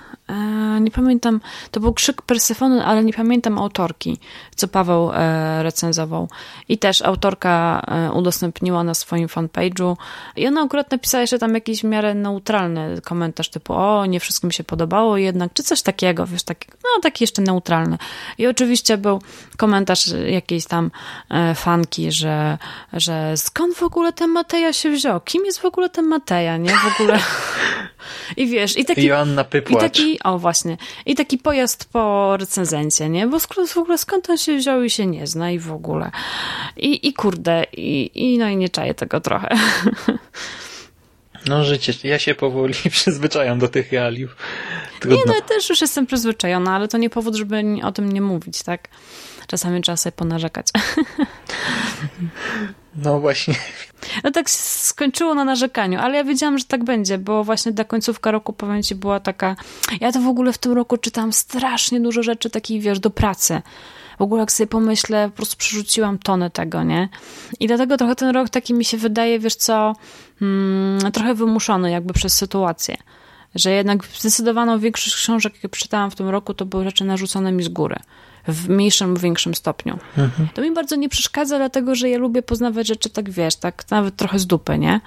nie pamiętam, to był krzyk Persefony, ale nie pamiętam autorki, co Paweł e, recenzował. I też autorka e, udostępniła na swoim fanpage'u i ona akurat napisała jeszcze tam jakiś w miarę neutralny komentarz typu o, nie wszystkim mi się podobało jednak, czy coś takiego, wiesz, taki, no taki jeszcze neutralny. I oczywiście był komentarz jakiejś tam fanki, że, że skąd w ogóle ten Mateja się wziął? Kim jest w ogóle ten Mateja, nie? W ogóle... I wiesz, i taki... Joanna Pypłacz. I taki, o właśnie, i taki pojazd po recenzencie, nie? Bo w ogóle skąd on się wziął i się nie zna i w ogóle. I, i kurde, i, i no i nie czaję tego trochę. No życie, ja się powoli przyzwyczajam do tych realiów. Trudno. Nie, no ja też już jestem przyzwyczajona, ale to nie powód, żeby o tym nie mówić, tak? Czasami trzeba sobie ponarzekać. No właśnie. No tak skończyło na narzekaniu, ale ja wiedziałam, że tak będzie, bo właśnie ta końcówka roku, powiem ci, była taka... Ja to w ogóle w tym roku czytałam strasznie dużo rzeczy takich, wiesz, do pracy. W ogóle jak sobie pomyślę, po prostu przerzuciłam tonę tego, nie? I dlatego trochę ten rok taki mi się wydaje, wiesz co, hmm, trochę wymuszony jakby przez sytuację. Że jednak zdecydowaną większość książek, jakie przeczytałam w tym roku, to były rzeczy narzucone mi z góry w mniejszym lub większym stopniu. Mhm. To mi bardzo nie przeszkadza, dlatego że ja lubię poznawać rzeczy tak, wiesz, tak nawet trochę z dupy, nie?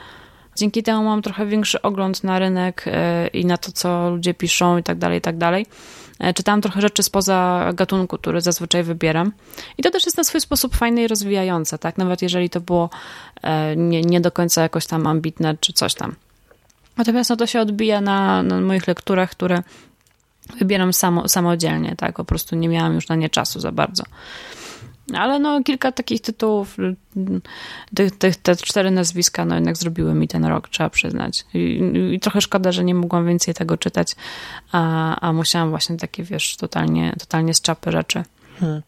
Dzięki temu mam trochę większy ogląd na rynek e, i na to, co ludzie piszą i tak dalej, i tak dalej. E, czytałam trochę rzeczy spoza gatunku, który zazwyczaj wybieram. I to też jest na swój sposób fajne i rozwijające, tak? Nawet jeżeli to było e, nie, nie do końca jakoś tam ambitne czy coś tam. Natomiast no, to się odbija na, na moich lekturach, które wybieram samo, samodzielnie, tak? Po prostu nie miałam już na nie czasu za bardzo. Ale no, kilka takich tytułów, tych, tych, te cztery nazwiska, no jednak zrobiły mi ten rok, trzeba przyznać. I, i trochę szkoda, że nie mogłam więcej tego czytać, a, a musiałam właśnie takie, wiesz, totalnie, totalnie z czapy rzeczy. Hmm.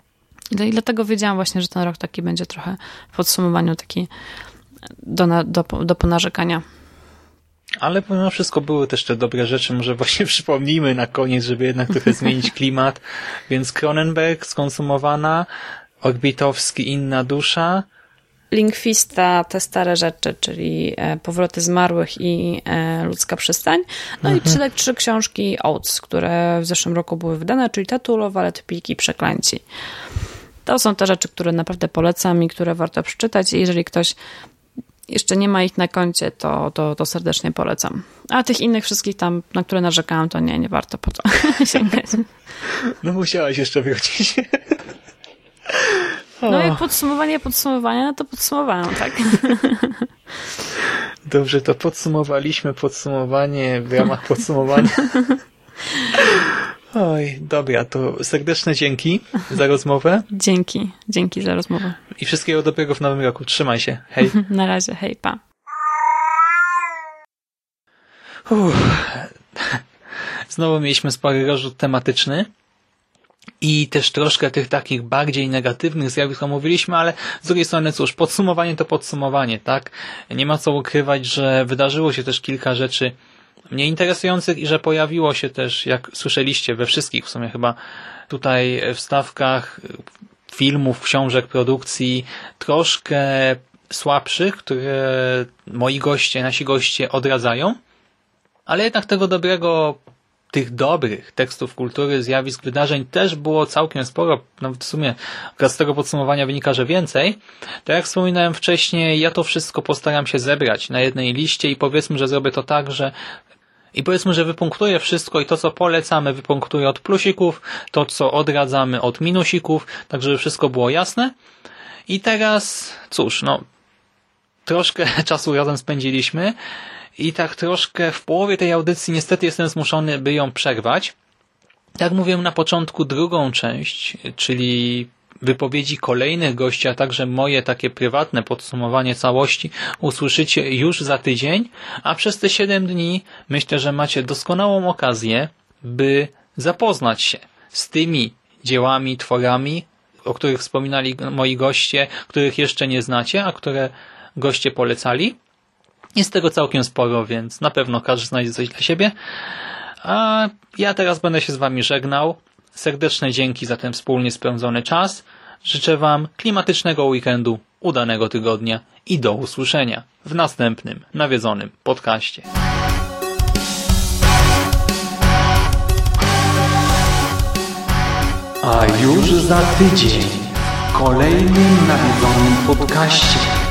I dlatego wiedziałam właśnie, że ten rok taki będzie trochę w podsumowaniu taki do, do, do ponarzekania. Ale pomimo wszystko były też te dobre rzeczy, może właśnie przypomnijmy na koniec, żeby jednak trochę zmienić klimat. Więc Cronenberg skonsumowana, Orbitowski inna dusza. Linkfista te stare rzeczy, czyli e, Powroty zmarłych i e, Ludzka przystań. No mhm. i trzy, trzy książki Oates, które w zeszłym roku były wydane, czyli Tatulo, Walet Piki, Przeklęci. To są te rzeczy, które naprawdę polecam i które warto przeczytać. Jeżeli ktoś jeszcze nie ma ich na koncie, to, to, to serdecznie polecam. A tych innych wszystkich tam, na które narzekałam, to nie, nie warto po to sięgać. No musiałaś jeszcze wrócić. No jak podsumowanie podsumowania, no to podsumowałam, tak? Dobrze, to podsumowaliśmy podsumowanie w ramach podsumowania. Oj, dobra, to serdeczne dzięki za rozmowę. Dzięki, dzięki za rozmowę. I wszystkiego dobrego w nowym roku. Trzymaj się. Hej. Na razie, hej, pa. Uff. Znowu mieliśmy spory rozrzut tematyczny i też troszkę tych takich bardziej negatywnych zjawisk omówiliśmy, ale z drugiej strony cóż, podsumowanie to podsumowanie, tak? Nie ma co ukrywać, że wydarzyło się też kilka rzeczy mnie interesujących i że pojawiło się też, jak słyszeliście, we wszystkich w sumie chyba tutaj wstawkach filmów, książek, produkcji troszkę słabszych, które moi goście, nasi goście odradzają, ale jednak tego dobrego tych dobrych tekstów kultury, zjawisk, wydarzeń też było całkiem sporo, nawet w sumie z tego podsumowania wynika, że więcej, to jak wspominałem wcześniej, ja to wszystko postaram się zebrać na jednej liście i powiedzmy, że zrobię to tak, że i powiedzmy, że wypunktuję wszystko i to, co polecamy, wypunktuję od plusików, to, co odradzamy od minusików, tak żeby wszystko było jasne. I teraz, cóż, no, troszkę czasu razem spędziliśmy i tak troszkę w połowie tej audycji niestety jestem zmuszony, by ją przerwać. Jak mówiłem na początku, drugą część, czyli wypowiedzi kolejnych gości, a także moje takie prywatne podsumowanie całości usłyszycie już za tydzień, a przez te 7 dni myślę, że macie doskonałą okazję, by zapoznać się z tymi dziełami, tworami, o których wspominali moi goście, których jeszcze nie znacie, a które goście polecali. Jest tego całkiem sporo, więc na pewno każdy znajdzie coś dla siebie. A ja teraz będę się z Wami żegnał. Serdeczne dzięki za ten wspólnie spędzony czas. Życzę Wam klimatycznego weekendu, udanego tygodnia i do usłyszenia w następnym nawiedzonym podcaście. A już za tydzień w kolejnym nawiedzonym podcaście